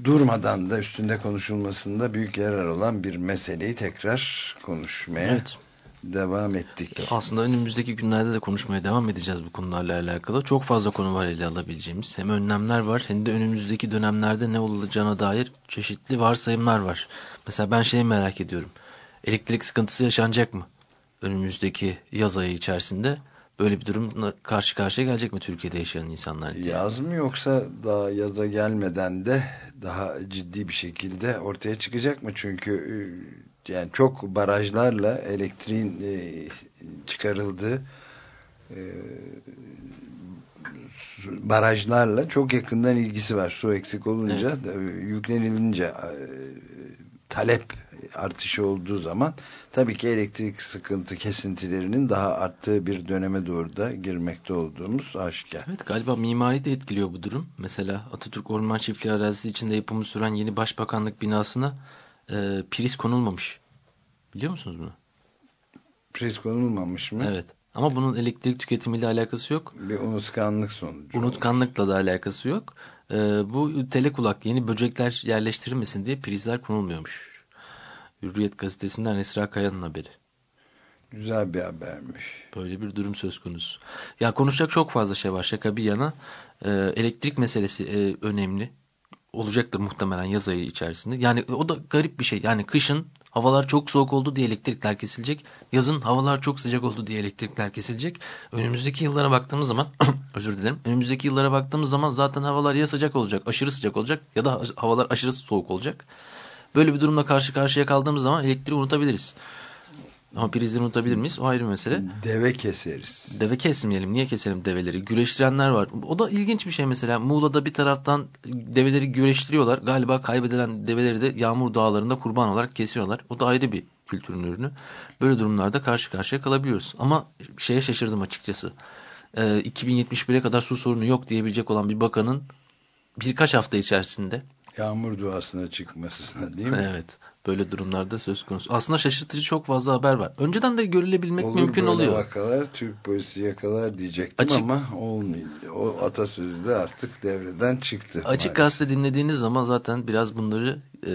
durmadan da üstünde konuşulmasında büyük yarar olan bir meseleyi tekrar konuşmaya Evet. devam ettik. Aslında önümüzdeki günlerde de konuşmaya devam edeceğiz bu konularla alakalı. Çok fazla konu var ele alabileceğimiz. Hem önlemler var hem de önümüzdeki dönemlerde ne olacağına dair çeşitli varsayımlar var. Mesela ben şeyi merak ediyorum. Elektrik sıkıntısı yaşanacak mı? Önümüzdeki yaz ayı içerisinde böyle bir durumla karşı karşıya gelecek mi Türkiye'de yaşayan insanlar diye. Yaz mı yoksa daha yaza gelmeden de daha ciddi bir şekilde ortaya çıkacak mı? Çünkü e, yani çok barajlarla elektriğin e, çıkarıldığı e, barajlarla çok yakından ilgisi var. Su eksik olunca e, yüklenilince talep artışı olduğu zaman tabii ki elektrik sıkıntı kesintilerinin daha arttığı bir döneme doğru da girmekte olduğumuz aşikar. Evet galiba mimari de etkiliyor bu durum. Mesela Atatürk Orman Çiftliği arazisi içinde yapımı süren yeni başbakanlık binasına e, priz konulmamış. Biliyor musunuz bunu? Priz konulmamış mı? Evet. Ama bunun elektrik tüketimiyle alakası yok. Bir unutkanlık sonucu. Unutkanlıkla da alakası yok. E, bu telekulak yeni böcekler yerleştirilmesin diye prizler konulmuyormuş. Hürriyet gazetesinden Esra Kaya'nın haberi. Güzel bir habermiş. Böyle bir durum söz konusu. Ya konuşacak çok fazla şey var şaka bir yana. Ee, elektrik meselesi e, önemli. Olacaktır muhtemelen yaz ayı içerisinde. Yani o da garip bir şey. Yani kışın havalar çok soğuk oldu diye elektrikler kesilecek. Yazın havalar çok sıcak oldu diye elektrikler kesilecek. Önümüzdeki yıllara baktığımız zaman özür dilerim. Önümüzdeki yıllara baktığımız zaman zaten havalar ya sıcak olacak, aşırı sıcak olacak ya da havalar aşırı soğuk olacak. Böyle bir durumla karşı karşıya kaldığımız zaman elektriği unutabiliriz. Ama prizleri unutabilir miyiz? O ayrı bir mesele. Deve keseriz. Deve kesmeyelim. Niye keselim develeri? Güreştirenler var. O da ilginç bir şey mesela. Muğla'da bir taraftan develeri güreştiriyorlar. Galiba kaybedilen develeri de yağmur dağlarında kurban olarak kesiyorlar. O da ayrı bir kültürün ürünü. Böyle durumlarda karşı karşıya kalabiliyoruz. Ama şeye şaşırdım açıkçası. Ee, 2071'e kadar su sorunu yok diyebilecek olan bir bakanın birkaç hafta içerisinde Yağmur duasına çıkmasına değil mi? Evet. Böyle durumlarda söz konusu. Aslında şaşırtıcı çok fazla haber var. Önceden de görülebilmek Olur mümkün oluyor. vakalar Türk polisi yakalar diyecektim Açık- ama olmuyor. O atasözü de artık devreden çıktı. Açık maalesef. gazete dinlediğiniz zaman zaten biraz bunları e,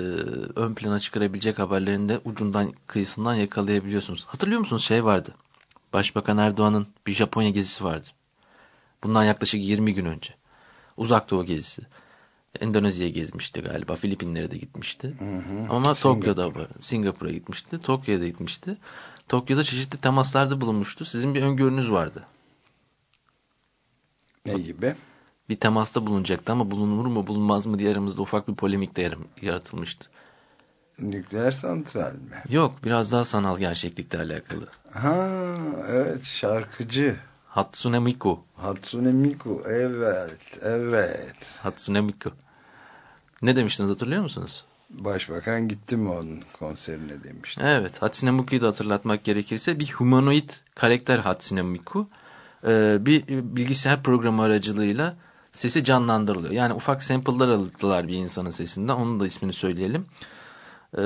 ön plana çıkarabilecek haberlerin de ucundan kıyısından yakalayabiliyorsunuz. Hatırlıyor musunuz şey vardı. Başbakan Erdoğan'ın bir Japonya gezisi vardı. Bundan yaklaşık 20 gün önce. Uzak Doğu gezisi. Endonezya'ya gezmişti galiba. Filipinlere de gitmişti. Hı hı. Ama Singapur. Tokyo'da var. Singapur'a gitmişti. Tokyo'ya da gitmişti. Tokyo'da çeşitli temaslarda bulunmuştu. Sizin bir öngörünüz vardı. Ne gibi? Bir temasta bulunacaktı ama bulunur mu bulunmaz mı diye aramızda ufak bir polemik de yaratılmıştı. Nükleer santral mi? Yok biraz daha sanal gerçeklikle alakalı. Ha evet şarkıcı. Hatsune Miku. Hatsune Miku. Evet. Evet. Hatsune Miku. Ne demiştiniz hatırlıyor musunuz? Başbakan gitti mi onun konserine demişti. Evet Hatsune Miku'yu da hatırlatmak gerekirse bir humanoid karakter Hatsune Miku. Ee, bir bilgisayar programı aracılığıyla sesi canlandırılıyor. Yani ufak sample'lar aldılar bir insanın sesinden. Onun da ismini söyleyelim. Ee,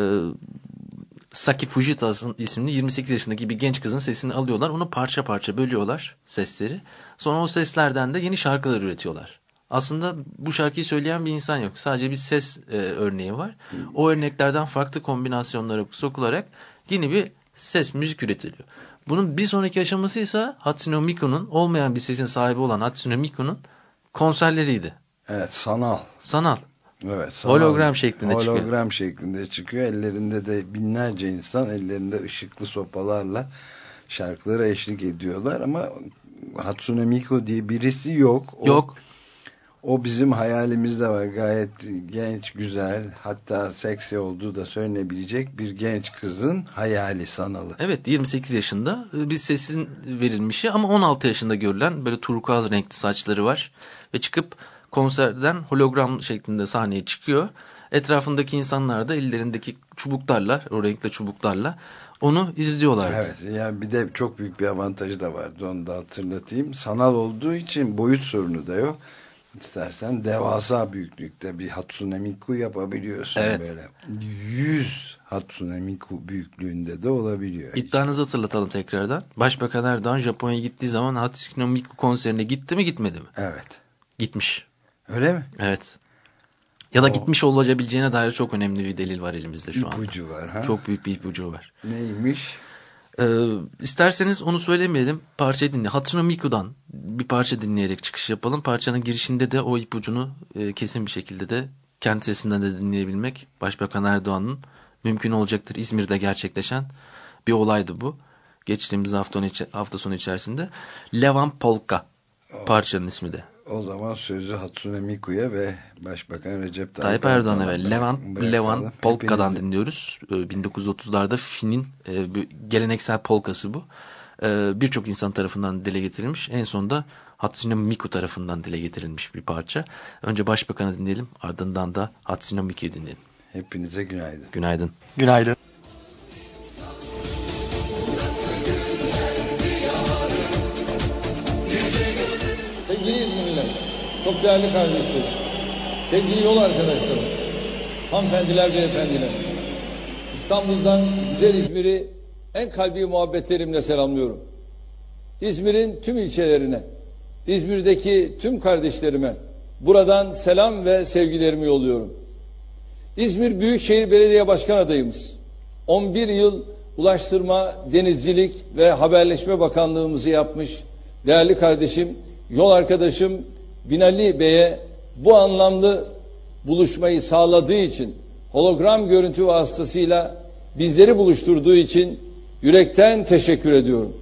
Saki Fujita isimli 28 yaşındaki bir genç kızın sesini alıyorlar. Onu parça parça bölüyorlar sesleri. Sonra o seslerden de yeni şarkılar üretiyorlar. Aslında bu şarkıyı söyleyen bir insan yok. Sadece bir ses e, örneği var. O örneklerden farklı kombinasyonlara sokularak yeni bir ses, müzik üretiliyor. Bunun bir sonraki aşaması ise Hatsune Miku'nun olmayan bir sesin sahibi olan Hatsune Miku'nun konserleriydi. Evet sanal. Sanal. Evet, sanal. Hologram şeklinde çıkıyor. Hologram şeklinde çıkıyor. Ellerinde de binlerce insan ellerinde ışıklı sopalarla şarkılara eşlik ediyorlar ama Hatsune Miku diye birisi yok. O, Yok. O bizim hayalimizde var. Gayet genç, güzel, hatta seksi olduğu da söylenebilecek bir genç kızın hayali sanalı. Evet 28 yaşında e, bir sesin verilmişi ama 16 yaşında görülen böyle turkuaz renkli saçları var ve çıkıp konserden hologram şeklinde sahneye çıkıyor. Etrafındaki insanlar da ellerindeki çubuklarla, o renkli çubuklarla onu izliyorlar. Evet yani bir de çok büyük bir avantajı da vardı onu da hatırlatayım. Sanal olduğu için boyut sorunu da yok. İstersen devasa büyüklükte bir Hatsune Miku yapabiliyorsun Evet. böyle. 100 Hatsune Miku büyüklüğünde de olabiliyor. İddianızı hatırlatalım tekrardan. Başbakan Erdoğan Japonya'ya gittiği zaman Hatsune Miku konserine gitti mi gitmedi mi? Evet. Gitmiş. Öyle mi? Evet. Ya da O- gitmiş olabileceğine dair çok önemli bir delil var elimizde şu anda. İpucu var ha? Çok büyük bir ipucu var. Neymiş? Ee, isterseniz onu söylemeyelim. Parçayı dinle. Hatsune Miku'dan bir parça dinleyerek çıkış yapalım. Parçanın girişinde de o ipucunu e, kesin bir şekilde de kendi sesinden de dinleyebilmek Başbakan Erdoğan'ın mümkün olacaktır. İzmir'de gerçekleşen bir olaydı bu. Geçtiğimiz hafta, hafta sonu içerisinde. Levan Polka parçanın ismi de. O zaman sözü Hatsune Miku'ya ve Başbakan Recep Tayyip, Tayyip Erdoğan'a ve bırakalım. Levan Polka'dan Hepinizi- dinliyoruz. Ee, 1930'larda Fin'in e, geleneksel polkası bu. Ee, Birçok insan tarafından dile getirilmiş. En sonunda Hatsune Miku tarafından dile getirilmiş bir parça. Önce Başbakan'ı dinleyelim. Ardından da Hatsune Miku'yu dinleyelim. Hepinize günaydın. Günaydın. Günaydın. Çok değerli kardeşlerim, sevgili yol arkadaşlarım, hanımefendiler ve efendiler. İstanbul'dan güzel İzmir'i en kalbi muhabbetlerimle selamlıyorum. İzmir'in tüm ilçelerine, İzmir'deki tüm kardeşlerime buradan selam ve sevgilerimi yolluyorum. İzmir Büyükşehir Belediye Başkan adayımız. 11 yıl Ulaştırma, Denizcilik ve Haberleşme Bakanlığımızı yapmış değerli kardeşim, yol arkadaşım Binali Bey'e bu anlamlı buluşmayı sağladığı için, hologram görüntü vasıtasıyla bizleri buluşturduğu için yürekten teşekkür ediyorum.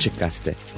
Açık Gazete.